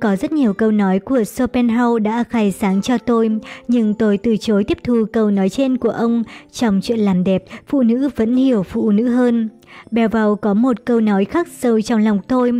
Có rất nhiều câu nói của Schopenhauer đã khai sáng cho tôi, nhưng tôi từ chối tiếp thu câu nói trên của ông. Trong chuyện làm đẹp, phụ nữ vẫn hiểu phụ nữ hơn. Bevel có một câu nói khắc sâu trong lòng tôi.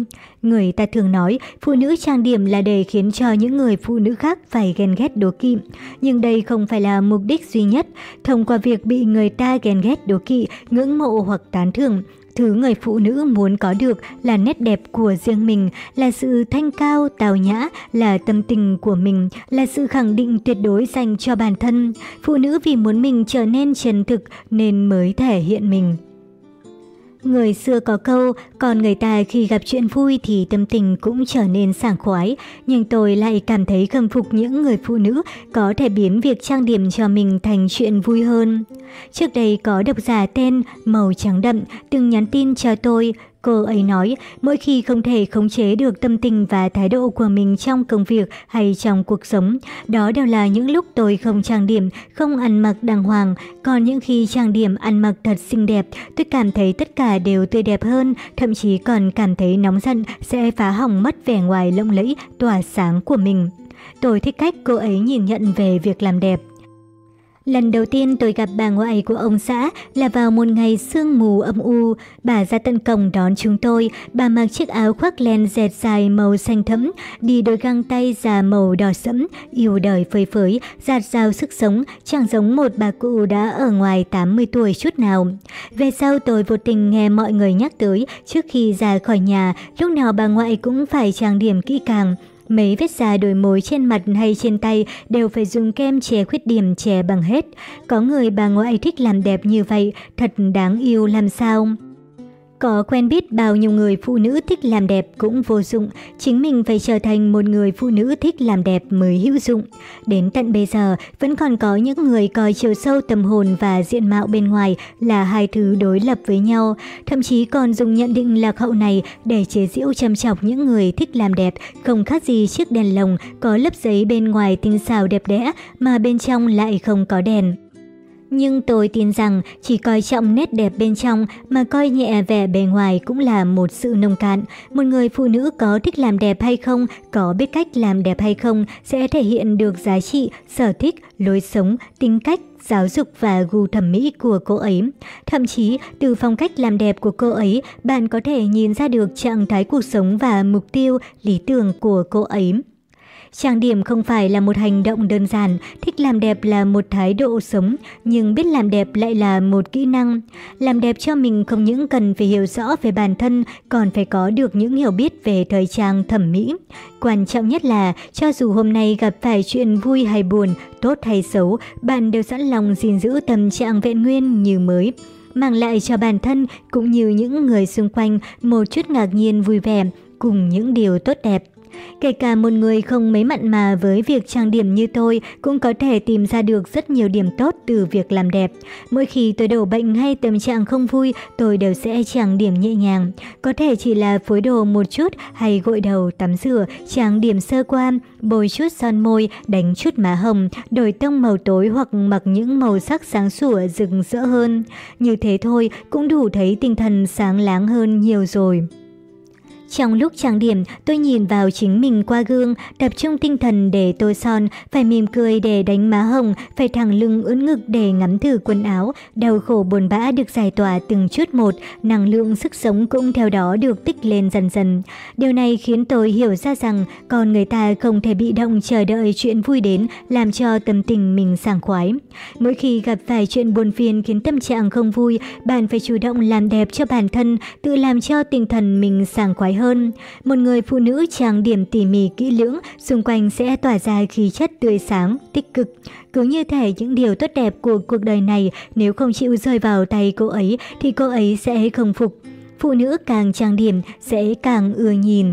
Người ta thường nói phụ nữ trang điểm là để khiến cho những người phụ nữ khác phải ghen ghét đố kỵ. Nhưng đây không phải là mục đích duy nhất. Thông qua việc bị người ta ghen ghét đố kỵ, ngưỡng mộ hoặc tán thưởng, Thứ người phụ nữ muốn có được là nét đẹp của riêng mình, là sự thanh cao, tào nhã, là tâm tình của mình, là sự khẳng định tuyệt đối dành cho bản thân. Phụ nữ vì muốn mình trở nên chân thực nên mới thể hiện mình. Người xưa có câu, còn người ta khi gặp chuyện vui thì tâm tình cũng trở nên sảng khoái, nhưng tôi lại cảm thấy khâm phục những người phụ nữ có thể biến việc trang điểm cho mình thành chuyện vui hơn. Trước đây có độc giả tên Màu Trắng Đậm từng nhắn tin cho tôi, Cô ấy nói, mỗi khi không thể khống chế được tâm tình và thái độ của mình trong công việc hay trong cuộc sống, đó đều là những lúc tôi không trang điểm, không ăn mặc đàng hoàng. Còn những khi trang điểm ăn mặc thật xinh đẹp, tôi cảm thấy tất cả đều tươi đẹp hơn, thậm chí còn cảm thấy nóng giận sẽ phá hỏng mất vẻ ngoài lộng lẫy, tỏa sáng của mình. Tôi thích cách cô ấy nhìn nhận về việc làm đẹp. Lần đầu tiên tôi gặp bà ngoại của ông xã là vào một ngày sương mù âm u. Bà ra tận cổng đón chúng tôi, bà mặc chiếc áo khoác len dẹt dài màu xanh thẫm, đi đôi găng tay già màu đỏ sẫm, yêu đời phơi phới, giạt rào sức sống, chẳng giống một bà cụ đã ở ngoài 80 tuổi chút nào. Về sau tôi vô tình nghe mọi người nhắc tới, trước khi ra khỏi nhà, lúc nào bà ngoại cũng phải trang điểm kỹ càng. Mấy vết da đồi mối trên mặt hay trên tay đều phải dùng kem che khuyết điểm che bằng hết. Có người bà ngoại thích làm đẹp như vậy, thật đáng yêu làm sao. Có quen biết bao nhiêu người phụ nữ thích làm đẹp cũng vô dụng, chính mình phải trở thành một người phụ nữ thích làm đẹp mới hữu dụng. Đến tận bây giờ, vẫn còn có những người coi chiều sâu tâm hồn và diện mạo bên ngoài là hai thứ đối lập với nhau, thậm chí còn dùng nhận định lạc hậu này để chế giễu châm chọc những người thích làm đẹp, không khác gì chiếc đèn lồng có lớp giấy bên ngoài tinh xào đẹp đẽ mà bên trong lại không có đèn. Nhưng tôi tin rằng chỉ coi trọng nét đẹp bên trong mà coi nhẹ vẻ bề ngoài cũng là một sự nông cạn. Một người phụ nữ có thích làm đẹp hay không, có biết cách làm đẹp hay không sẽ thể hiện được giá trị, sở thích, lối sống, tính cách, giáo dục và gu thẩm mỹ của cô ấy. Thậm chí, từ phong cách làm đẹp của cô ấy, bạn có thể nhìn ra được trạng thái cuộc sống và mục tiêu, lý tưởng của cô ấy. Trang điểm không phải là một hành động đơn giản, thích làm đẹp là một thái độ sống, nhưng biết làm đẹp lại là một kỹ năng. Làm đẹp cho mình không những cần phải hiểu rõ về bản thân, còn phải có được những hiểu biết về thời trang thẩm mỹ. Quan trọng nhất là, cho dù hôm nay gặp phải chuyện vui hay buồn, tốt hay xấu, bạn đều sẵn lòng gìn giữ tâm trạng vẹn nguyên như mới mang lại cho bản thân cũng như những người xung quanh một chút ngạc nhiên vui vẻ cùng những điều tốt đẹp. Kể cả một người không mấy mặn mà với việc trang điểm như tôi cũng có thể tìm ra được rất nhiều điểm tốt từ việc làm đẹp. Mỗi khi tôi đổ bệnh hay tâm trạng không vui, tôi đều sẽ trang điểm nhẹ nhàng. Có thể chỉ là phối đồ một chút hay gội đầu, tắm rửa, trang điểm sơ qua, bôi chút son môi, đánh chút má hồng, đổi tông màu tối hoặc mặc những màu sắc sáng sủa rực rỡ hơn. Như thế thôi cũng đủ thấy tinh thần sáng láng hơn nhiều rồi. Trong lúc trang điểm, tôi nhìn vào chính mình qua gương, tập trung tinh thần để tô son, phải mỉm cười để đánh má hồng, phải thẳng lưng ưỡn ngực để ngắm thử quần áo. Đau khổ buồn bã được giải tỏa từng chút một, năng lượng sức sống cũng theo đó được tích lên dần dần. Điều này khiến tôi hiểu ra rằng con người ta không thể bị động chờ đợi chuyện vui đến làm cho tâm tình mình sảng khoái. Mỗi khi gặp phải chuyện buồn phiền khiến tâm trạng không vui, bạn phải chủ động làm đẹp cho bản thân, tự làm cho tinh thần mình sảng khoái hơn hơn. Một người phụ nữ trang điểm tỉ mỉ kỹ lưỡng, xung quanh sẽ tỏa ra khí chất tươi sáng, tích cực. Cứ như thể những điều tốt đẹp của cuộc đời này nếu không chịu rơi vào tay cô ấy thì cô ấy sẽ không phục. Phụ nữ càng trang điểm sẽ càng ưa nhìn.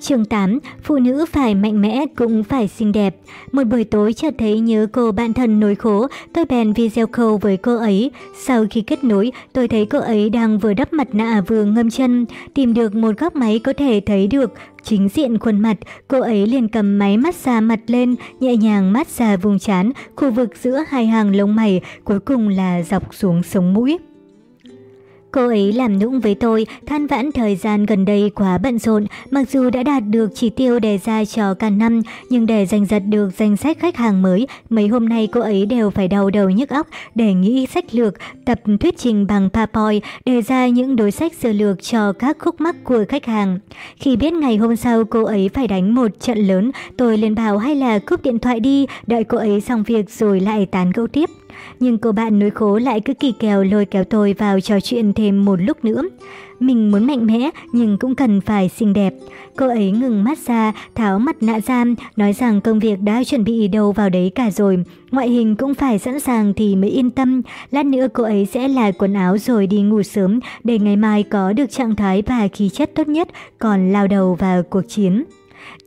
Chương 8, phụ nữ phải mạnh mẽ cũng phải xinh đẹp. Một buổi tối chợt thấy nhớ cô bạn thân nỗi khổ, tôi bèn video call với cô ấy. Sau khi kết nối, tôi thấy cô ấy đang vừa đắp mặt nạ vừa ngâm chân, tìm được một góc máy có thể thấy được chính diện khuôn mặt, cô ấy liền cầm máy massage mặt lên, nhẹ nhàng massage vùng trán, khu vực giữa hai hàng lông mày, cuối cùng là dọc xuống sống mũi. Cô ấy làm nũng với tôi, than vãn thời gian gần đây quá bận rộn, mặc dù đã đạt được chỉ tiêu đề ra cho cả năm, nhưng để giành giật được danh sách khách hàng mới, mấy hôm nay cô ấy đều phải đau đầu nhức óc để nghĩ sách lược, tập thuyết trình bằng PowerPoint, đề ra những đối sách sơ lược cho các khúc mắc của khách hàng. Khi biết ngày hôm sau cô ấy phải đánh một trận lớn, tôi liền bảo hay là cúp điện thoại đi, đợi cô ấy xong việc rồi lại tán gẫu tiếp. Nhưng cô bạn nối khố lại cứ kỳ kèo lôi kéo tôi vào trò chuyện thêm một lúc nữa. Mình muốn mạnh mẽ nhưng cũng cần phải xinh đẹp. Cô ấy ngừng mắt ra, tháo mặt nạ giam, nói rằng công việc đã chuẩn bị đâu vào đấy cả rồi. Ngoại hình cũng phải sẵn sàng thì mới yên tâm. Lát nữa cô ấy sẽ là quần áo rồi đi ngủ sớm để ngày mai có được trạng thái và khí chất tốt nhất còn lao đầu vào cuộc chiến.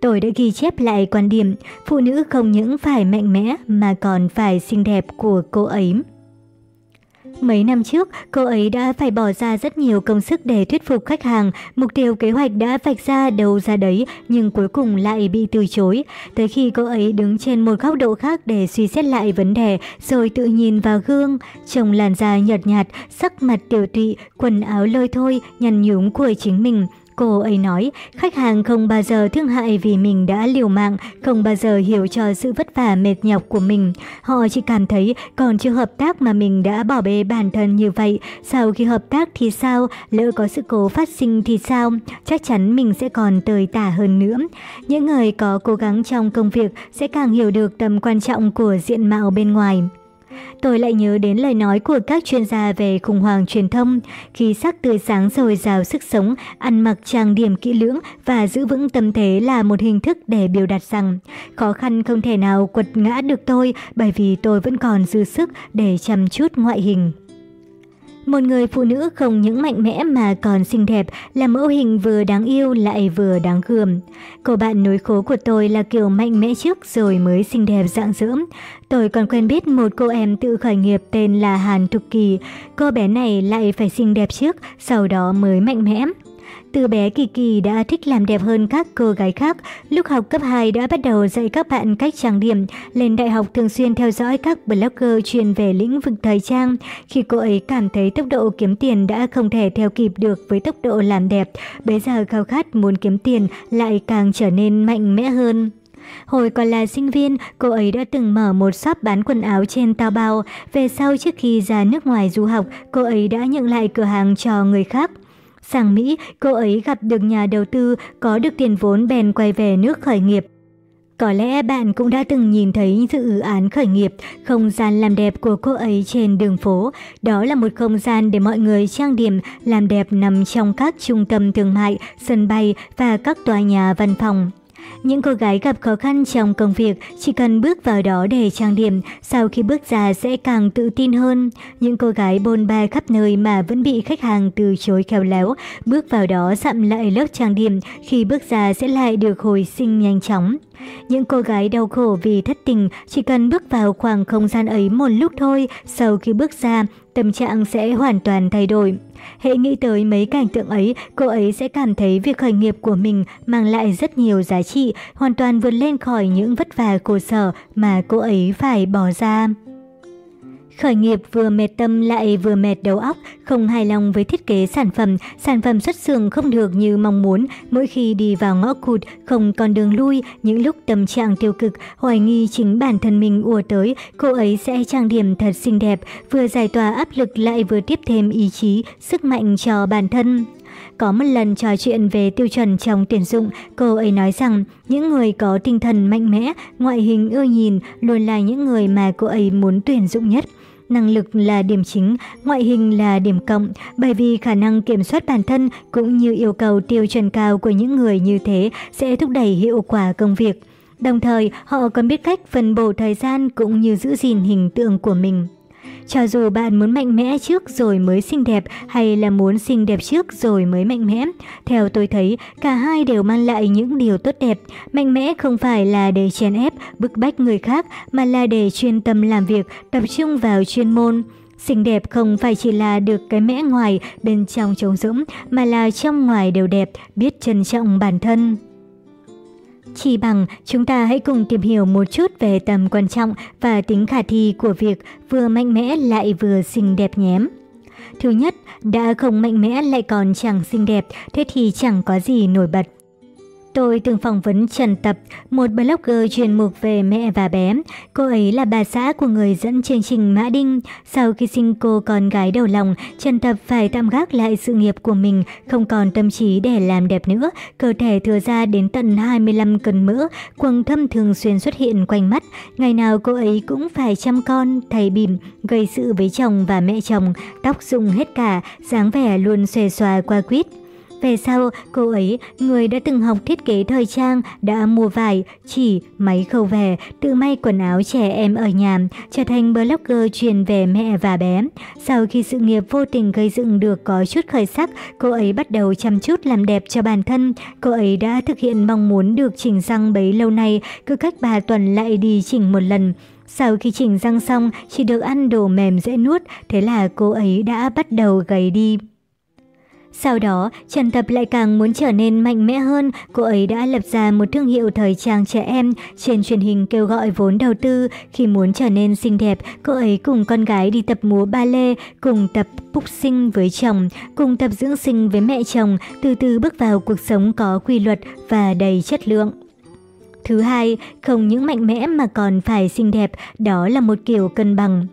Tôi đã ghi chép lại quan điểm phụ nữ không những phải mạnh mẽ mà còn phải xinh đẹp của cô ấy. Mấy năm trước, cô ấy đã phải bỏ ra rất nhiều công sức để thuyết phục khách hàng, mục tiêu kế hoạch đã vạch ra đầu ra đấy nhưng cuối cùng lại bị từ chối. Tới khi cô ấy đứng trên một góc độ khác để suy xét lại vấn đề rồi tự nhìn vào gương, trông làn da nhợt nhạt, sắc mặt tiểu tụy, quần áo lôi thôi, nhăn nhúm của chính mình. Cô ấy nói, khách hàng không bao giờ thương hại vì mình đã liều mạng, không bao giờ hiểu cho sự vất vả mệt nhọc của mình. Họ chỉ cảm thấy còn chưa hợp tác mà mình đã bỏ bê bản thân như vậy. Sau khi hợp tác thì sao? Lỡ có sự cố phát sinh thì sao? Chắc chắn mình sẽ còn tồi tả hơn nữa. Những người có cố gắng trong công việc sẽ càng hiểu được tầm quan trọng của diện mạo bên ngoài. Tôi lại nhớ đến lời nói của các chuyên gia về khủng hoảng truyền thông. Khi sắc tươi sáng rồi rào sức sống, ăn mặc trang điểm kỹ lưỡng và giữ vững tâm thế là một hình thức để biểu đạt rằng khó khăn không thể nào quật ngã được tôi bởi vì tôi vẫn còn dư sức để chăm chút ngoại hình. Một người phụ nữ không những mạnh mẽ mà còn xinh đẹp, là mẫu hình vừa đáng yêu lại vừa đáng gườm. Cô bạn nối khố của tôi là kiểu mạnh mẽ trước rồi mới xinh đẹp dạng dỡ. Tôi còn quen biết một cô em tự khởi nghiệp tên là Hàn Thục Kỳ. Cô bé này lại phải xinh đẹp trước, sau đó mới mạnh mẽ. Từ bé Kỳ Kỳ đã thích làm đẹp hơn các cô gái khác. Lúc học cấp 2 đã bắt đầu dạy các bạn cách trang điểm. Lên đại học thường xuyên theo dõi các blogger chuyên về lĩnh vực thời trang. Khi cô ấy cảm thấy tốc độ kiếm tiền đã không thể theo kịp được với tốc độ làm đẹp, bây giờ khao khát muốn kiếm tiền lại càng trở nên mạnh mẽ hơn. Hồi còn là sinh viên, cô ấy đã từng mở một shop bán quần áo trên Tao Bao. Về sau trước khi ra nước ngoài du học, cô ấy đã nhận lại cửa hàng cho người khác. Sang Mỹ, cô ấy gặp được nhà đầu tư có được tiền vốn bèn quay về nước khởi nghiệp. Có lẽ bạn cũng đã từng nhìn thấy dự án khởi nghiệp, không gian làm đẹp của cô ấy trên đường phố. Đó là một không gian để mọi người trang điểm, làm đẹp nằm trong các trung tâm thương mại, sân bay và các tòa nhà văn phòng. Những cô gái gặp khó khăn trong công việc chỉ cần bước vào đó để trang điểm, sau khi bước ra sẽ càng tự tin hơn. Những cô gái bôn ba khắp nơi mà vẫn bị khách hàng từ chối khéo léo, bước vào đó dặm lại lớp trang điểm, khi bước ra sẽ lại được hồi sinh nhanh chóng. Những cô gái đau khổ vì thất tình chỉ cần bước vào khoảng không gian ấy một lúc thôi, sau khi bước ra, tâm trạng sẽ hoàn toàn thay đổi. Hãy nghĩ tới mấy cảnh tượng ấy, cô ấy sẽ cảm thấy việc khởi nghiệp của mình mang lại rất nhiều giá trị, hoàn toàn vượt lên khỏi những vất vả khổ sở mà cô ấy phải bỏ ra. Khởi nghiệp vừa mệt tâm lại vừa mệt đầu óc, không hài lòng với thiết kế sản phẩm, sản phẩm xuất xưởng không được như mong muốn, mỗi khi đi vào ngõ cụt không còn đường lui, những lúc tâm trạng tiêu cực, hoài nghi chính bản thân mình ùa tới, cô ấy sẽ trang điểm thật xinh đẹp, vừa giải tỏa áp lực lại vừa tiếp thêm ý chí, sức mạnh cho bản thân. Có một lần trò chuyện về tiêu chuẩn trong tuyển dụng, cô ấy nói rằng những người có tinh thần mạnh mẽ, ngoại hình ưa nhìn luôn là những người mà cô ấy muốn tuyển dụng nhất. Năng lực là điểm chính, ngoại hình là điểm cộng, bởi vì khả năng kiểm soát bản thân cũng như yêu cầu tiêu chuẩn cao của những người như thế sẽ thúc đẩy hiệu quả công việc. Đồng thời, họ còn biết cách phân bổ thời gian cũng như giữ gìn hình tượng của mình. Cho dù bạn muốn mạnh mẽ trước rồi mới xinh đẹp hay là muốn xinh đẹp trước rồi mới mạnh mẽ, theo tôi thấy cả hai đều mang lại những điều tốt đẹp. Mạnh mẽ không phải là để chèn ép, bức bách người khác mà là để chuyên tâm làm việc, tập trung vào chuyên môn. Xinh đẹp không phải chỉ là được cái mẽ ngoài bên trong trống rỗng mà là trong ngoài đều đẹp, biết trân trọng bản thân. Chỉ bằng chúng ta hãy cùng tìm hiểu một chút về tầm quan trọng và tính khả thi của việc vừa mạnh mẽ lại vừa xinh đẹp nhém. Thứ nhất, đã không mạnh mẽ lại còn chẳng xinh đẹp, thế thì chẳng có gì nổi bật. Tôi từng phỏng vấn Trần Tập, một blogger chuyên mục về mẹ và bé. Cô ấy là bà xã của người dẫn chương trình Mã Đinh. Sau khi sinh cô con gái đầu lòng, Trần Tập phải tạm gác lại sự nghiệp của mình, không còn tâm trí để làm đẹp nữa. Cơ thể thừa ra đến tận 25 cân mỡ, quầng thâm thường xuyên xuất hiện quanh mắt. Ngày nào cô ấy cũng phải chăm con, thầy bìm, gây sự với chồng và mẹ chồng, tóc rụng hết cả, dáng vẻ luôn xòe xòa qua quýt. Về sau, cô ấy, người đã từng học thiết kế thời trang, đã mua vải, chỉ, máy khâu về, tự may quần áo trẻ em ở nhà, trở thành blogger truyền về mẹ và bé. Sau khi sự nghiệp vô tình gây dựng được có chút khởi sắc, cô ấy bắt đầu chăm chút làm đẹp cho bản thân. Cô ấy đã thực hiện mong muốn được chỉnh răng bấy lâu nay, cứ cách 3 tuần lại đi chỉnh một lần. Sau khi chỉnh răng xong, chỉ được ăn đồ mềm dễ nuốt, thế là cô ấy đã bắt đầu gầy đi. Sau đó, Trần Tập lại càng muốn trở nên mạnh mẽ hơn, cô ấy đã lập ra một thương hiệu thời trang trẻ em trên truyền hình kêu gọi vốn đầu tư. Khi muốn trở nên xinh đẹp, cô ấy cùng con gái đi tập múa ba lê, cùng tập sinh với chồng, cùng tập dưỡng sinh với mẹ chồng, từ từ bước vào cuộc sống có quy luật và đầy chất lượng. Thứ hai, không những mạnh mẽ mà còn phải xinh đẹp, đó là một kiểu cân bằng.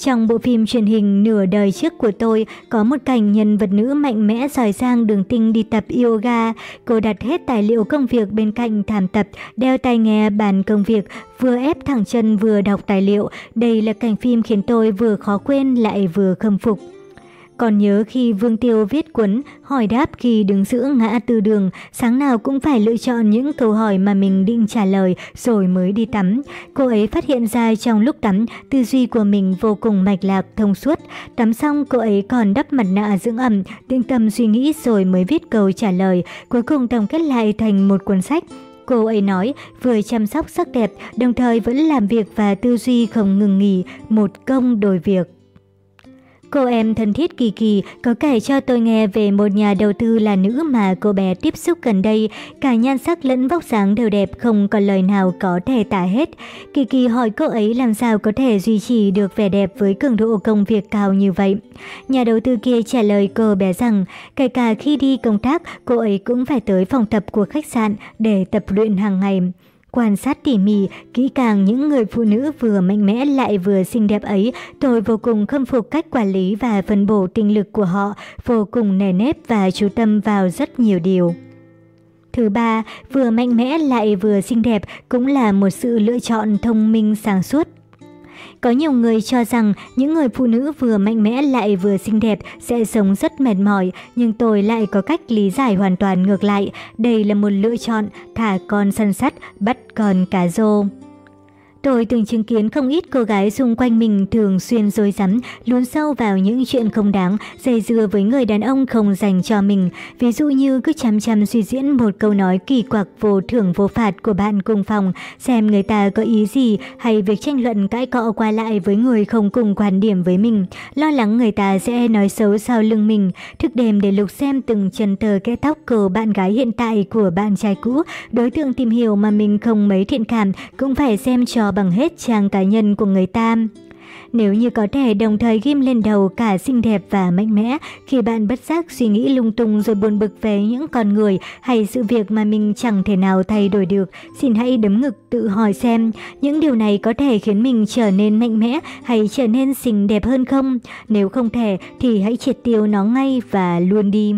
Trong bộ phim truyền hình nửa đời trước của tôi, có một cảnh nhân vật nữ mạnh mẽ giỏi giang đường tinh đi tập yoga. Cô đặt hết tài liệu công việc bên cạnh thảm tập, đeo tai nghe bàn công việc, vừa ép thẳng chân vừa đọc tài liệu. Đây là cảnh phim khiến tôi vừa khó quên lại vừa khâm phục. Còn nhớ khi Vương Tiêu viết cuốn hỏi đáp khi đứng giữa ngã tư đường, sáng nào cũng phải lựa chọn những câu hỏi mà mình định trả lời rồi mới đi tắm. Cô ấy phát hiện ra trong lúc tắm, tư duy của mình vô cùng mạch lạc, thông suốt. Tắm xong cô ấy còn đắp mặt nạ dưỡng ẩm, tĩnh tâm suy nghĩ rồi mới viết câu trả lời, cuối cùng tổng kết lại thành một cuốn sách. Cô ấy nói vừa chăm sóc sắc đẹp, đồng thời vẫn làm việc và tư duy không ngừng nghỉ, một công đổi việc. Cô em thân thiết Kỳ Kỳ có kể cho tôi nghe về một nhà đầu tư là nữ mà cô bé tiếp xúc gần đây, cả nhan sắc lẫn vóc dáng đều đẹp không còn lời nào có thể tả hết. Kỳ Kỳ hỏi cô ấy làm sao có thể duy trì được vẻ đẹp với cường độ công việc cao như vậy. Nhà đầu tư kia trả lời cô bé rằng, kể cả khi đi công tác, cô ấy cũng phải tới phòng tập của khách sạn để tập luyện hàng ngày. Quan sát tỉ mỉ, kỹ càng những người phụ nữ vừa mạnh mẽ lại vừa xinh đẹp ấy, tôi vô cùng khâm phục cách quản lý và phân bổ tinh lực của họ, vô cùng nề nếp và chú tâm vào rất nhiều điều. Thứ ba, vừa mạnh mẽ lại vừa xinh đẹp cũng là một sự lựa chọn thông minh sáng suốt. Có nhiều người cho rằng những người phụ nữ vừa mạnh mẽ lại vừa xinh đẹp sẽ sống rất mệt mỏi, nhưng tôi lại có cách lý giải hoàn toàn ngược lại. Đây là một lựa chọn thả con săn sắt, bắt con cá rô. Tôi từng chứng kiến không ít cô gái xung quanh mình thường xuyên dối rắm luôn sâu vào những chuyện không đáng, dây dưa với người đàn ông không dành cho mình. Ví dụ như cứ chăm chăm suy diễn một câu nói kỳ quặc vô thưởng vô phạt của bạn cùng phòng, xem người ta có ý gì hay việc tranh luận cãi cọ qua lại với người không cùng quan điểm với mình. Lo lắng người ta sẽ nói xấu sau lưng mình, thức đêm để lục xem từng chân tờ kẽ tóc của bạn gái hiện tại của bạn trai cũ, đối tượng tìm hiểu mà mình không mấy thiện cảm cũng phải xem cho bằng hết trang cá nhân của người ta. Nếu như có thể đồng thời ghim lên đầu cả xinh đẹp và mạnh mẽ, khi bạn bất giác suy nghĩ lung tung rồi buồn bực về những con người hay sự việc mà mình chẳng thể nào thay đổi được, xin hãy đấm ngực tự hỏi xem những điều này có thể khiến mình trở nên mạnh mẽ hay trở nên xinh đẹp hơn không? Nếu không thể thì hãy triệt tiêu nó ngay và luôn đi.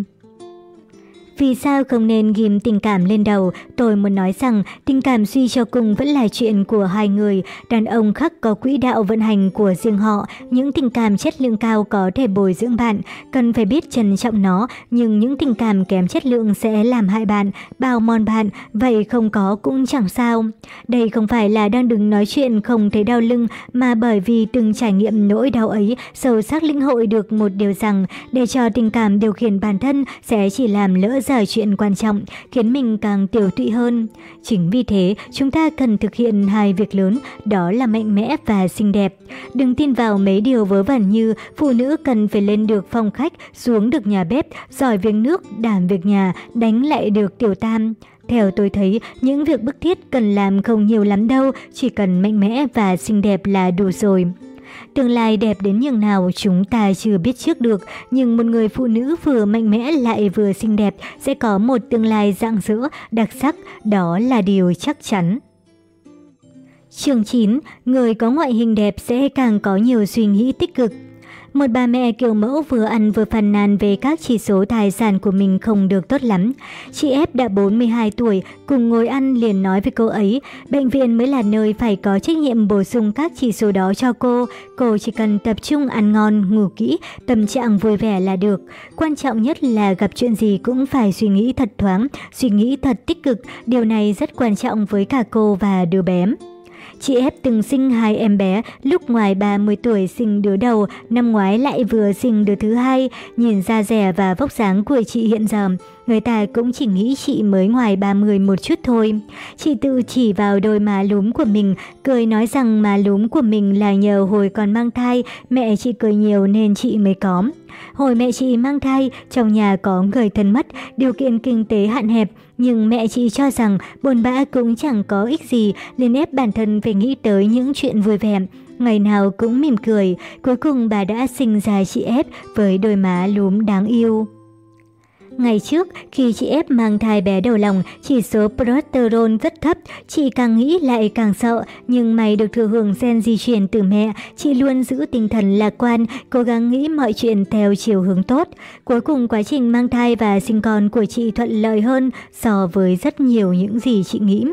Vì sao không nên ghim tình cảm lên đầu? Tôi muốn nói rằng tình cảm suy cho cùng vẫn là chuyện của hai người. Đàn ông khắc có quỹ đạo vận hành của riêng họ. Những tình cảm chất lượng cao có thể bồi dưỡng bạn. Cần phải biết trân trọng nó. Nhưng những tình cảm kém chất lượng sẽ làm hại bạn, bào mòn bạn. Vậy không có cũng chẳng sao. Đây không phải là đang đứng nói chuyện không thấy đau lưng mà bởi vì từng trải nghiệm nỗi đau ấy sâu sắc lĩnh hội được một điều rằng để cho tình cảm điều khiển bản thân sẽ chỉ làm lỡ giải chuyện quan trọng, khiến mình càng tiểu tụy hơn. Chính vì thế, chúng ta cần thực hiện hai việc lớn, đó là mạnh mẽ và xinh đẹp. Đừng tin vào mấy điều vớ vẩn như phụ nữ cần phải lên được phòng khách, xuống được nhà bếp, giỏi việc nước, đảm việc nhà, đánh lại được tiểu tam. Theo tôi thấy, những việc bức thiết cần làm không nhiều lắm đâu, chỉ cần mạnh mẽ và xinh đẹp là đủ rồi. Tương lai đẹp đến nhường nào chúng ta chưa biết trước được, nhưng một người phụ nữ vừa mạnh mẽ lại vừa xinh đẹp sẽ có một tương lai rạng rỡ, đặc sắc, đó là điều chắc chắn. Chương 9. Người có ngoại hình đẹp sẽ càng có nhiều suy nghĩ tích cực. Một bà mẹ kiểu mẫu vừa ăn vừa phàn nàn về các chỉ số tài sản của mình không được tốt lắm. Chị ép đã 42 tuổi, cùng ngồi ăn liền nói với cô ấy, bệnh viện mới là nơi phải có trách nhiệm bổ sung các chỉ số đó cho cô. Cô chỉ cần tập trung ăn ngon, ngủ kỹ, tâm trạng vui vẻ là được. Quan trọng nhất là gặp chuyện gì cũng phải suy nghĩ thật thoáng, suy nghĩ thật tích cực. Điều này rất quan trọng với cả cô và đứa bé. Chị ép từng sinh hai em bé, lúc ngoài 30 tuổi sinh đứa đầu, năm ngoái lại vừa sinh đứa thứ hai. Nhìn da rẻ và vóc dáng của chị hiện giờ, người ta cũng chỉ nghĩ chị mới ngoài 30 một chút thôi. Chị tự chỉ vào đôi má lúm của mình, cười nói rằng má lúm của mình là nhờ hồi còn mang thai, mẹ chị cười nhiều nên chị mới có. Hồi mẹ chị mang thai, trong nhà có người thân mất, điều kiện kinh tế hạn hẹp, nhưng mẹ chị cho rằng buồn bã cũng chẳng có ích gì, liền ép bản thân phải nghĩ tới những chuyện vui vẻ. Ngày nào cũng mỉm cười, cuối cùng bà đã sinh ra chị ép với đôi má lúm đáng yêu. Ngày trước, khi chị ép mang thai bé đầu lòng, chỉ số progesterone rất thấp, chị càng nghĩ lại càng sợ, nhưng may được thừa hưởng gen di truyền từ mẹ, chị luôn giữ tinh thần lạc quan, cố gắng nghĩ mọi chuyện theo chiều hướng tốt. Cuối cùng quá trình mang thai và sinh con của chị thuận lợi hơn so với rất nhiều những gì chị nghĩ.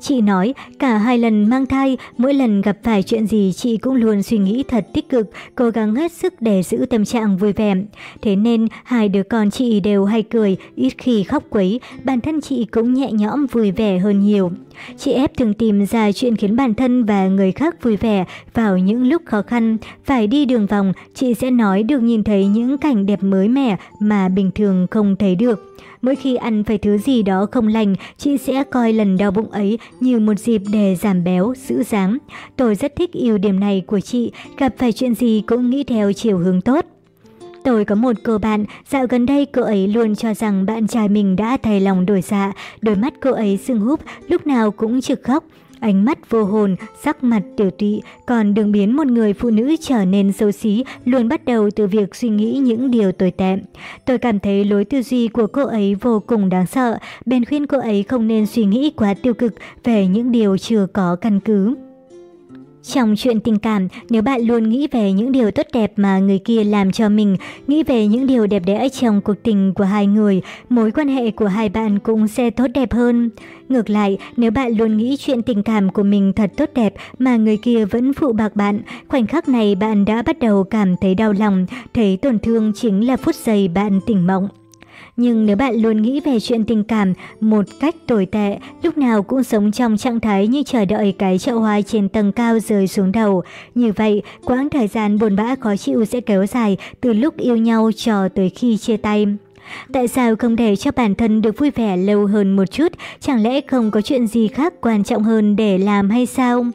Chị nói cả hai lần mang thai, mỗi lần gặp phải chuyện gì chị cũng luôn suy nghĩ thật tích cực, cố gắng hết sức để giữ tâm trạng vui vẻ. Thế nên hai đứa con chị đều hay cười, ít khi khóc quấy, bản thân chị cũng nhẹ nhõm vui vẻ hơn nhiều. Chị ép thường tìm ra chuyện khiến bản thân và người khác vui vẻ vào những lúc khó khăn. Phải đi đường vòng, chị sẽ nói được nhìn thấy những cảnh đẹp mới mẻ mà bình thường không thấy được. Mỗi khi ăn phải thứ gì đó không lành, chị sẽ coi lần đau bụng ấy như một dịp để giảm béo, giữ dáng. Tôi rất thích ưu điểm này của chị, gặp phải chuyện gì cũng nghĩ theo chiều hướng tốt. Tôi có một cô bạn, dạo gần đây cô ấy luôn cho rằng bạn trai mình đã thay lòng đổi dạ, đôi mắt cô ấy sưng húp, lúc nào cũng trực khóc. Ánh mắt vô hồn, sắc mặt tiểu tụy, còn đường biến một người phụ nữ trở nên xấu xí luôn bắt đầu từ việc suy nghĩ những điều tồi tệ. Tôi cảm thấy lối tư duy của cô ấy vô cùng đáng sợ, bèn khuyên cô ấy không nên suy nghĩ quá tiêu cực về những điều chưa có căn cứ. Trong chuyện tình cảm, nếu bạn luôn nghĩ về những điều tốt đẹp mà người kia làm cho mình, nghĩ về những điều đẹp đẽ trong cuộc tình của hai người, mối quan hệ của hai bạn cũng sẽ tốt đẹp hơn. Ngược lại, nếu bạn luôn nghĩ chuyện tình cảm của mình thật tốt đẹp mà người kia vẫn phụ bạc bạn, khoảnh khắc này bạn đã bắt đầu cảm thấy đau lòng, thấy tổn thương chính là phút giây bạn tỉnh mộng. Nhưng nếu bạn luôn nghĩ về chuyện tình cảm một cách tồi tệ, lúc nào cũng sống trong trạng thái như chờ đợi cái chậu hoa trên tầng cao rơi xuống đầu, như vậy quãng thời gian buồn bã khó chịu sẽ kéo dài từ lúc yêu nhau cho tới khi chia tay. Tại sao không để cho bản thân được vui vẻ lâu hơn một chút, chẳng lẽ không có chuyện gì khác quan trọng hơn để làm hay sao?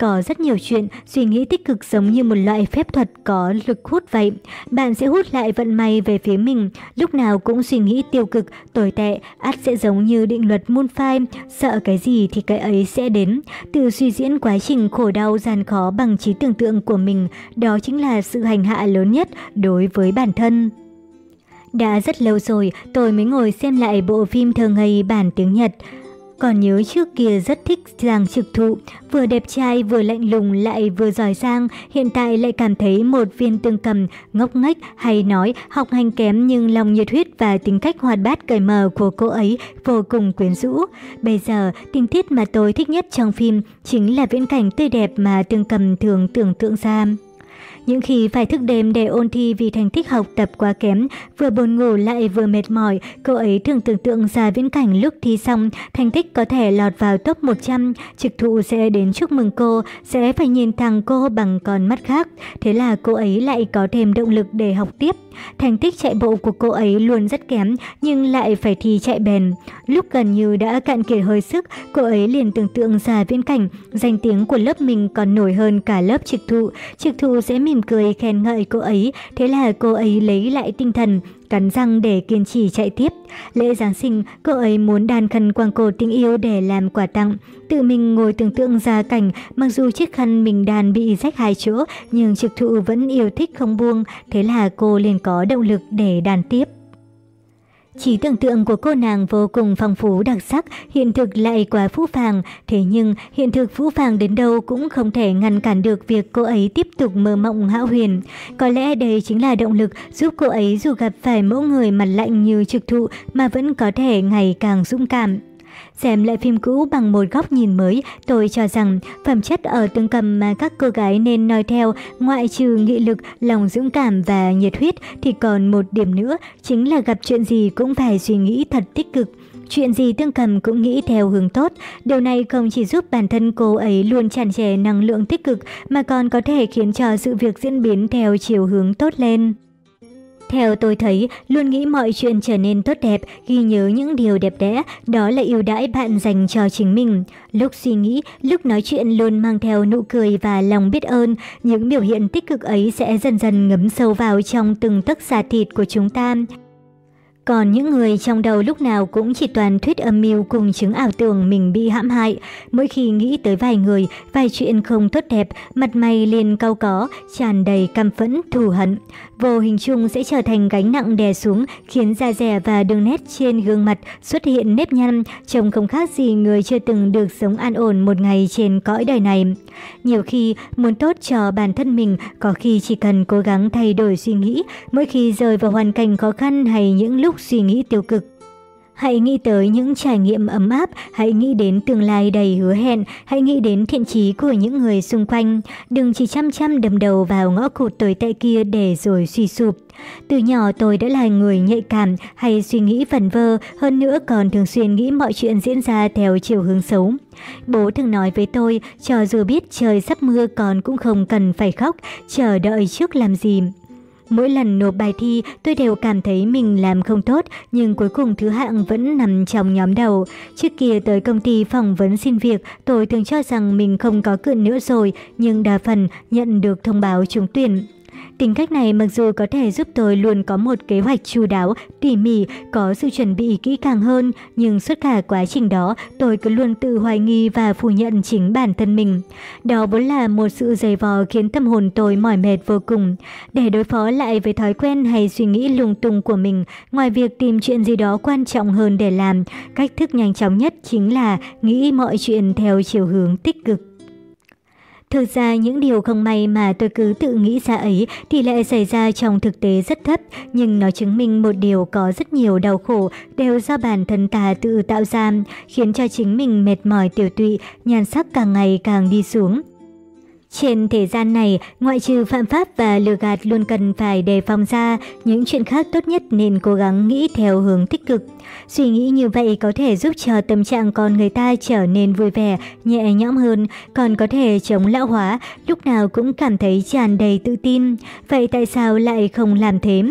Có rất nhiều chuyện, suy nghĩ tích cực giống như một loại phép thuật có lực hút vậy. Bạn sẽ hút lại vận may về phía mình, lúc nào cũng suy nghĩ tiêu cực, tồi tệ, ắt sẽ giống như định luật môn phai, sợ cái gì thì cái ấy sẽ đến. Tự suy diễn quá trình khổ đau gian khó bằng trí tưởng tượng của mình, đó chính là sự hành hạ lớn nhất đối với bản thân. Đã rất lâu rồi tôi mới ngồi xem lại bộ phim thường ngày bản tiếng Nhật. Còn nhớ trước kia rất thích Giang Trực Thụ, vừa đẹp trai vừa lạnh lùng lại vừa giỏi giang, hiện tại lại cảm thấy một viên tương cầm, ngốc nghếch hay nói học hành kém nhưng lòng nhiệt huyết và tính cách hoạt bát cởi mở của cô ấy vô cùng quyến rũ. Bây giờ, tình tiết mà tôi thích nhất trong phim chính là viễn cảnh tươi đẹp mà tương cầm thường tưởng tượng ra. Những khi phải thức đêm để ôn thi vì thành tích học tập quá kém, vừa buồn ngủ lại vừa mệt mỏi, cô ấy thường tưởng tượng ra viễn cảnh lúc thi xong, thành tích có thể lọt vào top 100, trực thụ sẽ đến chúc mừng cô, sẽ phải nhìn thẳng cô bằng con mắt khác. Thế là cô ấy lại có thêm động lực để học tiếp. Thành tích chạy bộ của cô ấy luôn rất kém, nhưng lại phải thi chạy bền. Lúc gần như đã cạn kiệt hơi sức, cô ấy liền tưởng tượng ra viễn cảnh, danh tiếng của lớp mình còn nổi hơn cả lớp trực thụ. Trực thụ sẽ mỉm mỉm cười khen ngợi cô ấy, thế là cô ấy lấy lại tinh thần, cắn răng để kiên trì chạy tiếp. Lễ Giáng sinh, cô ấy muốn đàn khăn quàng cổ tình yêu để làm quà tặng. Tự mình ngồi tưởng tượng ra cảnh, mặc dù chiếc khăn mình đàn bị rách hai chỗ, nhưng trực thụ vẫn yêu thích không buông, thế là cô liền có động lực để đàn tiếp. Trí tưởng tượng của cô nàng vô cùng phong phú đặc sắc, hiện thực lại quá phũ phàng, thế nhưng hiện thực phũ phàng đến đâu cũng không thể ngăn cản được việc cô ấy tiếp tục mơ mộng hão huyền. Có lẽ đây chính là động lực giúp cô ấy dù gặp phải mẫu người mặt lạnh như trực thụ mà vẫn có thể ngày càng dũng cảm. Xem lại phim cũ bằng một góc nhìn mới, tôi cho rằng phẩm chất ở tương cầm mà các cô gái nên noi theo, ngoại trừ nghị lực, lòng dũng cảm và nhiệt huyết thì còn một điểm nữa, chính là gặp chuyện gì cũng phải suy nghĩ thật tích cực. Chuyện gì tương cầm cũng nghĩ theo hướng tốt. Điều này không chỉ giúp bản thân cô ấy luôn tràn trề năng lượng tích cực mà còn có thể khiến cho sự việc diễn biến theo chiều hướng tốt lên. Theo tôi thấy, luôn nghĩ mọi chuyện trở nên tốt đẹp, ghi nhớ những điều đẹp đẽ, đó là ưu đãi bạn dành cho chính mình. Lúc suy nghĩ, lúc nói chuyện luôn mang theo nụ cười và lòng biết ơn, những biểu hiện tích cực ấy sẽ dần dần ngấm sâu vào trong từng tấc da thịt của chúng ta. Còn những người trong đầu lúc nào cũng chỉ toàn thuyết âm mưu cùng chứng ảo tưởng mình bị hãm hại. Mỗi khi nghĩ tới vài người, vài chuyện không tốt đẹp, mặt mày liền cau có, tràn đầy căm phẫn, thù hận. Vô hình chung sẽ trở thành gánh nặng đè xuống, khiến da dẻ và đường nét trên gương mặt xuất hiện nếp nhăn, trông không khác gì người chưa từng được sống an ổn một ngày trên cõi đời này. Nhiều khi, muốn tốt cho bản thân mình, có khi chỉ cần cố gắng thay đổi suy nghĩ, mỗi khi rơi vào hoàn cảnh khó khăn hay những lúc suy nghĩ tiêu cực. Hãy nghĩ tới những trải nghiệm ấm áp, hãy nghĩ đến tương lai đầy hứa hẹn, hãy nghĩ đến thiện trí của những người xung quanh. Đừng chỉ chăm chăm đầm đầu vào ngõ cụt tồi tệ kia để rồi suy sụp. Từ nhỏ tôi đã là người nhạy cảm hay suy nghĩ vẩn vơ, hơn nữa còn thường xuyên nghĩ mọi chuyện diễn ra theo chiều hướng xấu. Bố thường nói với tôi, cho dù biết trời sắp mưa còn cũng không cần phải khóc, chờ đợi trước làm gì. Mỗi lần nộp bài thi, tôi đều cảm thấy mình làm không tốt, nhưng cuối cùng thứ hạng vẫn nằm trong nhóm đầu. Trước kia tới công ty phỏng vấn xin việc, tôi thường cho rằng mình không có cự nữa rồi, nhưng đa phần nhận được thông báo trúng tuyển. Tính cách này mặc dù có thể giúp tôi luôn có một kế hoạch chu đáo, tỉ mỉ, có sự chuẩn bị kỹ càng hơn, nhưng suốt cả quá trình đó tôi cứ luôn tự hoài nghi và phủ nhận chính bản thân mình. Đó vốn là một sự dày vò khiến tâm hồn tôi mỏi mệt vô cùng. Để đối phó lại với thói quen hay suy nghĩ lung tung của mình, ngoài việc tìm chuyện gì đó quan trọng hơn để làm, cách thức nhanh chóng nhất chính là nghĩ mọi chuyện theo chiều hướng tích cực. Thực ra những điều không may mà tôi cứ tự nghĩ ra ấy thì lại xảy ra trong thực tế rất thấp, nhưng nó chứng minh một điều có rất nhiều đau khổ đều do bản thân ta tự tạo ra, khiến cho chính mình mệt mỏi tiểu tụy, nhan sắc càng ngày càng đi xuống. Trên thế gian này, ngoại trừ phạm pháp và lừa gạt luôn cần phải đề phòng ra, những chuyện khác tốt nhất nên cố gắng nghĩ theo hướng tích cực. Suy nghĩ như vậy có thể giúp cho tâm trạng con người ta trở nên vui vẻ, nhẹ nhõm hơn, còn có thể chống lão hóa, lúc nào cũng cảm thấy tràn đầy tự tin. Vậy tại sao lại không làm thế?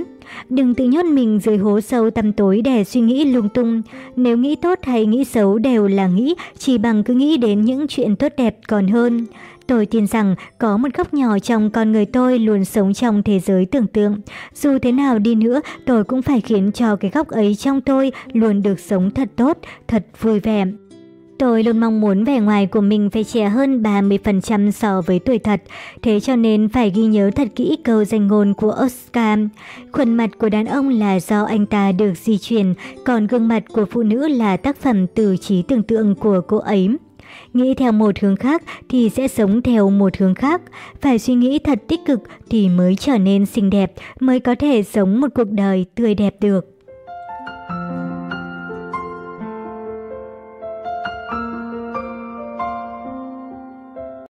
Đừng tự nhốt mình dưới hố sâu tăm tối để suy nghĩ lung tung. Nếu nghĩ tốt hay nghĩ xấu đều là nghĩ, chỉ bằng cứ nghĩ đến những chuyện tốt đẹp còn hơn. Tôi tin rằng có một góc nhỏ trong con người tôi luôn sống trong thế giới tưởng tượng. Dù thế nào đi nữa, tôi cũng phải khiến cho cái góc ấy trong tôi luôn được sống thật tốt, thật vui vẻ. Tôi luôn mong muốn vẻ ngoài của mình phải trẻ hơn 30% so với tuổi thật, thế cho nên phải ghi nhớ thật kỹ câu danh ngôn của Oscar. Khuôn mặt của đàn ông là do anh ta được di truyền, còn gương mặt của phụ nữ là tác phẩm từ trí tưởng tượng của cô ấy. Nghĩ theo một hướng khác thì sẽ sống theo một hướng khác. Phải suy nghĩ thật tích cực thì mới trở nên xinh đẹp, mới có thể sống một cuộc đời tươi đẹp được.